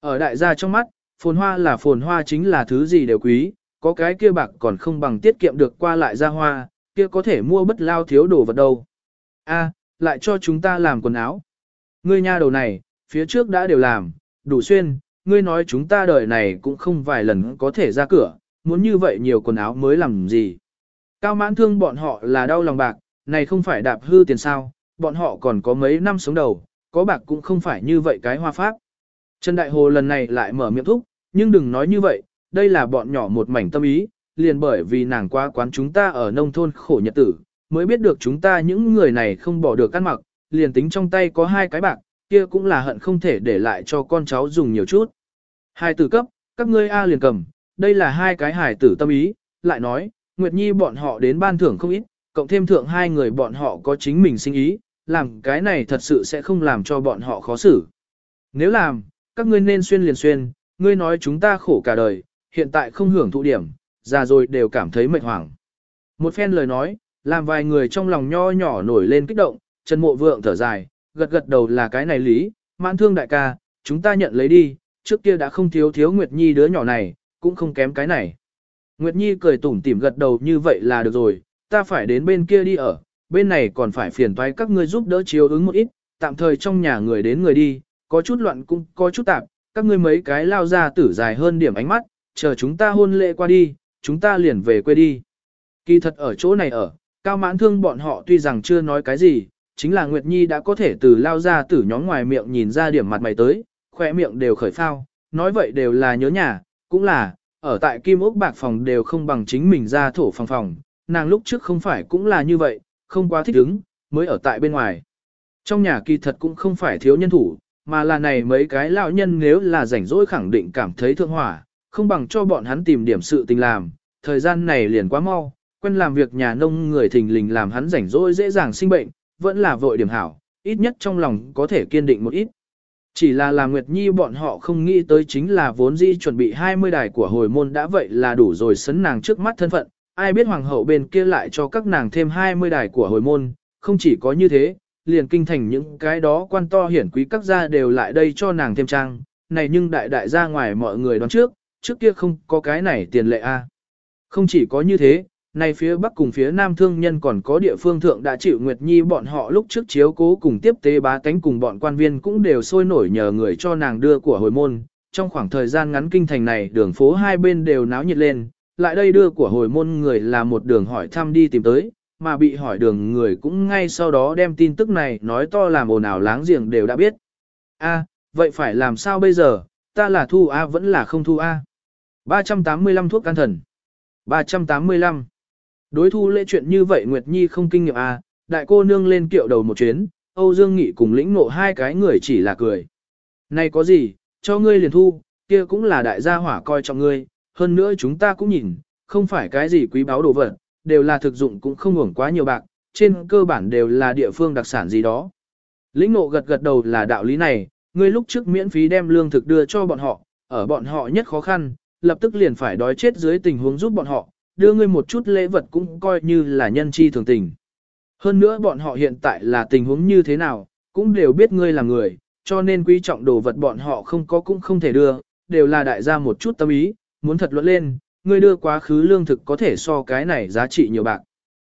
Ở đại gia trong mắt, phồn hoa là phồn hoa chính là thứ gì đều quý, có cái kia bạc còn không bằng tiết kiệm được qua lại ra hoa, kia có thể mua bất lao thiếu đồ vật đâu. A, lại cho chúng ta làm quần áo. Ngươi nha đầu này, phía trước đã đều làm, đủ xuyên, ngươi nói chúng ta đời này cũng không vài lần có thể ra cửa, muốn như vậy nhiều quần áo mới làm gì. Cao mãn thương bọn họ là đau lòng bạc, này không phải đạp hư tiền sao, bọn họ còn có mấy năm sống đầu, có bạc cũng không phải như vậy cái hoa pháp. Trần Đại Hồ lần này lại mở miệng thúc, nhưng đừng nói như vậy, đây là bọn nhỏ một mảnh tâm ý, liền bởi vì nàng qua quán chúng ta ở nông thôn khổ nhật tử, mới biết được chúng ta những người này không bỏ được ăn mặc, liền tính trong tay có hai cái bạc, kia cũng là hận không thể để lại cho con cháu dùng nhiều chút. Hai tử cấp, các ngươi A liền cầm, đây là hai cái hài tử tâm ý, lại nói, Nguyệt Nhi bọn họ đến ban thưởng không ít, cộng thêm thượng hai người bọn họ có chính mình sinh ý, làm cái này thật sự sẽ không làm cho bọn họ khó xử. Nếu làm, các ngươi nên xuyên liền xuyên, ngươi nói chúng ta khổ cả đời, hiện tại không hưởng thụ điểm, già rồi đều cảm thấy mệt hoảng. Một phen lời nói, làm vài người trong lòng nho nhỏ nổi lên kích động, Trần Mộ Vượng thở dài, gật gật đầu là cái này lý, mãn thương đại ca, chúng ta nhận lấy đi, trước kia đã không thiếu thiếu Nguyệt Nhi đứa nhỏ này, cũng không kém cái này. Nguyệt Nhi cười tủm tỉm gật đầu như vậy là được rồi, ta phải đến bên kia đi ở, bên này còn phải phiền toái các ngươi giúp đỡ chiếu ứng một ít, tạm thời trong nhà người đến người đi, có chút loạn cũng có chút tạp, các ngươi mấy cái lao ra tử dài hơn điểm ánh mắt, chờ chúng ta hôn lễ qua đi, chúng ta liền về quê đi. Kỳ thật ở chỗ này ở, cao mãn thương bọn họ tuy rằng chưa nói cái gì, chính là Nguyệt Nhi đã có thể từ lao ra tử nhóm ngoài miệng nhìn ra điểm mặt mày tới, khỏe miệng đều khởi phao, nói vậy đều là nhớ nhà, cũng là, ở tại kim ốc bạc phòng đều không bằng chính mình ra thổ phòng phòng, nàng lúc trước không phải cũng là như vậy, không quá thích ứng, mới ở tại bên ngoài. Trong nhà kỳ thật cũng không phải thiếu nhân thủ, mà là này mấy cái lão nhân nếu là rảnh rỗi khẳng định cảm thấy thương hỏa, không bằng cho bọn hắn tìm điểm sự tình làm, thời gian này liền quá mau, quen làm việc nhà nông người thình lình làm hắn rảnh rỗi dễ dàng sinh bệnh, vẫn là vội điểm hảo, ít nhất trong lòng có thể kiên định một ít. Chỉ là làm Nguyệt Nhi bọn họ không nghĩ tới chính là vốn di chuẩn bị 20 đài của hồi môn đã vậy là đủ rồi sấn nàng trước mắt thân phận, ai biết hoàng hậu bên kia lại cho các nàng thêm 20 đài của hồi môn, không chỉ có như thế, liền kinh thành những cái đó quan to hiển quý các gia đều lại đây cho nàng thêm trang, này nhưng đại đại gia ngoài mọi người đoán trước, trước kia không có cái này tiền lệ a. Không chỉ có như thế, nay phía Bắc cùng phía Nam thương nhân còn có địa phương thượng đã chịu Nguyệt Nhi bọn họ lúc trước chiếu cố cùng tiếp tế bá tánh cùng bọn quan viên cũng đều sôi nổi nhờ người cho nàng đưa của hồi môn. Trong khoảng thời gian ngắn kinh thành này đường phố hai bên đều náo nhiệt lên, lại đây đưa của hồi môn người là một đường hỏi thăm đi tìm tới, mà bị hỏi đường người cũng ngay sau đó đem tin tức này nói to làm ồn ào láng giềng đều đã biết. A, vậy phải làm sao bây giờ, ta là thu A vẫn là không thu A. 385 thuốc can thần. 385. Đối thu lễ chuyện như vậy Nguyệt Nhi không kinh nghiệm à? đại cô nương lên kiệu đầu một chuyến, Âu Dương Nghị cùng lĩnh nộ hai cái người chỉ là cười. Này có gì, cho ngươi liền thu, kia cũng là đại gia hỏa coi trọng ngươi, hơn nữa chúng ta cũng nhìn, không phải cái gì quý báu đồ vật, đều là thực dụng cũng không hưởng quá nhiều bạc, trên cơ bản đều là địa phương đặc sản gì đó. Lĩnh nộ gật gật đầu là đạo lý này, ngươi lúc trước miễn phí đem lương thực đưa cho bọn họ, ở bọn họ nhất khó khăn, lập tức liền phải đói chết dưới tình huống giúp bọn họ, đưa ngươi một chút lễ vật cũng coi như là nhân chi thường tình. Hơn nữa bọn họ hiện tại là tình huống như thế nào, cũng đều biết ngươi là người, cho nên quý trọng đồ vật bọn họ không có cũng không thể đưa, đều là đại gia một chút tâm ý, muốn thật luận lên, ngươi đưa quá khứ lương thực có thể so cái này giá trị nhiều bạc.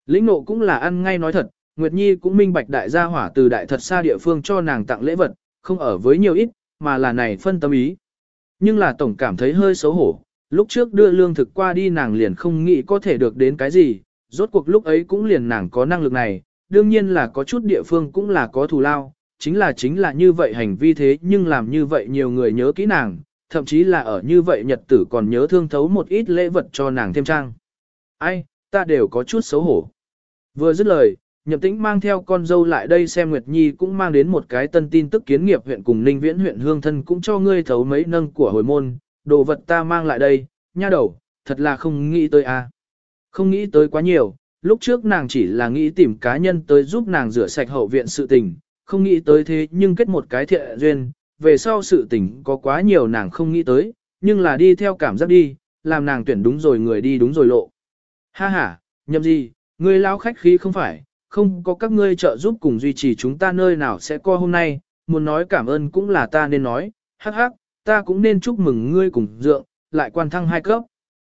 Lĩnh nộ cũng là ăn ngay nói thật, Nguyệt Nhi cũng minh bạch đại gia hỏa từ đại thật xa địa phương cho nàng tặng lễ vật, không ở với nhiều ít, mà là này phân tâm ý. Nhưng là tổng cảm thấy hơi xấu hổ, lúc trước đưa lương thực qua đi nàng liền không nghĩ có thể được đến cái gì, rốt cuộc lúc ấy cũng liền nàng có năng lực này, đương nhiên là có chút địa phương cũng là có thù lao, chính là chính là như vậy hành vi thế nhưng làm như vậy nhiều người nhớ kỹ nàng, thậm chí là ở như vậy nhật tử còn nhớ thương thấu một ít lễ vật cho nàng thêm trang. Ai, ta đều có chút xấu hổ. Vừa dứt lời, nhậm tĩnh mang theo con dâu lại đây xem Nguyệt Nhi cũng mang đến một cái tân tin tức kiến nghiệp huyện cùng Ninh Viễn huyện Hương Thân cũng cho ngươi thấu mấy nâng của hồi môn, đồ vật ta mang lại đây, nha đầu, thật là không nghĩ tới a. Không nghĩ tới quá nhiều, lúc trước nàng chỉ là nghĩ tìm cá nhân tới giúp nàng rửa sạch hậu viện sự tình, không nghĩ tới thế nhưng kết một cái thiện duyên, về sau sự tình có quá nhiều nàng không nghĩ tới, nhưng là đi theo cảm giác đi, làm nàng tuyển đúng rồi người đi đúng rồi lộ. Ha ha, nhầm gì, ngươi lao khách khí không phải, không có các ngươi trợ giúp cùng duy trì chúng ta nơi nào sẽ co hôm nay, muốn nói cảm ơn cũng là ta nên nói, hắc hắc, ta cũng nên chúc mừng ngươi cùng dượng, lại quan thăng hai cấp.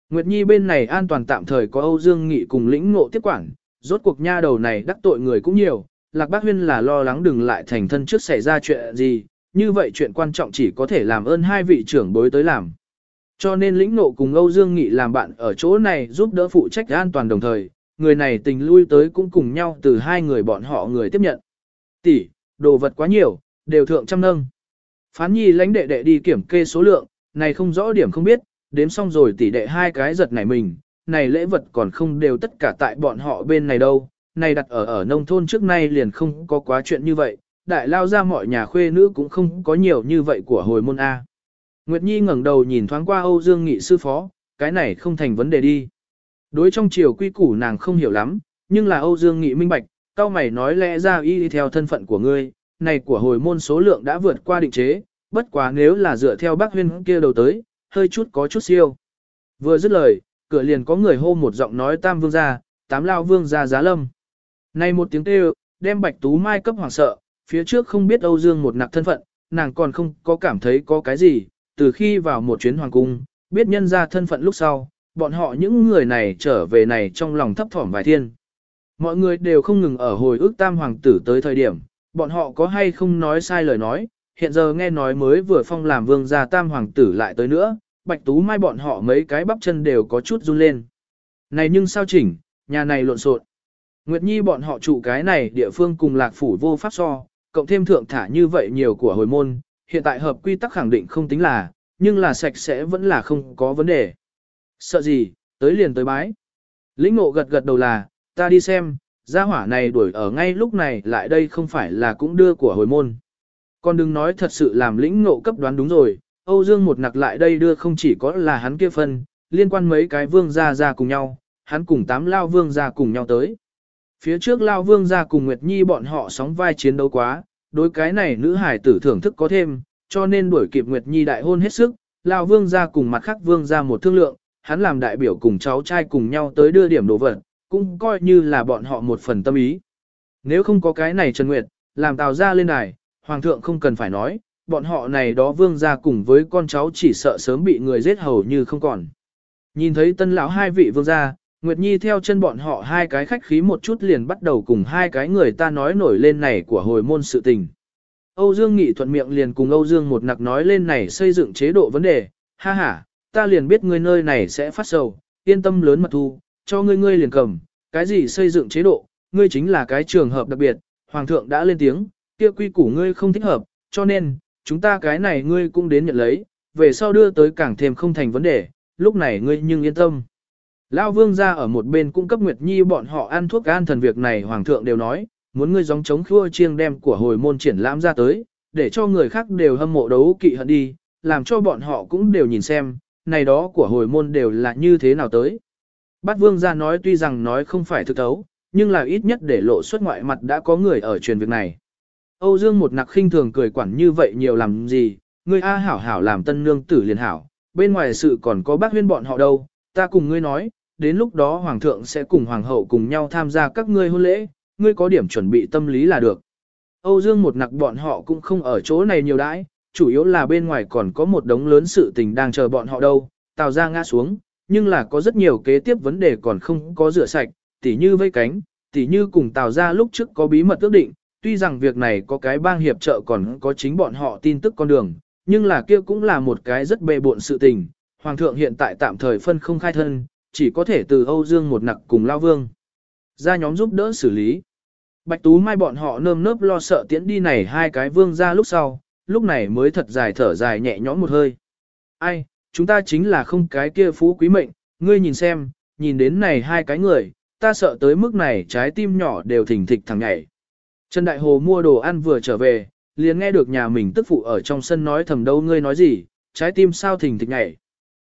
Nguyệt Nhi bên này an toàn tạm thời có Âu Dương Nghị cùng lĩnh ngộ tiếp quản, rốt cuộc nha đầu này đắc tội người cũng nhiều, Lạc Bác Huyên là lo lắng đừng lại thành thân trước xảy ra chuyện gì, như vậy chuyện quan trọng chỉ có thể làm ơn hai vị trưởng bối tới làm. Cho nên lĩnh ngộ cùng Âu Dương Nghị làm bạn ở chỗ này giúp đỡ phụ trách an toàn đồng thời, người này tình lui tới cũng cùng nhau từ hai người bọn họ người tiếp nhận. Tỷ, đồ vật quá nhiều, đều thượng trăm nâng. Phán nhi lãnh đệ đệ đi kiểm kê số lượng, này không rõ điểm không biết, đếm xong rồi tỷ đệ hai cái giật này mình, này lễ vật còn không đều tất cả tại bọn họ bên này đâu, này đặt ở ở nông thôn trước nay liền không có quá chuyện như vậy, đại lao ra mọi nhà khuê nữ cũng không có nhiều như vậy của hồi môn A. Nguyệt Nhi ngẩng đầu nhìn thoáng qua Âu Dương Nghị sư phó, cái này không thành vấn đề đi. Đối trong chiều quy củ nàng không hiểu lắm, nhưng là Âu Dương Nghị minh bạch, cao mày nói lẽ ra y theo thân phận của ngươi, này của hồi môn số lượng đã vượt qua định chế, bất quá nếu là dựa theo bác huyên kia đầu tới, hơi chút có chút siêu. Vừa dứt lời, cửa liền có người hô một giọng nói tam vương gia, tám lao vương gia giá lâm. Này một tiếng kêu, đem bạch tú mai cấp hoàng sợ, phía trước không biết Âu Dương một nặc thân phận, nàng còn không có cảm thấy có cái gì, từ khi vào một chuyến hoàng cung, biết nhân ra thân phận lúc sau, bọn họ những người này trở về này trong lòng thấp thỏm vài thiên. Mọi người đều không ngừng ở hồi ức tam hoàng tử tới thời điểm, bọn họ có hay không nói sai lời nói, hiện giờ nghe nói mới vừa phong làm vương gia tam hoàng tử lại tới nữa, bạch tú mai bọn họ mấy cái bắp chân đều có chút run lên. Này nhưng sao chỉnh, nhà này lộn xộn. Nguyệt Nhi bọn họ trụ cái này địa phương cùng lạc phủ vô pháp so, cộng thêm thượng thả như vậy nhiều của hồi môn, hiện tại hợp quy tắc khẳng định không tính là, nhưng là sạch sẽ vẫn là không có vấn đề. Sợ gì, tới liền tới bái. Lĩnh ngộ gật gật đầu là, ta đi xem, gia hỏa này đuổi ở ngay lúc này lại đây không phải là cũng đưa của hồi môn. Còn đừng nói thật sự làm lĩnh ngộ cấp đoán đúng rồi, Âu Dương một nặc lại đây đưa không chỉ có là hắn kia phân, liên quan mấy cái vương gia ra cùng nhau, hắn cùng tám lao vương gia cùng nhau tới. Phía trước lao vương gia cùng Nguyệt Nhi bọn họ sóng vai chiến đấu quá, đối cái này nữ hải tử thưởng thức có thêm, cho nên đuổi kịp Nguyệt Nhi đại hôn hết sức, lao vương gia cùng mặt khác vương gia một thương lượng, hắn làm đại biểu cùng cháu trai cùng nhau tới đưa điểm đồ vật, cũng coi như là bọn họ một phần tâm ý. Nếu không có cái này Trần Nguyệt, làm tào ra lên đài, hoàng thượng không cần phải nói, bọn họ này đó vương gia cùng với con cháu chỉ sợ sớm bị người giết hầu như không còn. Nhìn thấy tân lão hai vị vương gia, Nguyệt Nhi theo chân bọn họ hai cái khách khí một chút liền bắt đầu cùng hai cái người ta nói nổi lên này của hồi môn sự tình. Âu Dương Nghị thuận miệng liền cùng Âu Dương một nặc nói lên này xây dựng chế độ vấn đề, ha ha, ta liền biết ngươi nơi này sẽ phát sầu, yên tâm lớn mật thu, cho ngươi ngươi liền cầm, cái gì xây dựng chế độ, ngươi chính là cái trường hợp đặc biệt, Hoàng thượng đã lên tiếng, kia quy củ ngươi không thích hợp, cho nên, chúng ta cái này ngươi cũng đến nhận lấy, về sau đưa tới càng thêm không thành vấn đề, lúc này ngươi nhưng yên tâm. Lão vương ra ở một bên cung cấp Nguyệt Nhi bọn họ ăn thuốc an thần việc này hoàng thượng đều nói, muốn ngươi giống chống khua chiêng đem của hồi môn triển lãm ra tới, để cho người khác đều hâm mộ đấu kỵ hận đi, làm cho bọn họ cũng đều nhìn xem, này đó của hồi môn đều là như thế nào tới. Bát vương ra nói tuy rằng nói không phải thực thấu, nhưng là ít nhất để lộ xuất ngoại mặt đã có người ở truyền việc này. Âu Dương một nặc khinh thường cười quản như vậy nhiều làm gì, ngươi A hảo hảo làm tân nương tử liền hảo, bên ngoài sự còn có bác huyên bọn họ đâu, ta cùng ngươi nói, đến lúc đó hoàng thượng sẽ cùng hoàng hậu cùng nhau tham gia các ngươi hôn lễ, ngươi có điểm chuẩn bị tâm lý là được. Âu Dương một nặc bọn họ cũng không ở chỗ này nhiều đãi, chủ yếu là bên ngoài còn có một đống lớn sự tình đang chờ bọn họ đâu, tào ra ngã xuống, nhưng là có rất nhiều kế tiếp vấn đề còn không có rửa sạch, tỉ như vây cánh, tỉ như cùng tào ra lúc trước có bí mật ước định, tuy rằng việc này có cái bang hiệp trợ còn có chính bọn họ tin tức con đường, nhưng là kia cũng là một cái rất bề bộn sự tình. Hoàng thượng hiện tại tạm thời phân không khai thân, chỉ có thể từ Âu Dương một nặc cùng Lao Vương ra nhóm giúp đỡ xử lý. Bạch Tú Mai bọn họ nơm nớp lo sợ tiễn đi này hai cái vương ra lúc sau, lúc này mới thật dài thở dài nhẹ nhõm một hơi. Ai, chúng ta chính là không cái kia phú quý mệnh, ngươi nhìn xem, nhìn đến này hai cái người, ta sợ tới mức này trái tim nhỏ đều thỉnh thịch thằng nhảy. Trần Đại Hồ mua đồ ăn vừa trở về, liền nghe được nhà mình tức phụ ở trong sân nói thầm đâu ngươi nói gì, trái tim sao thỉnh thịch nhảy.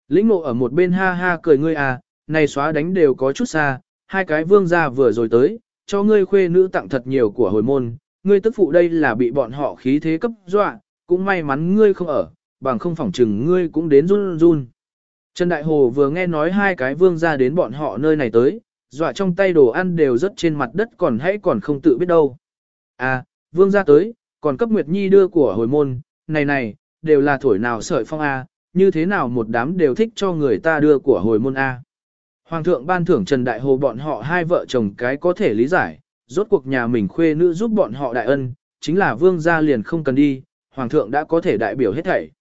Lĩnh ngộ ở một bên ha ha cười ngươi à, này xóa đánh đều có chút xa, hai cái vương gia vừa rồi tới, cho ngươi khuê nữ tặng thật nhiều của hồi môn, ngươi tức phụ đây là bị bọn họ khí thế cấp dọa, cũng may mắn ngươi không ở, bằng không phỏng chừng ngươi cũng đến run run. Trần Đại Hồ vừa nghe nói hai cái vương gia đến bọn họ nơi này tới, dọa trong tay đồ ăn đều rất trên mặt đất còn hãy còn không tự biết đâu. À, vương gia tới, còn cấp Nguyệt Nhi đưa của hồi môn, này này, đều là thổi nào sợi phong A, như thế nào một đám đều thích cho người ta đưa của hồi môn A. Hoàng thượng ban thưởng Trần Đại Hồ bọn họ hai vợ chồng cái có thể lý giải, rốt cuộc nhà mình khuê nữ giúp bọn họ đại ân, chính là vương gia liền không cần đi, Hoàng thượng đã có thể đại biểu hết thảy.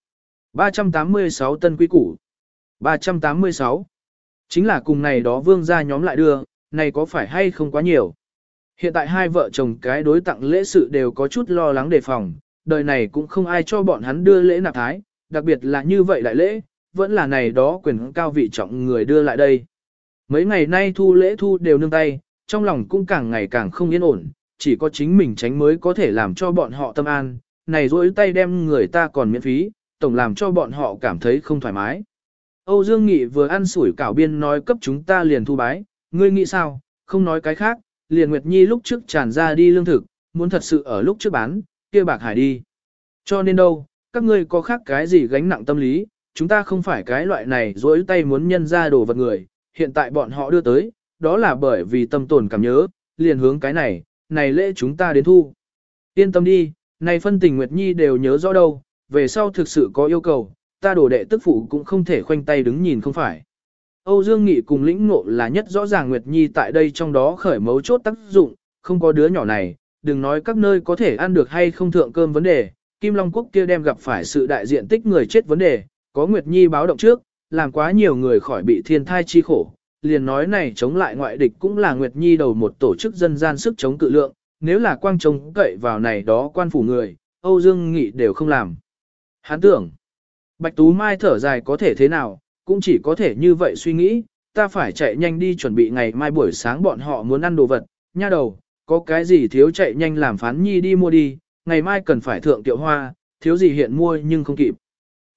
386 tân quý củ 386 Chính là cùng này đó vương gia nhóm lại đưa, này có phải hay không quá nhiều. Hiện tại hai vợ chồng cái đối tặng lễ sự đều có chút lo lắng đề phòng, đời này cũng không ai cho bọn hắn đưa lễ nạp thái, đặc biệt là như vậy đại lễ, vẫn là này đó quyền cao vị trọng người đưa lại đây. Mấy ngày nay thu lễ thu đều nương tay, trong lòng cũng càng ngày càng không yên ổn, chỉ có chính mình tránh mới có thể làm cho bọn họ tâm an, này rỗi tay đem người ta còn miễn phí, tổng làm cho bọn họ cảm thấy không thoải mái. Âu Dương Nghị vừa ăn sủi cảo biên nói cấp chúng ta liền thu bái, ngươi nghĩ sao, không nói cái khác, liền Nguyệt Nhi lúc trước tràn ra đi lương thực, muốn thật sự ở lúc trước bán, kia bạc hải đi. Cho nên đâu, các ngươi có khác cái gì gánh nặng tâm lý, chúng ta không phải cái loại này dối tay muốn nhân ra đồ vật người, hiện tại bọn họ đưa tới, đó là bởi vì tâm tồn cảm nhớ, liền hướng cái này, này lễ chúng ta đến thu. Yên tâm đi, này phân tình Nguyệt Nhi đều nhớ rõ đâu, về sau thực sự có yêu cầu, ta đổ đệ tức phụ cũng không thể khoanh tay đứng nhìn không phải. Âu Dương Nghị cùng lĩnh ngộ là nhất rõ ràng Nguyệt Nhi tại đây trong đó khởi mấu chốt tác dụng, không có đứa nhỏ này, đừng nói các nơi có thể ăn được hay không thượng cơm vấn đề, Kim Long Quốc kia đem gặp phải sự đại diện tích người chết vấn đề, có Nguyệt Nhi báo động trước, làm quá nhiều người khỏi bị thiên thai chi khổ, liền nói này chống lại ngoại địch cũng là Nguyệt Nhi đầu một tổ chức dân gian sức chống cự lượng, nếu là quang trông cậy vào này đó quan phủ người, Âu Dương Nghị đều không làm. Hắn tưởng, Bạch Tú Mai thở dài có thể thế nào, cũng chỉ có thể như vậy suy nghĩ, ta phải chạy nhanh đi chuẩn bị ngày mai buổi sáng bọn họ muốn ăn đồ vật, nha đầu, có cái gì thiếu chạy nhanh làm phán nhi đi mua đi, ngày mai cần phải thượng tiệu hoa, thiếu gì hiện mua nhưng không kịp.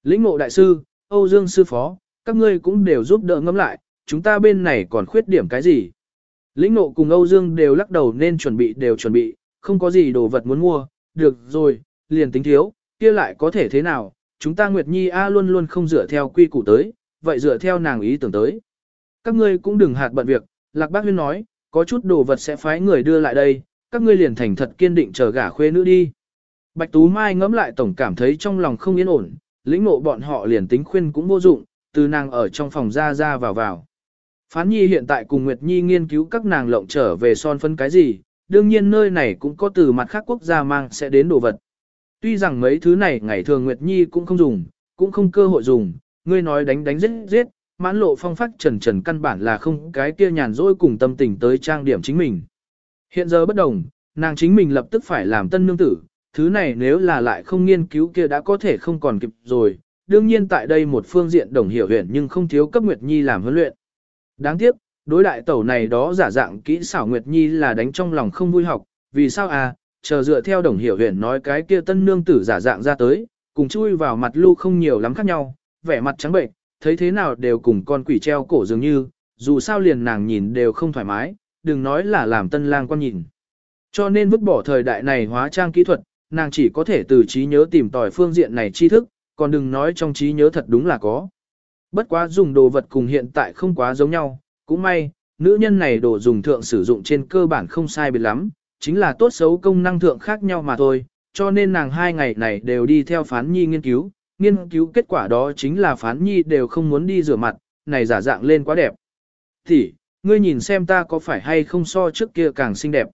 Lĩnh ngộ đại sư, Âu Dương sư phó, các ngươi cũng đều giúp đỡ ngẫm lại, chúng ta bên này còn khuyết điểm cái gì. Lĩnh ngộ cùng Âu Dương đều lắc đầu nên chuẩn bị đều chuẩn bị, không có gì đồ vật muốn mua, được rồi, liền tính thiếu, kia lại có thể thế nào, chúng ta Nguyệt Nhi A luôn luôn không dựa theo quy củ tới, vậy dựa theo nàng ý tưởng tới. Các ngươi cũng đừng hạt bận việc, Lạc Bác Huyên nói, có chút đồ vật sẽ phái người đưa lại đây, các ngươi liền thành thật kiên định chờ gả khuê nữ đi. Bạch Tú Mai ngẫm lại tổng cảm thấy trong lòng không yên ổn, lĩnh ngộ bọn họ liền tính khuyên cũng vô dụng, từ nàng ở trong phòng ra ra vào vào. Phán Nhi hiện tại cùng Nguyệt Nhi nghiên cứu các nàng lộng trở về son phân cái gì, đương nhiên nơi này cũng có từ mặt khác quốc gia mang sẽ đến đồ vật. Tuy rằng mấy thứ này ngày thường Nguyệt Nhi cũng không dùng, cũng không cơ hội dùng, ngươi nói đánh đánh giết giết, mãn lộ phong phát trần trần căn bản là không cái kia nhàn rỗi cùng tâm tình tới trang điểm chính mình. Hiện giờ bất đồng, nàng chính mình lập tức phải làm tân nương tử, thứ này nếu là lại không nghiên cứu kia đã có thể không còn kịp rồi, đương nhiên tại đây một phương diện đồng hiểu huyền nhưng không thiếu cấp Nguyệt Nhi làm huấn luyện. Đáng tiếc, đối đại tẩu này đó giả dạng kỹ xảo Nguyệt Nhi là đánh trong lòng không vui học, vì sao à, chờ dựa theo đồng hiểu huyền nói cái kia tân nương tử giả dạng ra tới, cùng chui vào mặt lưu không nhiều lắm khác nhau, vẻ mặt trắng bệnh, thấy thế nào đều cùng con quỷ treo cổ dường như, dù sao liền nàng nhìn đều không thoải mái, đừng nói là làm tân lang quan nhìn. Cho nên vứt bỏ thời đại này hóa trang kỹ thuật, nàng chỉ có thể từ trí nhớ tìm tòi phương diện này tri thức, còn đừng nói trong trí nhớ thật đúng là có. Bất quá dùng đồ vật cùng hiện tại không quá giống nhau, cũng may, nữ nhân này đồ dùng thượng sử dụng trên cơ bản không sai biệt lắm, chính là tốt xấu công năng thượng khác nhau mà thôi, cho nên nàng hai ngày này đều đi theo phán nhi nghiên cứu, nghiên cứu kết quả đó chính là phán nhi đều không muốn đi rửa mặt, này giả dạng lên quá đẹp. Thì, ngươi nhìn xem ta có phải hay không so trước kia càng xinh đẹp.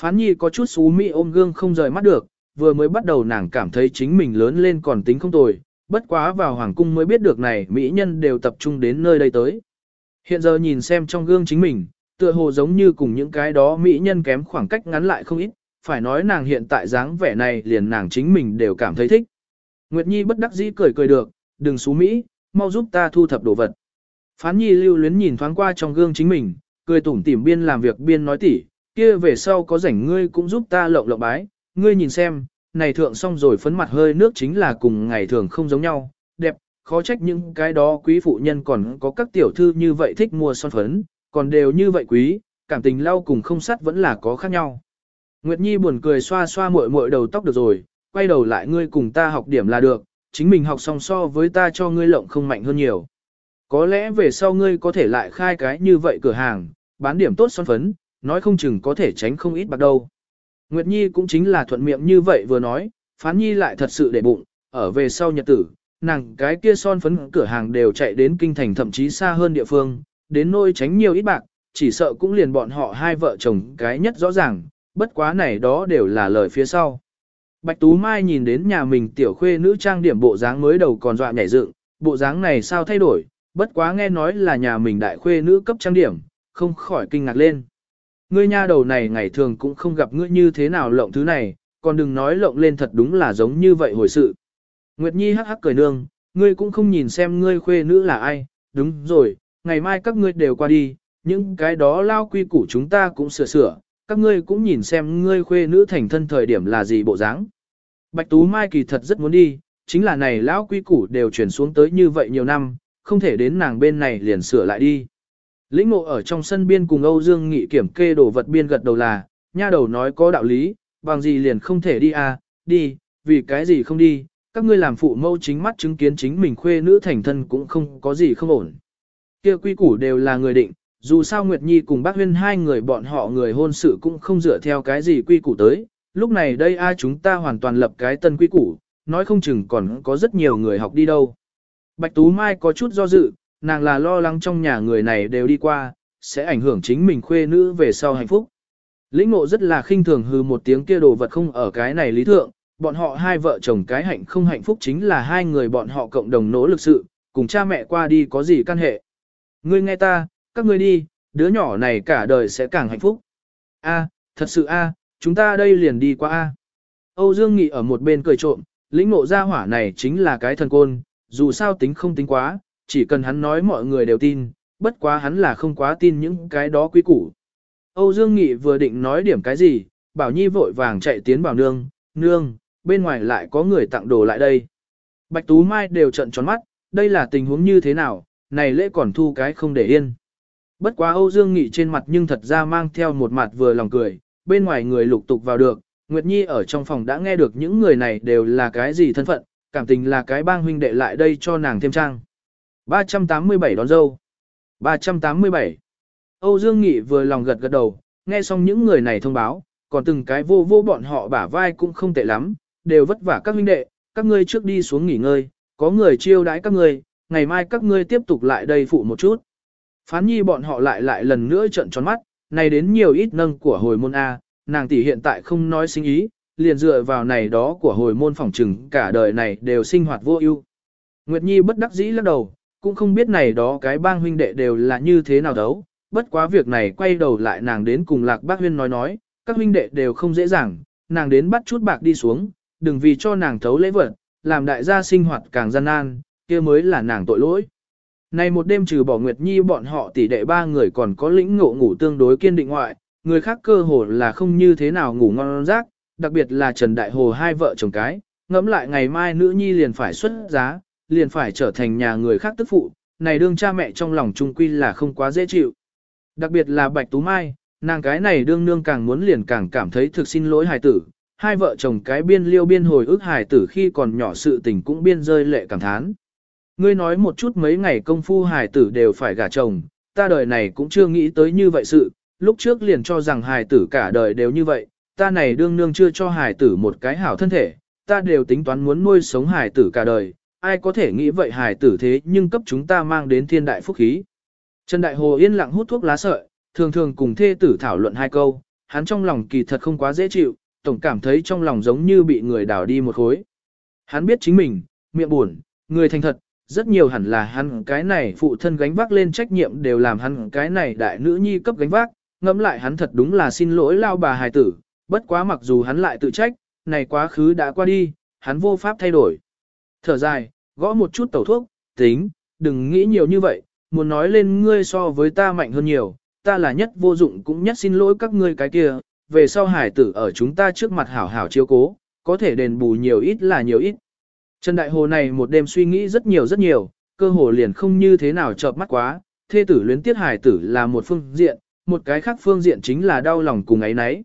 Phán nhi có chút xú mỹ ôm gương không rời mắt được, vừa mới bắt đầu nàng cảm thấy chính mình lớn lên còn tính không tồi, bất quá vào hoàng cung mới biết được này mỹ nhân đều tập trung đến nơi đây tới. Hiện giờ nhìn xem trong gương chính mình, tựa hồ giống như cùng những cái đó mỹ nhân kém khoảng cách ngắn lại không ít, phải nói nàng hiện tại dáng vẻ này liền nàng chính mình đều cảm thấy thích. Nguyệt Nhi bất đắc dĩ cười cười được, đừng xú Mỹ, mau giúp ta thu thập đồ vật. Phán Nhi lưu luyến nhìn thoáng qua trong gương chính mình, cười tủm tỉm biên làm việc biên nói tỉ, kia về sau có rảnh ngươi cũng giúp ta lộng lộng bái, ngươi nhìn xem, này thượng xong rồi phấn mặt hơi nước chính là cùng ngày thường không giống nhau, đẹp, khó trách những cái đó quý phụ nhân còn có các tiểu thư như vậy thích mua son phấn, còn đều như vậy quý, cảm tình lau cùng không sắt vẫn là có khác nhau. Nguyệt Nhi buồn cười xoa xoa muội muội đầu tóc được rồi, quay đầu lại ngươi cùng ta học điểm là được, chính mình học song so với ta cho ngươi lộng không mạnh hơn nhiều. Có lẽ về sau ngươi có thể lại khai cái như vậy cửa hàng, bán điểm tốt son phấn, nói không chừng có thể tránh không ít bạc đâu. Nguyệt Nhi cũng chính là thuận miệng như vậy vừa nói, Phán Nhi lại thật sự để bụng, ở về sau nhật tử, nàng cái kia son phấn cửa hàng đều chạy đến kinh thành thậm chí xa hơn địa phương, đến nôi tránh nhiều ít bạc, chỉ sợ cũng liền bọn họ hai vợ chồng cái nhất rõ ràng, bất quá này đó đều là lời phía sau. Bạch Tú Mai nhìn đến nhà mình tiểu khuê nữ trang điểm bộ dáng mới đầu còn dọa nhảy dựng, bộ dáng này sao thay đổi, bất quá nghe nói là nhà mình đại khuê nữ cấp trang điểm, không khỏi kinh ngạc lên. Ngươi nha đầu này ngày thường cũng không gặp ngươi như thế nào lộng thứ này, còn đừng nói lộng lên thật đúng là giống như vậy hồi sự. Nguyệt Nhi hắc hắc cười nương, ngươi cũng không nhìn xem ngươi khuê nữ là ai, đúng rồi, ngày mai các ngươi đều qua đi, những cái đó lao quy củ chúng ta cũng sửa sửa, các ngươi cũng nhìn xem ngươi khuê nữ thành thân thời điểm là gì bộ dáng. Bạch Tú Mai kỳ thật rất muốn đi, chính là này lão quy củ đều chuyển xuống tới như vậy nhiều năm, không thể đến nàng bên này liền sửa lại đi. Lĩnh ngộ ở trong sân biên cùng Âu Dương Nghị kiểm kê đồ vật biên gật đầu là, nha đầu nói có đạo lý, bằng gì liền không thể đi à, đi, vì cái gì không đi, các ngươi làm phụ mâu chính mắt chứng kiến chính mình khuê nữ thành thân cũng không có gì không ổn. Kia quy củ đều là người định, dù sao Nguyệt Nhi cùng bác huyên hai người bọn họ người hôn sự cũng không dựa theo cái gì quy củ tới, lúc này đây ai chúng ta hoàn toàn lập cái tân quy củ, nói không chừng còn có rất nhiều người học đi đâu. Bạch Tú Mai có chút do dự, nàng là lo lắng trong nhà người này đều đi qua, sẽ ảnh hưởng chính mình khuê nữ về sau hạnh phúc. Lĩnh ngộ rất là khinh thường hư một tiếng kia đồ vật không ở cái này lý thượng, bọn họ hai vợ chồng cái hạnh không hạnh phúc chính là hai người bọn họ cộng đồng nỗ lực sự, cùng cha mẹ qua đi có gì căn hệ. Ngươi nghe ta, các ngươi đi, đứa nhỏ này cả đời sẽ càng hạnh phúc. A, thật sự a, chúng ta đây liền đi qua a. Âu Dương Nghị ở một bên cười trộm, lĩnh ngộ ra hỏa này chính là cái thần côn, dù sao tính không tính quá, chỉ cần hắn nói mọi người đều tin, bất quá hắn là không quá tin những cái đó quý củ. Âu Dương Nghị vừa định nói điểm cái gì, Bảo Nhi vội vàng chạy tiến bảo nương, nương, bên ngoài lại có người tặng đồ lại đây. Bạch Tú Mai đều trận tròn mắt, đây là tình huống như thế nào, này lễ còn thu cái không để yên. Bất quá Âu Dương Nghị trên mặt nhưng thật ra mang theo một mặt vừa lòng cười, bên ngoài người lục tục vào được, Nguyệt Nhi ở trong phòng đã nghe được những người này đều là cái gì thân phận, cảm tình là cái bang huynh đệ lại đây cho nàng thêm trang. 387 đón dâu. 387. Âu Dương Nghị vừa lòng gật gật đầu, nghe xong những người này thông báo, còn từng cái vô vô bọn họ bả vai cũng không tệ lắm, đều vất vả các huynh đệ, các ngươi trước đi xuống nghỉ ngơi, có người chiêu đãi các ngươi, ngày mai các ngươi tiếp tục lại đây phụ một chút. Phán nhi bọn họ lại lại lần nữa trận tròn mắt, này đến nhiều ít nâng của hồi môn A, nàng tỷ hiện tại không nói sinh ý, liền dựa vào này đó của hồi môn phỏng trừng cả đời này đều sinh hoạt vô ưu. Nguyệt Nhi bất đắc dĩ lắc đầu, cũng không biết này đó cái bang huynh đệ đều là như thế nào đấu, bất quá việc này quay đầu lại nàng đến cùng lạc bác huyên nói nói, các huynh đệ đều không dễ dàng, nàng đến bắt chút bạc đi xuống, đừng vì cho nàng thấu lễ vật, làm đại gia sinh hoạt càng gian nan, kia mới là nàng tội lỗi. Này một đêm trừ bỏ Nguyệt Nhi bọn họ tỷ đệ ba người còn có lĩnh ngộ ngủ tương đối kiên định ngoại, người khác cơ hồ là không như thế nào ngủ ngon giấc, đặc biệt là Trần Đại Hồ hai vợ chồng cái, ngẫm lại ngày mai nữ nhi liền phải xuất giá, liền phải trở thành nhà người khác tức phụ, này đương cha mẹ trong lòng trung quy là không quá dễ chịu. Đặc biệt là Bạch Tú Mai, nàng cái này đương nương càng muốn liền càng cảm thấy thực xin lỗi hài tử, hai vợ chồng cái biên liêu biên hồi ức hài tử khi còn nhỏ sự tình cũng biên rơi lệ cảm thán. Ngươi nói một chút mấy ngày công phu hài tử đều phải gả chồng, ta đời này cũng chưa nghĩ tới như vậy sự, lúc trước liền cho rằng hài tử cả đời đều như vậy, ta này đương nương chưa cho hài tử một cái hảo thân thể, ta đều tính toán muốn nuôi sống hài tử cả đời, ai có thể nghĩ vậy hài tử thế nhưng cấp chúng ta mang đến thiên đại phúc khí. Trần Đại Hồ yên lặng hút thuốc lá sợi, thường thường cùng thê tử thảo luận hai câu, hắn trong lòng kỳ thật không quá dễ chịu, tổng cảm thấy trong lòng giống như bị người đào đi một khối. Hắn biết chính mình, miệng buồn, người thành thật, rất nhiều hẳn là hắn cái này phụ thân gánh vác lên trách nhiệm đều làm hắn cái này đại nữ nhi cấp gánh vác, ngẫm lại hắn thật đúng là xin lỗi lao bà hài tử, bất quá mặc dù hắn lại tự trách, này quá khứ đã qua đi, hắn vô pháp thay đổi. Thở dài, gõ một chút tẩu thuốc, tính, đừng nghĩ nhiều như vậy, muốn nói lên ngươi so với ta mạnh hơn nhiều, ta là nhất vô dụng cũng nhất xin lỗi các ngươi cái kia, về sau hải tử ở chúng ta trước mặt hảo hảo chiếu cố, có thể đền bù nhiều ít là nhiều ít. Trần Đại Hồ này một đêm suy nghĩ rất nhiều rất nhiều, cơ hồ liền không như thế nào chợp mắt quá, thê tử luyến tiết hải tử là một phương diện, một cái khác phương diện chính là đau lòng cùng ấy nấy.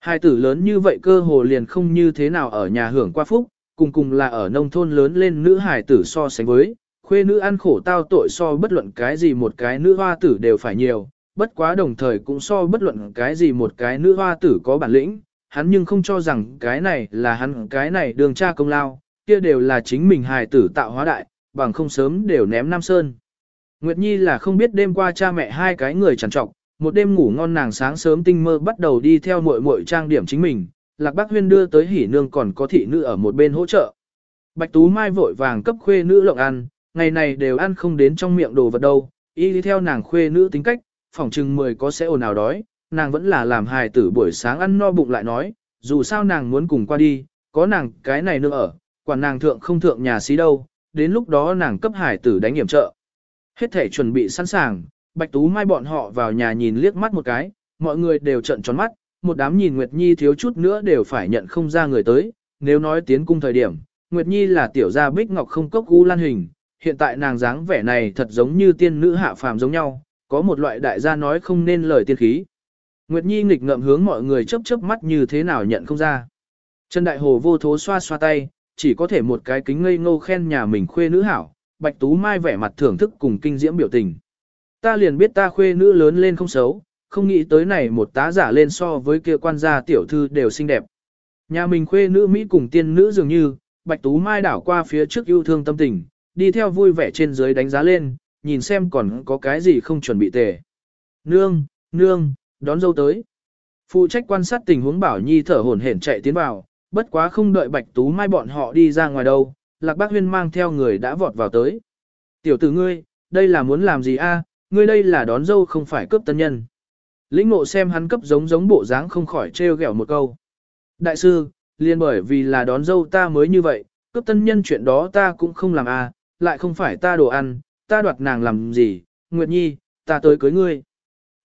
Hài tử lớn như vậy cơ hồ liền không như thế nào ở nhà hưởng qua phúc, cùng cùng là ở nông thôn lớn lên nữ hải tử so sánh với, khuê nữ ăn khổ tao tội so bất luận cái gì một cái nữ hoa tử đều phải nhiều, bất quá đồng thời cũng so bất luận cái gì một cái nữ hoa tử có bản lĩnh, hắn nhưng không cho rằng cái này là hắn cái này đường cha công lao, kia đều là chính mình hài tử tạo hóa đại, bằng không sớm đều ném Nam Sơn. Nguyệt Nhi là không biết đêm qua cha mẹ hai cái người chẳng trọc, một đêm ngủ ngon nàng sáng sớm tinh mơ bắt đầu đi theo muội muội trang điểm chính mình, Lạc Bác Huyên đưa tới hỉ nương còn có thị nữ ở một bên hỗ trợ. Bạch Tú Mai vội vàng cấp khuê nữ lộng ăn, ngày này đều ăn không đến trong miệng đồ vật đâu, y đi theo nàng khuê nữ tính cách, phỏng chừng mười có sẽ ồn ào đói, nàng vẫn là làm hài tử buổi sáng ăn no bụng lại nói, dù sao nàng muốn cùng qua đi, có nàng cái này nữa ở, quản nàng thượng không thượng nhà xí đâu, đến lúc đó nàng cấp hải tử đánh hiểm trợ. Hết thể chuẩn bị sẵn sàng, Bạch Tú Mai bọn họ vào nhà nhìn liếc mắt một cái, mọi người đều trợn tròn mắt, một đám nhìn Nguyệt Nhi thiếu chút nữa đều phải nhận không ra người tới, nếu nói tiến cung thời điểm, Nguyệt Nhi là tiểu gia bích ngọc không cốc gu lan hình, hiện tại nàng dáng vẻ này thật giống như tiên nữ hạ phàm giống nhau, có một loại đại gia nói không nên lời tiên khí. Nguyệt Nhi nghịch ngợm hướng mọi người chớp chớp mắt như thế nào nhận không ra. Trần Đại Hồ vô thố xoa xoa tay, chỉ có thể một cái kính ngây ngô khen nhà mình khuê nữ hảo, Bạch Tú Mai vẻ mặt thưởng thức cùng kinh diễm biểu tình. Ta liền biết ta khuê nữ lớn lên không xấu, không nghĩ tới này một tá giả lên so với kia quan gia tiểu thư đều xinh đẹp. Nhà mình khuê nữ Mỹ cùng tiên nữ dường như, Bạch Tú Mai đảo qua phía trước yêu thương tâm tình, đi theo vui vẻ trên dưới đánh giá lên, nhìn xem còn có cái gì không chuẩn bị tề. Nương, nương, đón dâu tới. Phụ trách quan sát tình huống Bảo Nhi thở hổn hển chạy tiến vào, bất quá không đợi Bạch Tú Mai bọn họ đi ra ngoài đâu, Lạc Bác Huyên mang theo người đã vọt vào tới. Tiểu tử ngươi, đây là muốn làm gì a? ngươi đây là đón dâu không phải cướp tân nhân. Lĩnh ngộ xem hắn cấp giống giống bộ dáng không khỏi trêu ghẹo một câu. Đại sư, liền bởi vì là đón dâu ta mới như vậy, cướp tân nhân chuyện đó ta cũng không làm a, lại không phải ta đồ ăn, ta đoạt nàng làm gì, Nguyệt Nhi, ta tới cưới ngươi.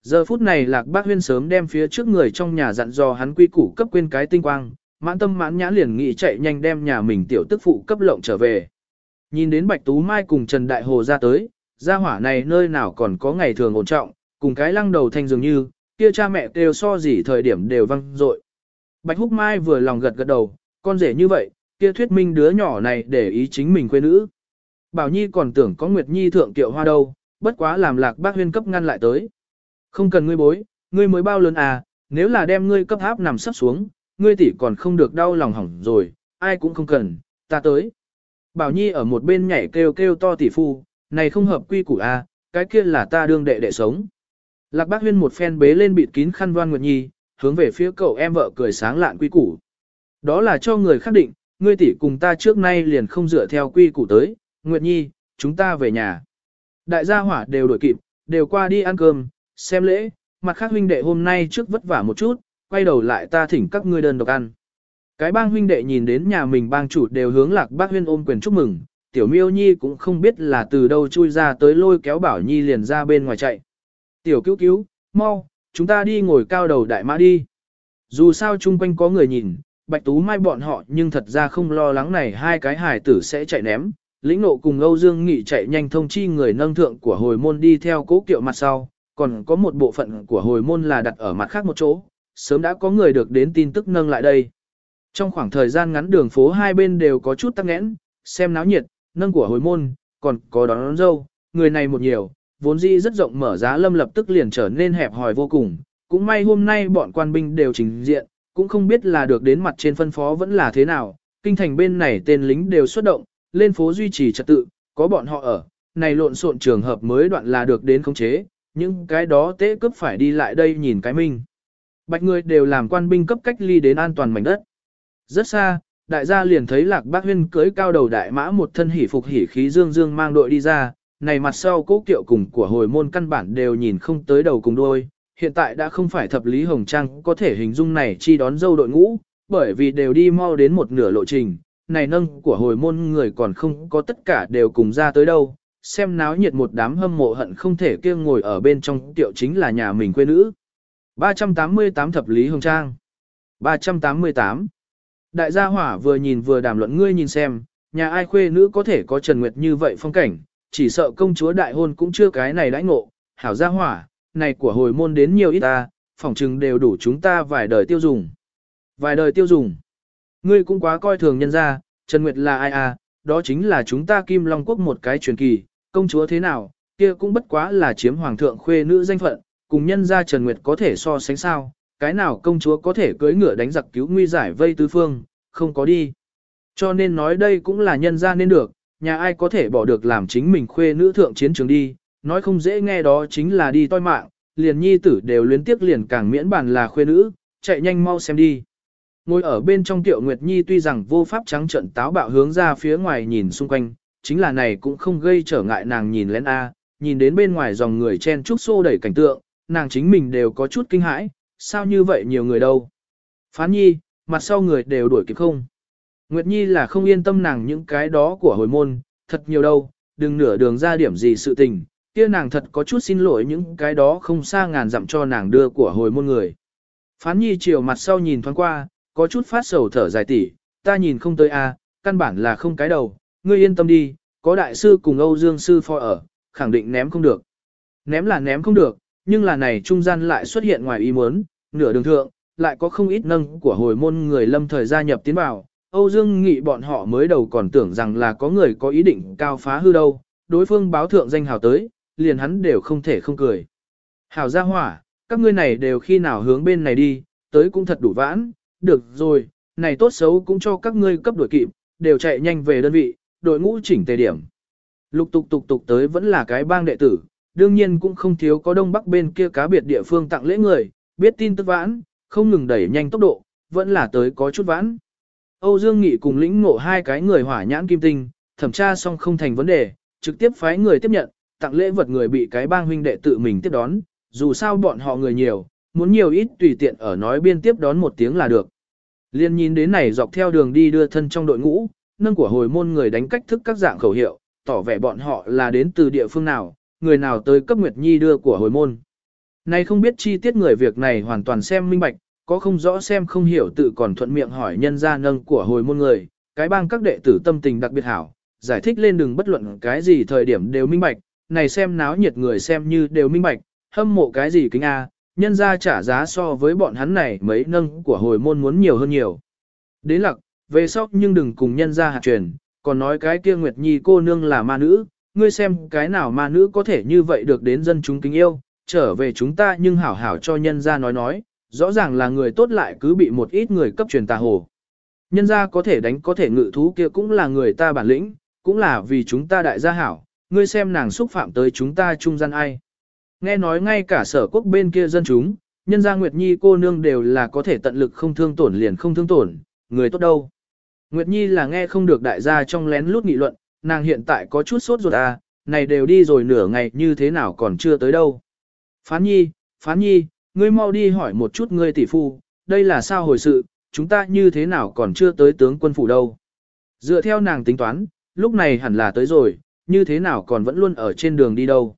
Giờ phút này lạc bác huyên sớm đem phía trước người trong nhà dặn dò hắn quy củ cấp quên cái tinh quang, mãn tâm mãn nhã liền nghĩ chạy nhanh đem nhà mình tiểu tức phụ cấp lộng trở về. Nhìn đến Bạch Tú Mai cùng Trần Đại Hồ ra tới, gia hỏa này nơi nào còn có ngày thường ổn trọng, cùng cái lăng đầu thanh dường như, kia cha mẹ đều so gì thời điểm đều văng dội. Bạch Húc Mai vừa lòng gật gật đầu, con rể như vậy, kia thuyết minh đứa nhỏ này để ý chính mình quê nữ. Bảo Nhi còn tưởng có Nguyệt Nhi thượng tiệu hoa đâu, bất quá làm lạc bác huyên cấp ngăn lại tới. Không cần ngươi bối, ngươi mới bao lớn à, nếu là đem ngươi cấp áp nằm sắp xuống, ngươi tỷ còn không được đau lòng hỏng rồi, ai cũng không cần, ta tới. Bảo Nhi ở một bên nhảy kêu kêu to tỷ phu, này không hợp quy củ à, cái kia là ta đương đệ đệ sống. Lạc bác huyên một phen bế lên bịt kín khăn đoan Nguyệt Nhi, hướng về phía cậu em vợ cười sáng lạn quy củ. Đó là cho người khác định, ngươi tỷ cùng ta trước nay liền không dựa theo quy củ tới, Nguyệt Nhi, chúng ta về nhà. Đại gia hỏa đều đổi kịp, đều qua đi ăn cơm, xem lễ, mặt khác huynh đệ hôm nay trước vất vả một chút, quay đầu lại ta thỉnh các ngươi đơn độc ăn. Cái bang huynh đệ nhìn đến nhà mình bang chủ đều hướng lạc bác huyên ôm quyền chúc mừng, tiểu miêu nhi cũng không biết là từ đâu chui ra tới lôi kéo bảo nhi liền ra bên ngoài chạy. Tiểu cứu cứu, mau, chúng ta đi ngồi cao đầu đại mã đi. Dù sao chung quanh có người nhìn, bạch tú mai bọn họ nhưng thật ra không lo lắng này hai cái hải tử sẽ chạy ném, lĩnh nộ cùng Âu Dương Nghị chạy nhanh thông chi người nâng thượng của hồi môn đi theo cố kiệu mặt sau, còn có một bộ phận của hồi môn là đặt ở mặt khác một chỗ, sớm đã có người được đến tin tức nâng lại đây. Trong khoảng thời gian ngắn đường phố hai bên đều có chút tắc nghẽn, xem náo nhiệt, nâng của hồi môn, còn có đón, đón dâu, người này một nhiều, vốn dĩ rất rộng mở giá lâm lập tức liền trở nên hẹp hòi vô cùng, cũng may hôm nay bọn quan binh đều trình diện, cũng không biết là được đến mặt trên phân phó vẫn là thế nào, kinh thành bên này tên lính đều xuất động, lên phố duy trì trật tự, có bọn họ ở, này lộn xộn trường hợp mới đoạn là được đến khống chế, nhưng cái đó tế cướp phải đi lại đây nhìn cái mình. Bạch người đều làm quan binh cấp cách ly đến an toàn mảnh đất. Rất xa, đại gia liền thấy lạc bác huyên cưới cao đầu đại mã một thân hỉ phục hỉ khí dương dương mang đội đi ra, này mặt sau cố kiệu cùng của hồi môn căn bản đều nhìn không tới đầu cùng đuôi, hiện tại đã không phải thập lý hồng trang có thể hình dung này chi đón dâu đội ngũ, bởi vì đều đi mau đến một nửa lộ trình, này nâng của hồi môn người còn không có tất cả đều cùng ra tới đâu, xem náo nhiệt một đám hâm mộ hận không thể kia ngồi ở bên trong tiệu chính là nhà mình quê nữ. 388 thập lý hồng trang 388 Đại gia hỏa vừa nhìn vừa đàm luận ngươi nhìn xem, nhà ai khuê nữ có thể có Trần Nguyệt như vậy phong cảnh, chỉ sợ công chúa đại hôn cũng chưa cái này đãi ngộ, hảo gia hỏa, này của hồi môn đến nhiều ít ta, phỏng chừng đều đủ chúng ta vài đời tiêu dùng. Vài đời tiêu dùng. Ngươi cũng quá coi thường nhân ra, Trần Nguyệt là ai à, đó chính là chúng ta Kim Long Quốc một cái truyền kỳ, công chúa thế nào, kia cũng bất quá là chiếm hoàng thượng khuê nữ danh phận, cùng nhân gia Trần Nguyệt có thể so sánh sao, cái nào công chúa có thể cưỡi ngựa đánh giặc cứu nguy giải vây tứ phương, không có đi. Cho nên nói đây cũng là nhân gia nên được, nhà ai có thể bỏ được làm chính mình khuê nữ thượng chiến trường đi, nói không dễ nghe đó chính là đi toi mạng, liền nhi tử đều luyến tiếc liền càng miễn bàn là khuê nữ, chạy nhanh mau xem đi. Ngồi ở bên trong tiểu Nguyệt Nhi tuy rằng vô pháp trắng trận táo bạo hướng ra phía ngoài nhìn xung quanh, chính là này cũng không gây trở ngại nàng nhìn lén A, nhìn đến bên ngoài dòng người chen trúc xô đẩy cảnh tượng, nàng chính mình đều có chút kinh hãi, sao như vậy nhiều người đâu. Phán Nhi, mặt sau người đều đuổi kịp không. Nguyệt Nhi là không yên tâm nàng những cái đó của hồi môn, thật nhiều đâu, đừng nửa đường ra điểm gì sự tình, kia nàng thật có chút xin lỗi những cái đó không xa ngàn dặm cho nàng đưa của hồi môn người. Phán Nhi chiều mặt sau nhìn thoáng qua, có chút phát sầu thở dài tỉ, ta nhìn không tới a, căn bản là không cái đầu, ngươi yên tâm đi, có đại sư cùng Âu Dương sư phò ở, khẳng định ném không được. Ném là ném không được, nhưng là này trung gian lại xuất hiện ngoài ý muốn, nửa đường thượng, lại có không ít nâng của hồi môn người lâm thời gia nhập tiến vào. Âu Dương Nghị bọn họ mới đầu còn tưởng rằng là có người có ý định cao phá hư đâu, đối phương báo thượng danh hào tới, liền hắn đều không thể không cười. Hảo gia hỏa, các ngươi này đều khi nào hướng bên này đi, tới cũng thật đủ vãn, được rồi, này tốt xấu cũng cho các ngươi cấp đuổi kịp, đều chạy nhanh về đơn vị, đội ngũ chỉnh tề điểm. Lục tục tục tục tới vẫn là cái bang đệ tử, đương nhiên cũng không thiếu có đông bắc bên kia cá biệt địa phương tặng lễ người, biết tin tức vãn, không ngừng đẩy nhanh tốc độ, vẫn là tới có chút vãn. Âu Dương Nghị cùng lĩnh ngộ hai cái người hỏa nhãn kim tinh, thẩm tra xong không thành vấn đề, trực tiếp phái người tiếp nhận, tặng lễ vật người bị cái bang huynh đệ tự mình tiếp đón, dù sao bọn họ người nhiều, muốn nhiều ít tùy tiện ở nói biên tiếp đón một tiếng là được. Liên nhìn đến này dọc theo đường đi đưa thân trong đội ngũ, nâng của hồi môn người đánh cách thức các dạng khẩu hiệu, tỏ vẻ bọn họ là đến từ địa phương nào, người nào tới cấp Nguyệt Nhi đưa của hồi môn. Này không biết chi tiết người việc này hoàn toàn xem minh bạch, có không rõ xem không hiểu tự còn thuận miệng hỏi nhân gia nâng của hồi môn người, cái bang các đệ tử tâm tình đặc biệt hảo, giải thích lên đừng bất luận cái gì thời điểm đều minh bạch, này xem náo nhiệt người xem như đều minh bạch, hâm mộ cái gì kính a, nhân gia trả giá so với bọn hắn này mấy nâng của hồi môn muốn nhiều hơn nhiều. Đến lặc, về sóc nhưng đừng cùng nhân gia hạt truyền, còn nói cái kia Nguyệt Nhi cô nương là ma nữ, ngươi xem cái nào ma nữ có thể như vậy được đến dân chúng kính yêu, trở về chúng ta nhưng hảo hảo cho nhân ra nói nói, rõ ràng là người tốt lại cứ bị một ít người cấp truyền tà hồ. Nhân ra có thể đánh có thể ngự thú kia cũng là người ta bản lĩnh, cũng là vì chúng ta đại gia hảo, ngươi xem nàng xúc phạm tới chúng ta trung gian ai. Nghe nói ngay cả sở quốc bên kia dân chúng, nhân gia Nguyệt Nhi cô nương đều là có thể tận lực không thương tổn liền không thương tổn, người tốt đâu. Nguyệt Nhi là nghe không được đại gia trong lén lút nghị luận, nàng hiện tại có chút sốt ruột à, này đều đi rồi nửa ngày như thế nào còn chưa tới đâu. Phán Nhi, Phán Nhi, ngươi mau đi hỏi một chút ngươi tỷ phu, đây là sao hồi sự, chúng ta như thế nào còn chưa tới tướng quân phủ đâu. Dựa theo nàng tính toán, lúc này hẳn là tới rồi, như thế nào còn vẫn luôn ở trên đường đi đâu.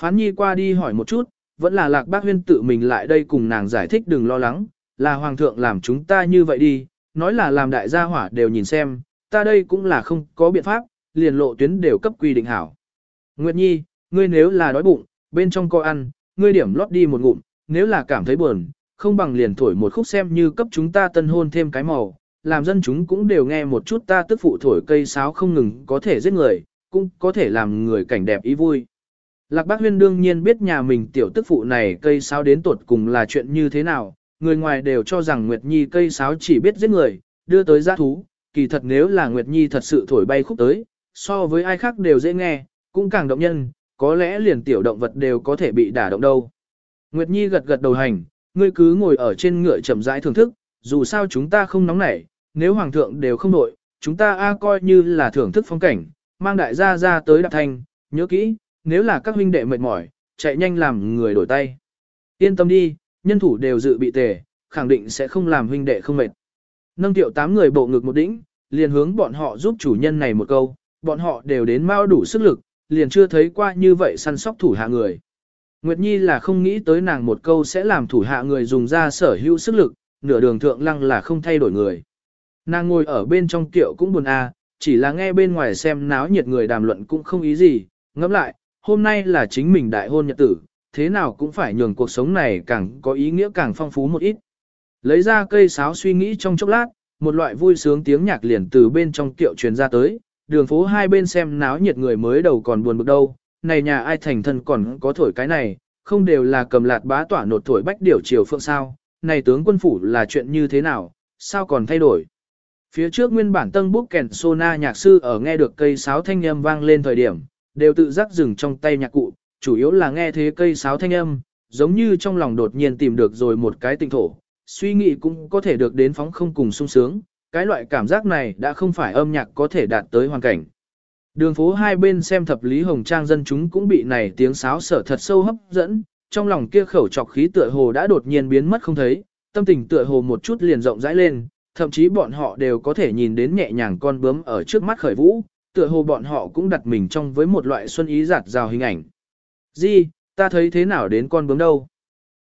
Phán Nhi qua đi hỏi một chút, vẫn là lạc bác huyên tự mình lại đây cùng nàng giải thích đừng lo lắng, là hoàng thượng làm chúng ta như vậy đi, nói là làm đại gia hỏa đều nhìn xem, ta đây cũng là không có biện pháp, liền lộ tuyến đều cấp quy định hảo. Nguyệt Nhi, ngươi nếu là đói bụng, bên trong coi ăn, ngươi điểm lót đi một ngụm, nếu là cảm thấy buồn, không bằng liền thổi một khúc xem như cấp chúng ta tân hôn thêm cái màu, làm dân chúng cũng đều nghe một chút ta tức phụ thổi cây sáo không ngừng có thể giết người, cũng có thể làm người cảnh đẹp ý vui. Lạc Bác Huyên đương nhiên biết nhà mình tiểu tức phụ này cây sáo đến tột cùng là chuyện như thế nào, người ngoài đều cho rằng Nguyệt Nhi cây sáo chỉ biết giết người, đưa tới giã thú, kỳ thật nếu là Nguyệt Nhi thật sự thổi bay khúc tới, so với ai khác đều dễ nghe, cũng càng động nhân, có lẽ liền tiểu động vật đều có thể bị đả động đâu. Nguyệt Nhi gật gật đầu hành, ngươi cứ ngồi ở trên ngựa chậm rãi thưởng thức, dù sao chúng ta không nóng nảy, nếu hoàng thượng đều không đội, chúng ta a coi như là thưởng thức phong cảnh, mang đại gia ra tới đạp thành nhớ kỹ, nếu là các huynh đệ mệt mỏi, chạy nhanh làm người đổi tay. Yên tâm đi, nhân thủ đều dự bị tề, khẳng định sẽ không làm huynh đệ không mệt. Nâng tiểu tám người bộ ngực một đỉnh, liền hướng bọn họ giúp chủ nhân này một câu, bọn họ đều đến mau đủ sức lực, liền chưa thấy qua như vậy săn sóc thủ hạ người. Nguyệt Nhi là không nghĩ tới nàng một câu sẽ làm thủ hạ người dùng ra sở hữu sức lực, nửa đường thượng lăng là không thay đổi người. Nàng ngồi ở bên trong tiệu cũng buồn à, chỉ là nghe bên ngoài xem náo nhiệt người đàm luận cũng không ý gì, ngẫm lại, hôm nay là chính mình đại hôn nhật tử, thế nào cũng phải nhường cuộc sống này càng có ý nghĩa càng phong phú một ít. Lấy ra cây sáo suy nghĩ trong chốc lát, một loại vui sướng tiếng nhạc liền từ bên trong kiệu truyền ra tới, đường phố hai bên xem náo nhiệt người mới đầu còn buồn bực đâu, này nhà ai thành thân còn có thổi cái này, không đều là cầm lạt bá tỏa nột thổi bách điểu chiều phượng sao, này tướng quân phủ là chuyện như thế nào, sao còn thay đổi. Phía trước nguyên bản tân bút kèn sona nhạc sư ở nghe được cây sáo thanh âm vang lên thời điểm, đều tự giác dừng trong tay nhạc cụ, chủ yếu là nghe thế cây sáo thanh âm, giống như trong lòng đột nhiên tìm được rồi một cái tinh thổ, suy nghĩ cũng có thể được đến phóng không cùng sung sướng, cái loại cảm giác này đã không phải âm nhạc có thể đạt tới hoàn cảnh. Đường phố hai bên xem thập lý hồng trang dân chúng cũng bị này tiếng sáo sở thật sâu hấp dẫn, trong lòng kia khẩu trọc khí tựa hồ đã đột nhiên biến mất không thấy, tâm tình tựa hồ một chút liền rộng rãi lên, thậm chí bọn họ đều có thể nhìn đến nhẹ nhàng con bướm ở trước mắt khởi vũ, tựa hồ bọn họ cũng đặt mình trong với một loại xuân ý giạt rào hình ảnh. Di, ta thấy thế nào đến con bướm đâu?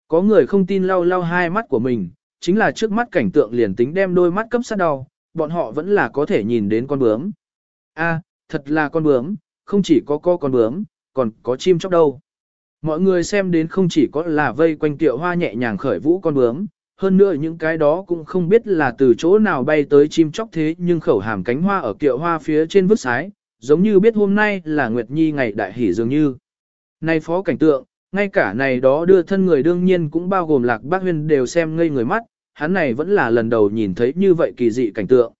Có người không tin lau lau hai mắt của mình, chính là trước mắt cảnh tượng liền tính đem đôi mắt cấp sát đau, bọn họ vẫn là có thể nhìn đến con bướm. A, thật là con bướm, không chỉ có co con bướm, còn có chim chóc đâu. Mọi người xem đến không chỉ có là vây quanh tiệu hoa nhẹ nhàng khởi vũ con bướm, hơn nữa những cái đó cũng không biết là từ chỗ nào bay tới chim chóc thế nhưng khẩu hàm cánh hoa ở tiệu hoa phía trên vứt sái, giống như biết hôm nay là Nguyệt Nhi ngày đại hỷ dường như. Nay phó cảnh tượng, ngay cả này đó đưa thân người đương nhiên cũng bao gồm lạc bác huyên đều xem ngây người mắt, hắn này vẫn là lần đầu nhìn thấy như vậy kỳ dị cảnh tượng.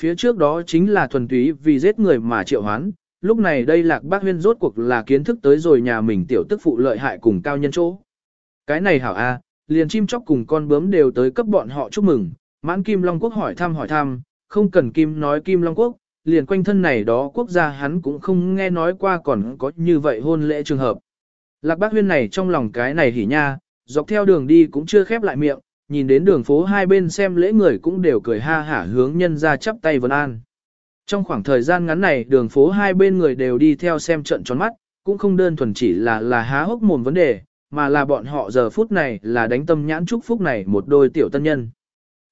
Phía trước đó chính là thuần túy vì giết người mà triệu hoán, lúc này đây lạc bác huyên rốt cuộc là kiến thức tới rồi nhà mình tiểu tức phụ lợi hại cùng cao nhân chỗ. Cái này hảo a, liền chim chóc cùng con bướm đều tới cấp bọn họ chúc mừng, mãn Kim Long Quốc hỏi thăm hỏi thăm, không cần Kim nói Kim Long Quốc, liền quanh thân này đó quốc gia hắn cũng không nghe nói qua còn có như vậy hôn lễ trường hợp. Lạc bác huyên này trong lòng cái này hỉ nha, dọc theo đường đi cũng chưa khép lại miệng, nhìn đến đường phố hai bên xem lễ người cũng đều cười ha hả hướng nhân ra chắp tay vân an. Trong khoảng thời gian ngắn này đường phố hai bên người đều đi theo xem trận tròn mắt, cũng không đơn thuần chỉ là là há hốc mồm vấn đề, mà là bọn họ giờ phút này là đánh tâm nhãn chúc phúc này một đôi tiểu tân nhân.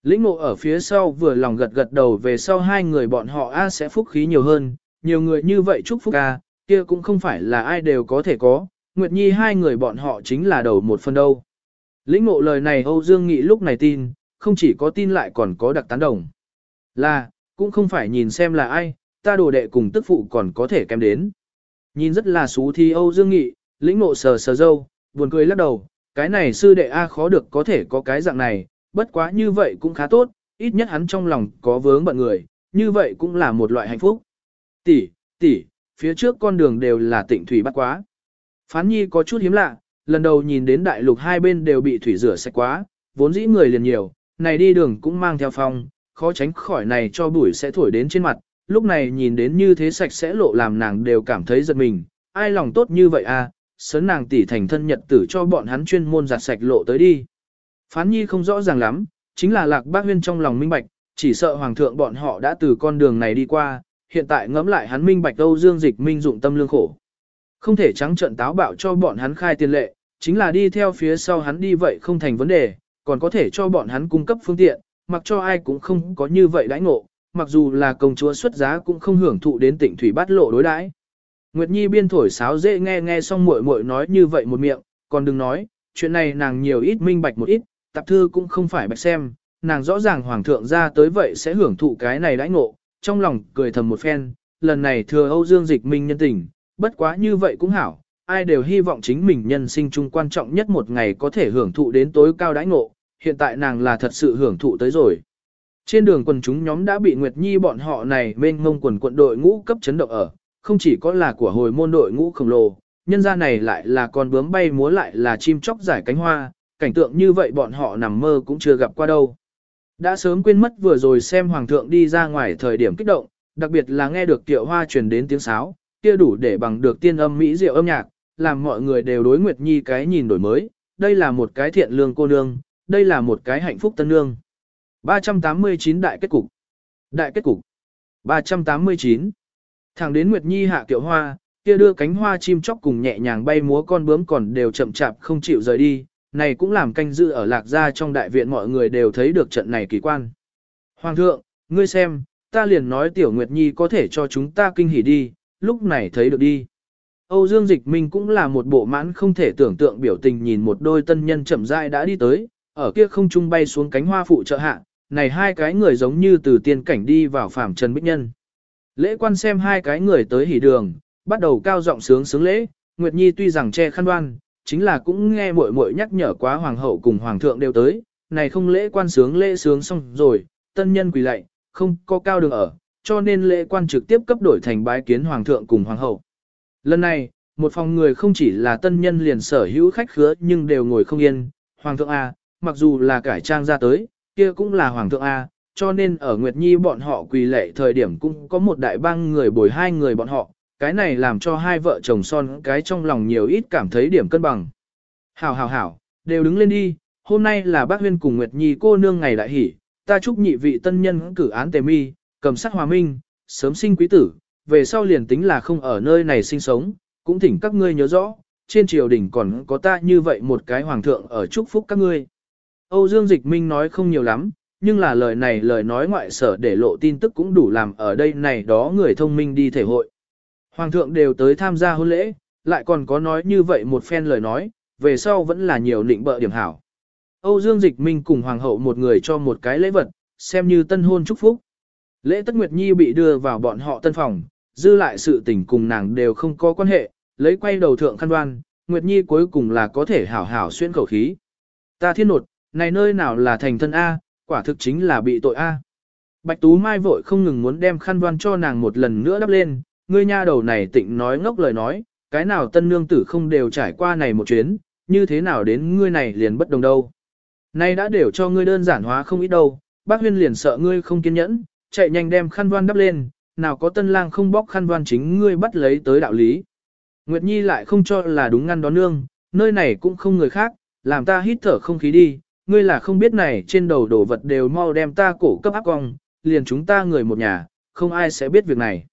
Lĩnh ngộ ở phía sau vừa lòng gật gật đầu về sau hai người bọn họ A sẽ phúc khí nhiều hơn, nhiều người như vậy chúc phúc A, kia cũng không phải là ai đều có thể có, Nguyệt Nhi hai người bọn họ chính là đầu một phần đâu. Lĩnh ngộ lời này Âu Dương Nghị lúc này tin, không chỉ có tin lại còn có đặc tán đồng. Là, cũng không phải nhìn xem là ai, ta đồ đệ cùng tức phụ còn có thể kém đến. Nhìn rất là xú thi Âu Dương Nghị, lĩnh ngộ sờ sờ dâu, buồn cười lắc đầu, cái này sư đệ A khó được có thể có cái dạng này, bất quá như vậy cũng khá tốt, ít nhất hắn trong lòng có vướng bận người, như vậy cũng là một loại hạnh phúc. Tỷ, tỷ, phía trước con đường đều là tịnh thủy bắt quá. Phán nhi có chút hiếm lạ, lần đầu nhìn đến đại lục hai bên đều bị thủy rửa sạch quá, vốn dĩ người liền nhiều, này đi đường cũng mang theo phong, khó tránh khỏi này cho bụi sẽ thổi đến trên mặt, lúc này nhìn đến như thế sạch sẽ lộ làm nàng đều cảm thấy giật mình, ai lòng tốt như vậy à, sớn nàng tỉ thành thân nhật tử cho bọn hắn chuyên môn giặt sạch lộ tới đi. Phán nhi không rõ ràng lắm, chính là lạc bác huyên trong lòng minh bạch, chỉ sợ hoàng thượng bọn họ đã từ con đường này đi qua, hiện tại ngẫm lại hắn minh bạch âu dương dịch minh dụng tâm lương khổ. Không thể trắng trận táo bạo cho bọn hắn khai tiền lệ, chính là đi theo phía sau hắn đi vậy không thành vấn đề, còn có thể cho bọn hắn cung cấp phương tiện, mặc cho ai cũng không có như vậy đãi ngộ, mặc dù là công chúa xuất giá cũng không hưởng thụ đến tỉnh thủy bát lộ đối đãi. Nguyệt Nhi biên thổi sáo dễ nghe nghe xong muội muội nói như vậy một miệng, còn đừng nói, chuyện này nàng nhiều ít minh bạch một ít, tạp thư cũng không phải bạch xem, nàng rõ ràng hoàng thượng ra tới vậy sẽ hưởng thụ cái này đãi ngộ, trong lòng cười thầm một phen, lần này thừa Âu Dương Dịch Minh nhân tình, bất quá như vậy cũng hảo, ai đều hy vọng chính mình nhân sinh chung quan trọng nhất một ngày có thể hưởng thụ đến tối cao đãi ngộ, hiện tại nàng là thật sự hưởng thụ tới rồi. Trên đường quần chúng nhóm đã bị Nguyệt Nhi bọn họ này mênh ngông quần quận đội ngũ cấp chấn động ở, không chỉ có là của hồi môn đội ngũ khổng lồ, nhân ra này lại là con bướm bay múa lại là chim chóc giải cánh hoa, cảnh tượng như vậy bọn họ nằm mơ cũng chưa gặp qua đâu. đã sớm quên mất vừa rồi xem hoàng thượng đi ra ngoài thời điểm kích động, đặc biệt là nghe được tiệu hoa truyền đến tiếng sáo, kia đủ để bằng được tiên âm mỹ diệu âm nhạc, làm mọi người đều đối Nguyệt Nhi cái nhìn đổi mới, đây là một cái thiện lương cô nương, đây là một cái hạnh phúc tân nương. 389 đại kết cục. Đại kết cục. 389. Thẳng đến Nguyệt Nhi hạ kiệu hoa, kia đưa cánh hoa chim chóc cùng nhẹ nhàng bay múa con bướm còn đều chậm chạp không chịu rời đi, này cũng làm canh dự ở lạc gia trong đại viện mọi người đều thấy được trận này kỳ quan. Hoàng thượng, ngươi xem, ta liền nói tiểu Nguyệt Nhi có thể cho chúng ta kinh hỉ đi, lúc này thấy được đi. Âu Dương Dịch Minh cũng là một bộ mãn không thể tưởng tượng biểu tình nhìn một đôi tân nhân chậm rãi đã đi tới, ở kia không trung bay xuống cánh hoa phụ trợ hạ, này hai cái người giống như từ tiên cảnh đi vào phàm trần bích nhân. Lễ quan xem hai cái người tới hỉ đường, bắt đầu cao giọng sướng sướng lễ, Nguyệt Nhi tuy rằng che khăn đoan, chính là cũng nghe muội muội nhắc nhở quá hoàng hậu cùng hoàng thượng đều tới, này không lễ quan sướng lễ sướng xong rồi, tân nhân quỳ lạy, không có cao đường ở, cho nên lễ quan trực tiếp cấp đổi thành bái kiến hoàng thượng cùng hoàng hậu. Lần này, một phòng người không chỉ là tân nhân liền sở hữu khách khứa nhưng đều ngồi không yên, hoàng thượng A, mặc dù là cải trang ra tới, kia cũng là hoàng thượng A, cho nên ở Nguyệt Nhi bọn họ quỳ lệ thời điểm cũng có một đại bang người bồi hai người bọn họ, cái này làm cho hai vợ chồng son cái trong lòng nhiều ít cảm thấy điểm cân bằng. Hảo hảo hảo, đều đứng lên đi, hôm nay là bác huyên cùng Nguyệt Nhi cô nương ngày đại hỷ, ta chúc nhị vị tân nhân cử án tề mi, cầm sắc hòa minh, sớm sinh quý tử, về sau liền tính là không ở nơi này sinh sống, cũng thỉnh các ngươi nhớ rõ, trên triều đình còn có ta như vậy một cái hoàng thượng ở chúc phúc các ngươi. Âu Dương Dịch Minh nói không nhiều lắm, nhưng là lời này lời nói ngoại sở để lộ tin tức cũng đủ làm ở đây này đó người thông minh đi thể hội. Hoàng thượng đều tới tham gia hôn lễ, lại còn có nói như vậy một phen lời nói, về sau vẫn là nhiều nịnh bợ điểm hảo. Âu Dương Dịch Minh cùng Hoàng hậu một người cho một cái lễ vật, xem như tân hôn chúc phúc. Lễ Tất Nguyệt Nhi bị đưa vào bọn họ tân phòng, dư lại sự tình cùng nàng đều không có quan hệ, lấy quay đầu thượng khăn đoan, Nguyệt Nhi cuối cùng là có thể hảo hảo xuyên khẩu khí. Ta thiên nột, này nơi nào là thành thân A, quả thực chính là bị tội A. Bạch Tú Mai vội không ngừng muốn đem khăn đoan cho nàng một lần nữa đắp lên, ngươi nha đầu này tịnh nói ngốc lời nói, cái nào tân nương tử không đều trải qua này một chuyến, như thế nào đến ngươi này liền bất đồng đâu. Này đã đều cho ngươi đơn giản hóa không ít đâu, bác huyên liền sợ ngươi không kiên nhẫn, chạy nhanh đem khăn đoan đắp lên, nào có tân lang không bóc khăn đoan chính ngươi bắt lấy tới đạo lý. Nguyệt Nhi lại không cho là đúng ngăn đón nương, nơi này cũng không người khác, làm ta hít thở không khí đi, ngươi là không biết này trên đầu đồ vật đều mau đem ta cổ cấp áp cong, liền chúng ta người một nhà, không ai sẽ biết việc này.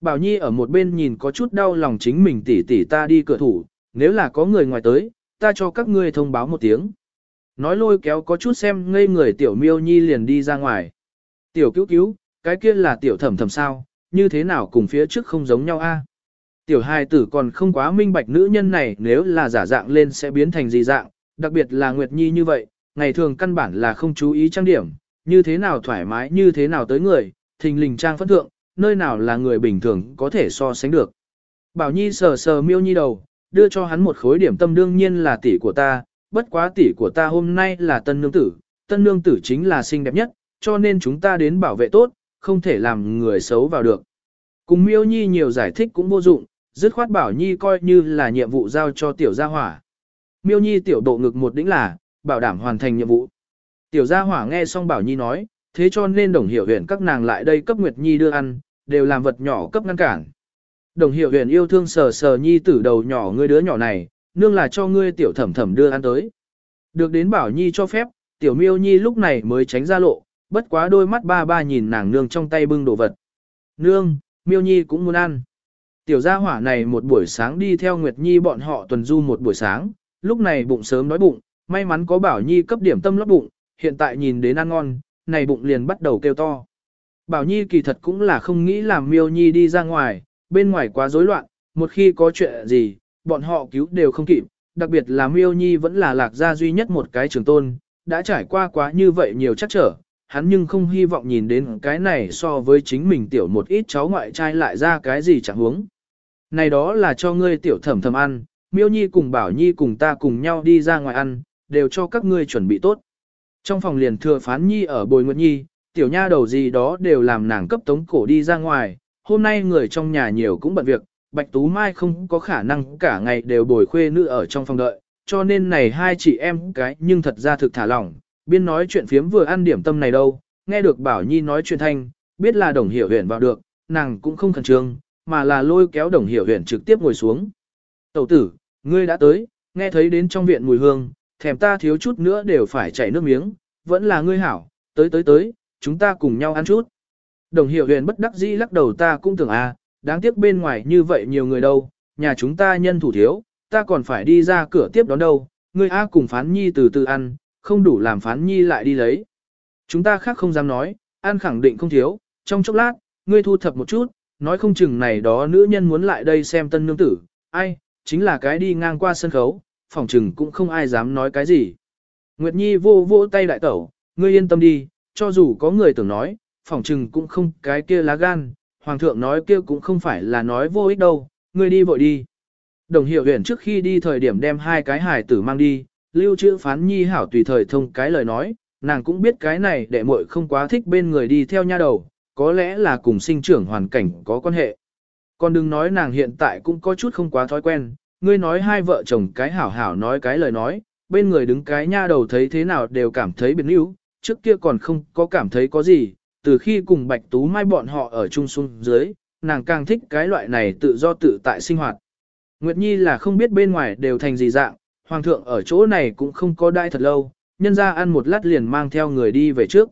Bảo Nhi ở một bên nhìn có chút đau lòng chính mình tỉ tỉ ta đi cửa thủ, nếu là có người ngoài tới, ta cho các ngươi thông báo một tiếng. Nói lôi kéo có chút xem ngây người tiểu miêu nhi liền đi ra ngoài. Tiểu cứu cứu, cái kia là tiểu thẩm thẩm sao, như thế nào cùng phía trước không giống nhau a? Tiểu hài tử còn không quá minh bạch nữ nhân này nếu là giả dạng lên sẽ biến thành gì dạng, đặc biệt là Nguyệt Nhi như vậy, ngày thường căn bản là không chú ý trang điểm, như thế nào thoải mái như thế nào tới người, thình lình trang phất thượng, nơi nào là người bình thường có thể so sánh được. Bảo Nhi sờ sờ miêu nhi đầu, đưa cho hắn một khối điểm tâm đương nhiên là tỷ của ta, bất quá tỷ của ta hôm nay là tân nương tử, tân nương tử chính là xinh đẹp nhất, cho nên chúng ta đến bảo vệ tốt, không thể làm người xấu vào được. Cùng miêu nhi nhiều giải thích cũng vô dụng, dứt khoát bảo nhi coi như là nhiệm vụ giao cho tiểu gia hỏa. Miêu nhi tiểu độ ngực một đỉnh là, bảo đảm hoàn thành nhiệm vụ. Tiểu gia hỏa nghe xong bảo nhi nói, thế cho nên đồng hiểu huyện các nàng lại đây cấp Nguyệt Nhi đưa ăn, đều làm vật nhỏ cấp ngăn cản. Đồng hiểu huyền yêu thương sờ sờ nhi tử đầu nhỏ ngươi đứa nhỏ này, nương là cho ngươi tiểu thẩm thẩm đưa ăn tới. Được đến bảo nhi cho phép, tiểu miêu nhi lúc này mới tránh ra lộ, bất quá đôi mắt ba ba nhìn nàng nương trong tay bưng đồ vật. Nương, miêu nhi cũng muốn ăn. Tiểu gia hỏa này một buổi sáng đi theo Nguyệt Nhi bọn họ tuần du một buổi sáng, lúc này bụng sớm đói bụng, may mắn có bảo Nhi cấp điểm tâm lót bụng, hiện tại nhìn đến ăn ngon, này bụng liền bắt đầu kêu to. Bảo Nhi kỳ thật cũng là không nghĩ làm miêu Nhi đi ra ngoài, bên ngoài quá rối loạn, một khi có chuyện gì, bọn họ cứu đều không kịp, đặc biệt là miêu Nhi vẫn là lạc gia duy nhất một cái trường tôn, đã trải qua quá như vậy nhiều chắc trở, hắn nhưng không hy vọng nhìn đến cái này so với chính mình tiểu một ít cháu ngoại trai lại ra cái gì chẳng huống. Này đó là cho ngươi tiểu thẩm thầm ăn, miêu Nhi cùng Bảo Nhi cùng ta cùng nhau đi ra ngoài ăn, đều cho các ngươi chuẩn bị tốt. Trong phòng liền thừa phán Nhi ở bồi Nguyệt Nhi, tiểu nha đầu gì đó đều làm nàng cấp tống cổ đi ra ngoài, hôm nay người trong nhà nhiều cũng bận việc, Bạch Tú Mai không có khả năng cả ngày đều bồi khuê nữ ở trong phòng đợi, cho nên này hai chị em cái nhưng thật ra thực thả lỏng, biên nói chuyện phiếm vừa ăn điểm tâm này đâu, nghe được Bảo Nhi nói chuyện thanh, biết là đồng hiểu huyền vào được, nàng cũng không khẩn trương, mà là lôi kéo đồng hiểu huyền trực tiếp ngồi xuống. Tẩu tử, ngươi đã tới, nghe thấy đến trong viện mùi hương, thèm ta thiếu chút nữa đều phải chảy nước miếng, vẫn là ngươi hảo, tới tới tới, chúng ta cùng nhau ăn chút. Đồng hiểu huyền bất đắc dĩ lắc đầu ta cũng tưởng à, đáng tiếc bên ngoài như vậy nhiều người đâu, nhà chúng ta nhân thủ thiếu, ta còn phải đi ra cửa tiếp đón đâu, ngươi A cùng phán nhi từ từ ăn, không đủ làm phán nhi lại đi lấy. Chúng ta khác không dám nói, an khẳng định không thiếu, trong chốc lát, ngươi thu thập một chút, nói không chừng này đó nữ nhân muốn lại đây xem tân nương tử, ai, chính là cái đi ngang qua sân khấu, phòng chừng cũng không ai dám nói cái gì. Nguyệt Nhi vô vô tay đại tẩu, ngươi yên tâm đi, cho dù có người tưởng nói, phòng chừng cũng không cái kia lá gan, hoàng thượng nói kia cũng không phải là nói vô ích đâu, ngươi đi vội đi. Đồng hiểu huyền trước khi đi thời điểm đem hai cái hài tử mang đi, lưu trữ phán nhi hảo tùy thời thông cái lời nói, nàng cũng biết cái này để muội không quá thích bên người đi theo nha đầu, có lẽ là cùng sinh trưởng hoàn cảnh có quan hệ. Còn đừng nói nàng hiện tại cũng có chút không quá thói quen, ngươi nói hai vợ chồng cái hảo hảo nói cái lời nói, bên người đứng cái nha đầu thấy thế nào đều cảm thấy biến yếu, trước kia còn không có cảm thấy có gì, từ khi cùng Bạch Tú Mai bọn họ ở chung xuống dưới, nàng càng thích cái loại này tự do tự tại sinh hoạt. Nguyệt Nhi là không biết bên ngoài đều thành gì dạng, hoàng thượng ở chỗ này cũng không có đai thật lâu, nhân ra ăn một lát liền mang theo người đi về trước.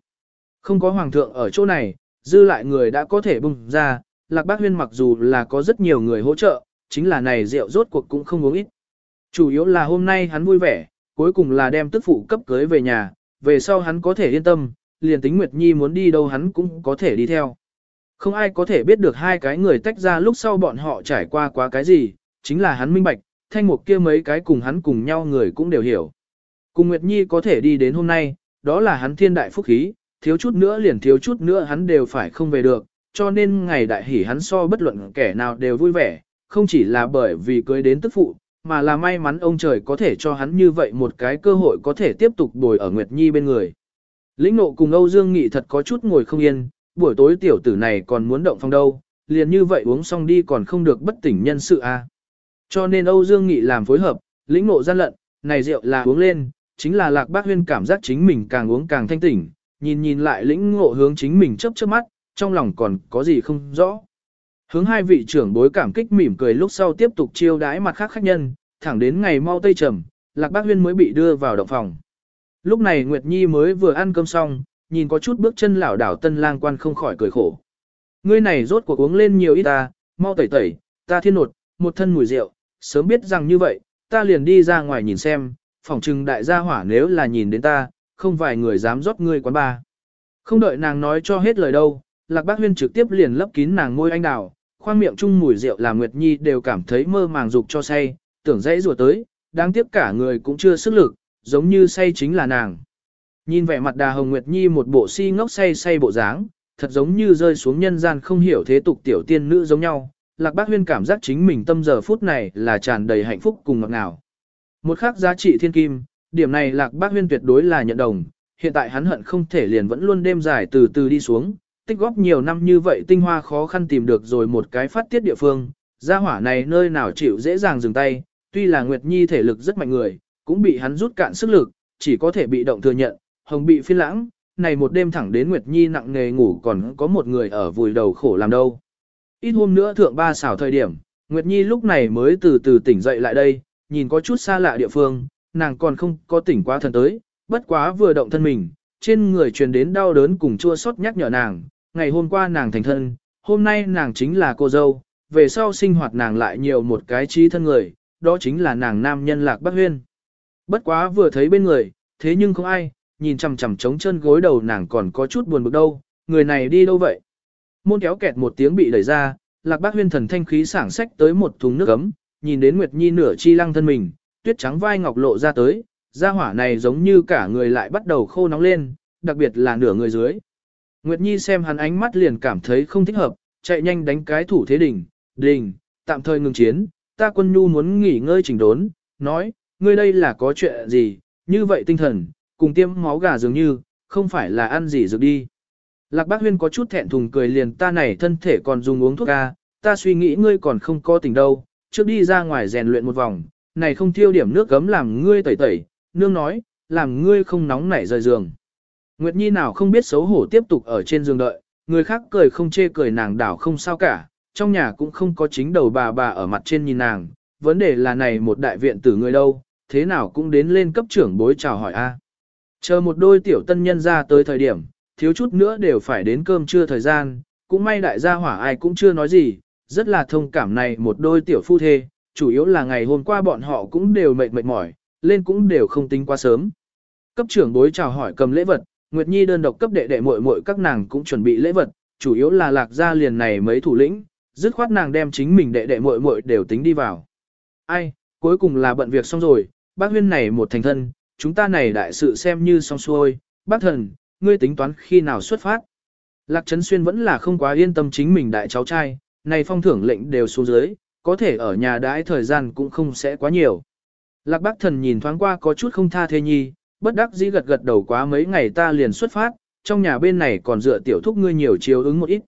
Không có hoàng thượng ở chỗ này, dư lại người đã có thể bùng ra, lạc bác huyên mặc dù là có rất nhiều người hỗ trợ, chính là này rượu rốt cuộc cũng không uống ít. Chủ yếu là hôm nay hắn vui vẻ, cuối cùng là đem tức phụ cấp cưới về nhà, về sau hắn có thể yên tâm, liền tính Nguyệt Nhi muốn đi đâu hắn cũng có thể đi theo. Không ai có thể biết được hai cái người tách ra lúc sau bọn họ trải qua quá cái gì, chính là hắn minh bạch, thanh mục kia mấy cái cùng hắn cùng nhau người cũng đều hiểu. Cùng Nguyệt Nhi có thể đi đến hôm nay, đó là hắn thiên đại phúc khí, thiếu chút nữa liền thiếu chút nữa hắn đều phải không về được, cho nên ngày đại hỉ hắn so bất luận kẻ nào đều vui vẻ, không chỉ là bởi vì cưới đến tức phụ, mà là may mắn ông trời có thể cho hắn như vậy một cái cơ hội có thể tiếp tục bồi ở Nguyệt Nhi bên người. Lĩnh nộ cùng Âu Dương Nghị thật có chút ngồi không yên, buổi tối tiểu tử này còn muốn động phong đâu, liền như vậy uống xong đi còn không được bất tỉnh nhân sự a. À. Cho nên Âu Dương Nghị làm phối hợp, lĩnh ngộ gian lận, này rượu là uống lên, chính là lạc bác huyên cảm giác chính mình càng uống càng thanh tỉnh, nhìn nhìn lại lĩnh ngộ hướng chính mình chớp chớp mắt, trong lòng còn có gì không rõ. Hướng hai vị trưởng bối cảm kích mỉm cười lúc sau tiếp tục chiêu đãi mặt khác khách nhân, thẳng đến ngày mau tây trầm, lạc bác huyên mới bị đưa vào động phòng. Lúc này Nguyệt Nhi mới vừa ăn cơm xong, nhìn có chút bước chân lảo đảo tân lang quan không khỏi cười khổ. Ngươi này rốt cuộc uống lên nhiều ít ta, mau tẩy tẩy, ta thiên nột, một thân mùi rượu, sớm biết rằng như vậy, ta liền đi ra ngoài nhìn xem, phỏng trừng đại gia hỏa nếu là nhìn đến ta, không vài người dám rót ngươi quán ba. Không đợi nàng nói cho hết lời đâu, Lạc Bác Huyên trực tiếp liền lấp kín nàng môi anh đào, khoang miệng chung mùi rượu làm Nguyệt Nhi đều cảm thấy mơ màng dục cho say, tưởng dãy rùa tới, đáng tiếc cả người cũng chưa sức lực, giống như say chính là nàng. Nhìn vẻ mặt Đà Hồng Nguyệt Nhi một bộ si ngốc say say bộ dáng, thật giống như rơi xuống nhân gian không hiểu thế tục tiểu tiên nữ giống nhau, Lạc Bác Huyên cảm giác chính mình tâm giờ phút này là tràn đầy hạnh phúc cùng ngọt ngào. Một khác giá trị thiên kim, điểm này Lạc Bác Huyên tuyệt đối là nhận đồng, hiện tại hắn hận không thể liền vẫn luôn đêm dài từ từ đi xuống, tích góp nhiều năm như vậy tinh hoa khó khăn tìm được rồi một cái phát tiết địa phương, gia hỏa này nơi nào chịu dễ dàng dừng tay, tuy là Nguyệt Nhi thể lực rất mạnh người, cũng bị hắn rút cạn sức lực, chỉ có thể bị động thừa nhận, hồng bị phiên lãng, này một đêm thẳng đến Nguyệt Nhi nặng nghề ngủ còn có một người ở vùi đầu khổ làm đâu. Ít hôm nữa thượng ba xảo thời điểm, Nguyệt Nhi lúc này mới từ từ tỉnh dậy lại đây, nhìn có chút xa lạ địa phương, nàng còn không có tỉnh quá thần tới, bất quá vừa động thân mình, trên người truyền đến đau đớn cùng chua xót nhắc nhở nàng, ngày hôm qua nàng thành thân, hôm nay nàng chính là cô dâu, về sau sinh hoạt nàng lại nhiều một cái trí thân người, đó chính là nàng nam nhân lạc bác huyên. Bất quá vừa thấy bên người, thế nhưng không ai, nhìn chằm chằm trống chân gối đầu nàng còn có chút buồn bực đâu, người này đi đâu vậy? Môn kéo kẹt một tiếng bị đẩy ra, lạc bác huyên thần thanh khí sảng sách tới một thùng nước ấm, nhìn đến Nguyệt Nhi nửa chi lăng thân mình, tuyết trắng vai ngọc lộ ra tới, da hỏa này giống như cả người lại bắt đầu khô nóng lên, đặc biệt là nửa người dưới. Nguyệt Nhi xem hắn ánh mắt liền cảm thấy không thích hợp, chạy nhanh đánh cái thủ thế đỉnh, đỉnh, tạm thời ngừng chiến, ta quân nhu muốn nghỉ ngơi chỉnh đốn, nói, ngươi đây là có chuyện gì, như vậy tinh thần, cùng tiêm máu gà dường như, không phải là ăn gì dược đi. Lạc Bác Huyên có chút thẹn thùng cười liền ta này thân thể còn dùng uống thuốc ca, ta suy nghĩ ngươi còn không có tỉnh đâu, trước đi ra ngoài rèn luyện một vòng, này không thiêu điểm nước gấm làm ngươi tẩy tẩy, nương nói, làm ngươi không nóng nảy rời giường. Nguyệt Nhi nào không biết xấu hổ tiếp tục ở trên giường đợi, người khác cười không chê cười nàng đảo không sao cả, trong nhà cũng không có chính đầu bà bà ở mặt trên nhìn nàng, vấn đề là này một đại viện tử người đâu, thế nào cũng đến lên cấp trưởng bối chào hỏi a. Chờ một đôi tiểu tân nhân ra tới thời điểm, thiếu chút nữa đều phải đến cơm trưa thời gian, cũng may đại gia hỏa ai cũng chưa nói gì, rất là thông cảm này một đôi tiểu phu thê, chủ yếu là ngày hôm qua bọn họ cũng đều mệt mệt mỏi, lên cũng đều không tính quá sớm. Cấp trưởng bối chào hỏi cầm lễ vật, Nguyệt Nhi đơn độc cấp đệ đệ muội muội các nàng cũng chuẩn bị lễ vật, chủ yếu là lạc gia liền này mấy thủ lĩnh, dứt khoát nàng đem chính mình đệ đệ muội muội đều tính đi vào. Ai, cuối cùng là bận việc xong rồi, bác huyên này một thành thân, chúng ta này đại sự xem như xong xuôi, bác thần, ngươi tính toán khi nào xuất phát. Lạc Trấn Xuyên vẫn là không quá yên tâm chính mình đại cháu trai, này phong thưởng lệnh đều xuống dưới, có thể ở nhà đãi thời gian cũng không sẽ quá nhiều. Lạc bác thần nhìn thoáng qua có chút không tha thê nhi, bất đắc dĩ gật gật đầu quá mấy ngày ta liền xuất phát, trong nhà bên này còn dựa tiểu thúc ngươi nhiều chiếu ứng một ít.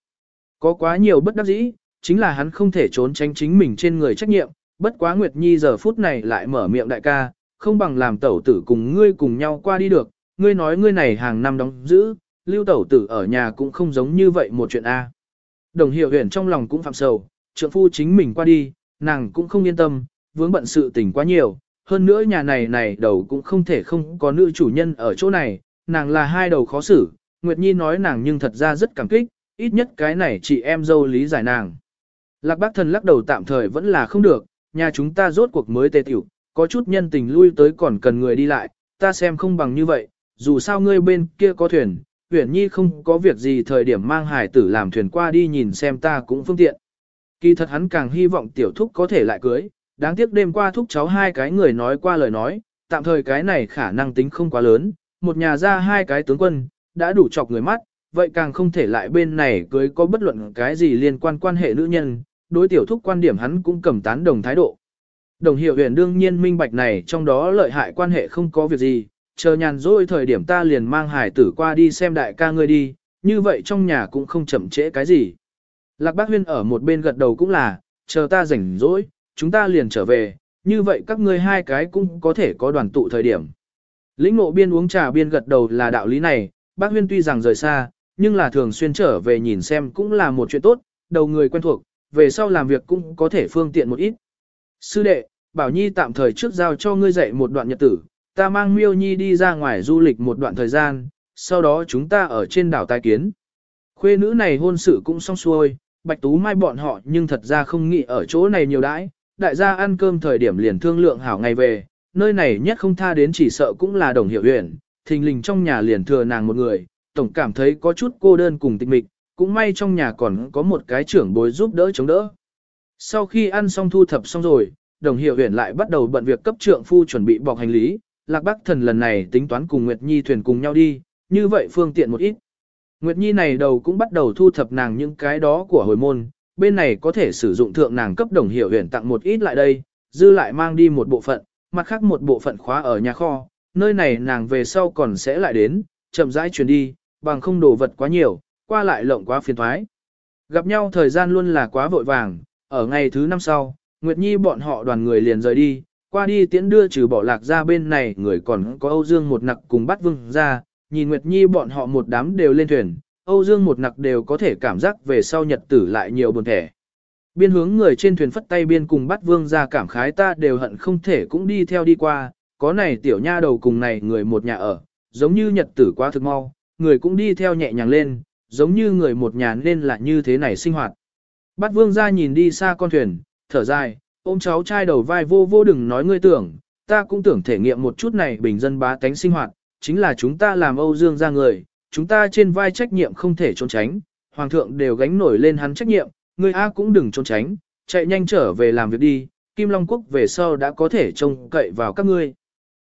Có quá nhiều bất đắc dĩ, chính là hắn không thể trốn tránh chính mình trên người trách nhiệm, bất quá Nguyệt Nhi giờ phút này lại mở miệng đại ca, không bằng làm tẩu tử cùng ngươi cùng nhau qua đi được, ngươi nói ngươi này hàng năm đóng giữ, lưu tẩu tử ở nhà cũng không giống như vậy một chuyện A. Đồng hiệu huyền trong lòng cũng phạm sầu, trượng phu chính mình qua đi, nàng cũng không yên tâm, vướng bận sự tình quá nhiều, hơn nữa nhà này này đầu cũng không thể không có nữ chủ nhân ở chỗ này, nàng là hai đầu khó xử, Nguyệt Nhi nói nàng nhưng thật ra rất cảm kích, ít nhất cái này chị em dâu lý giải nàng. Lạc bác thần lắc đầu tạm thời vẫn là không được, nhà chúng ta rốt cuộc mới tê tiểu, có chút nhân tình lui tới còn cần người đi lại, ta xem không bằng như vậy, dù sao ngươi bên kia có thuyền, Uyển Nhi không có việc gì thời điểm mang hải tử làm thuyền qua đi nhìn xem ta cũng phương tiện. Kỳ thật hắn càng hy vọng tiểu thúc có thể lại cưới, đáng tiếc đêm qua thúc cháu hai cái người nói qua lời nói, tạm thời cái này khả năng tính không quá lớn, một nhà ra hai cái tướng quân, đã đủ chọc người mắt, vậy càng không thể lại bên này cưới có bất luận cái gì liên quan quan hệ nữ nhân, đối tiểu thúc quan điểm hắn cũng cầm tán đồng thái độ. Đồng hiệu huyền đương nhiên minh bạch này trong đó lợi hại quan hệ không có việc gì, chờ nhàn rỗi thời điểm ta liền mang hải tử qua đi xem đại ca ngươi đi, như vậy trong nhà cũng không chậm trễ cái gì. Lạc bác huyên ở một bên gật đầu cũng là, chờ ta rảnh rỗi, chúng ta liền trở về, như vậy các ngươi hai cái cũng có thể có đoàn tụ thời điểm. Lĩnh ngộ biên uống trà biên gật đầu là đạo lý này, bác huyên tuy rằng rời xa, nhưng là thường xuyên trở về nhìn xem cũng là một chuyện tốt, đầu người quen thuộc, về sau làm việc cũng có thể phương tiện một ít. Sư đệ, Bảo Nhi tạm thời trước giao cho ngươi dạy một đoạn nhật tử, ta mang Miêu Nhi đi ra ngoài du lịch một đoạn thời gian, sau đó chúng ta ở trên đảo tai kiến. Khuê nữ này hôn sự cũng xong xuôi, Bạch Tú Mai bọn họ nhưng thật ra không nghĩ ở chỗ này nhiều đãi, đại gia ăn cơm thời điểm liền thương lượng hảo ngày về, nơi này nhất không tha đến chỉ sợ cũng là đồng hiệu huyện, thình lình trong nhà liền thừa nàng một người, tổng cảm thấy có chút cô đơn cùng tịch mịch, cũng may trong nhà còn có một cái trưởng bối giúp đỡ chống đỡ. Sau khi ăn xong thu thập xong rồi, đồng hiệu huyện lại bắt đầu bận việc cấp trượng phu chuẩn bị bọc hành lý, lạc bắc thần lần này tính toán cùng Nguyệt Nhi thuyền cùng nhau đi, như vậy phương tiện một ít. Nguyệt Nhi này đầu cũng bắt đầu thu thập nàng những cái đó của hồi môn, bên này có thể sử dụng thượng nàng cấp đồng hiệu huyền tặng một ít lại đây, dư lại mang đi một bộ phận, mặt khác một bộ phận khóa ở nhà kho, nơi này nàng về sau còn sẽ lại đến, chậm rãi chuyển đi, bằng không đồ vật quá nhiều, qua lại lộng quá phiền thoái. Gặp nhau thời gian luôn là quá vội vàng, ở ngày thứ năm sau, Nguyệt Nhi bọn họ đoàn người liền rời đi, qua đi tiễn đưa trừ bỏ lạc ra bên này người còn có Âu Dương một nặc cùng bắt vương ra, nhìn Nguyệt Nhi bọn họ một đám đều lên thuyền, Âu Dương một nặc đều có thể cảm giác về sau nhật tử lại nhiều buồn thẻ. Biên hướng người trên thuyền phất tay biên cùng bắt vương ra cảm khái ta đều hận không thể cũng đi theo đi qua, có này tiểu nha đầu cùng này người một nhà ở, giống như nhật tử quá thực mau, người cũng đi theo nhẹ nhàng lên, giống như người một nhà nên là như thế này sinh hoạt. Bắt vương ra nhìn đi xa con thuyền, thở dài, ôm cháu trai đầu vai vô vô đừng nói ngươi tưởng, ta cũng tưởng thể nghiệm một chút này bình dân bá tánh sinh hoạt, chính là chúng ta làm Âu Dương ra người, chúng ta trên vai trách nhiệm không thể trốn tránh, hoàng thượng đều gánh nổi lên hắn trách nhiệm, ngươi A cũng đừng trốn tránh, chạy nhanh trở về làm việc đi, Kim Long Quốc về sau đã có thể trông cậy vào các ngươi.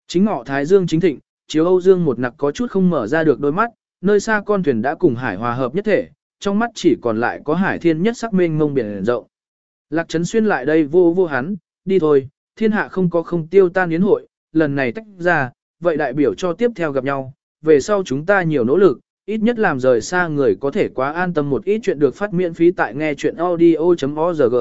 Chính ngọ Thái Dương chính thịnh, chiếu Âu Dương một nặc có chút không mở ra được đôi mắt, nơi xa con thuyền đã cùng hải hòa hợp nhất thể, trong mắt chỉ còn lại có hải thiên nhất sắc mênh mông biển rộng. Lạc Trấn Xuyên lại đây vô vô hắn, đi thôi, thiên hạ không có không tiêu tan yến hội, lần này tách ra, vậy đại biểu cho tiếp theo gặp nhau, về sau chúng ta nhiều nỗ lực, ít nhất làm rời xa người có thể quá an tâm một ít chuyện được phát miễn phí tại nghe chuyện audio.org.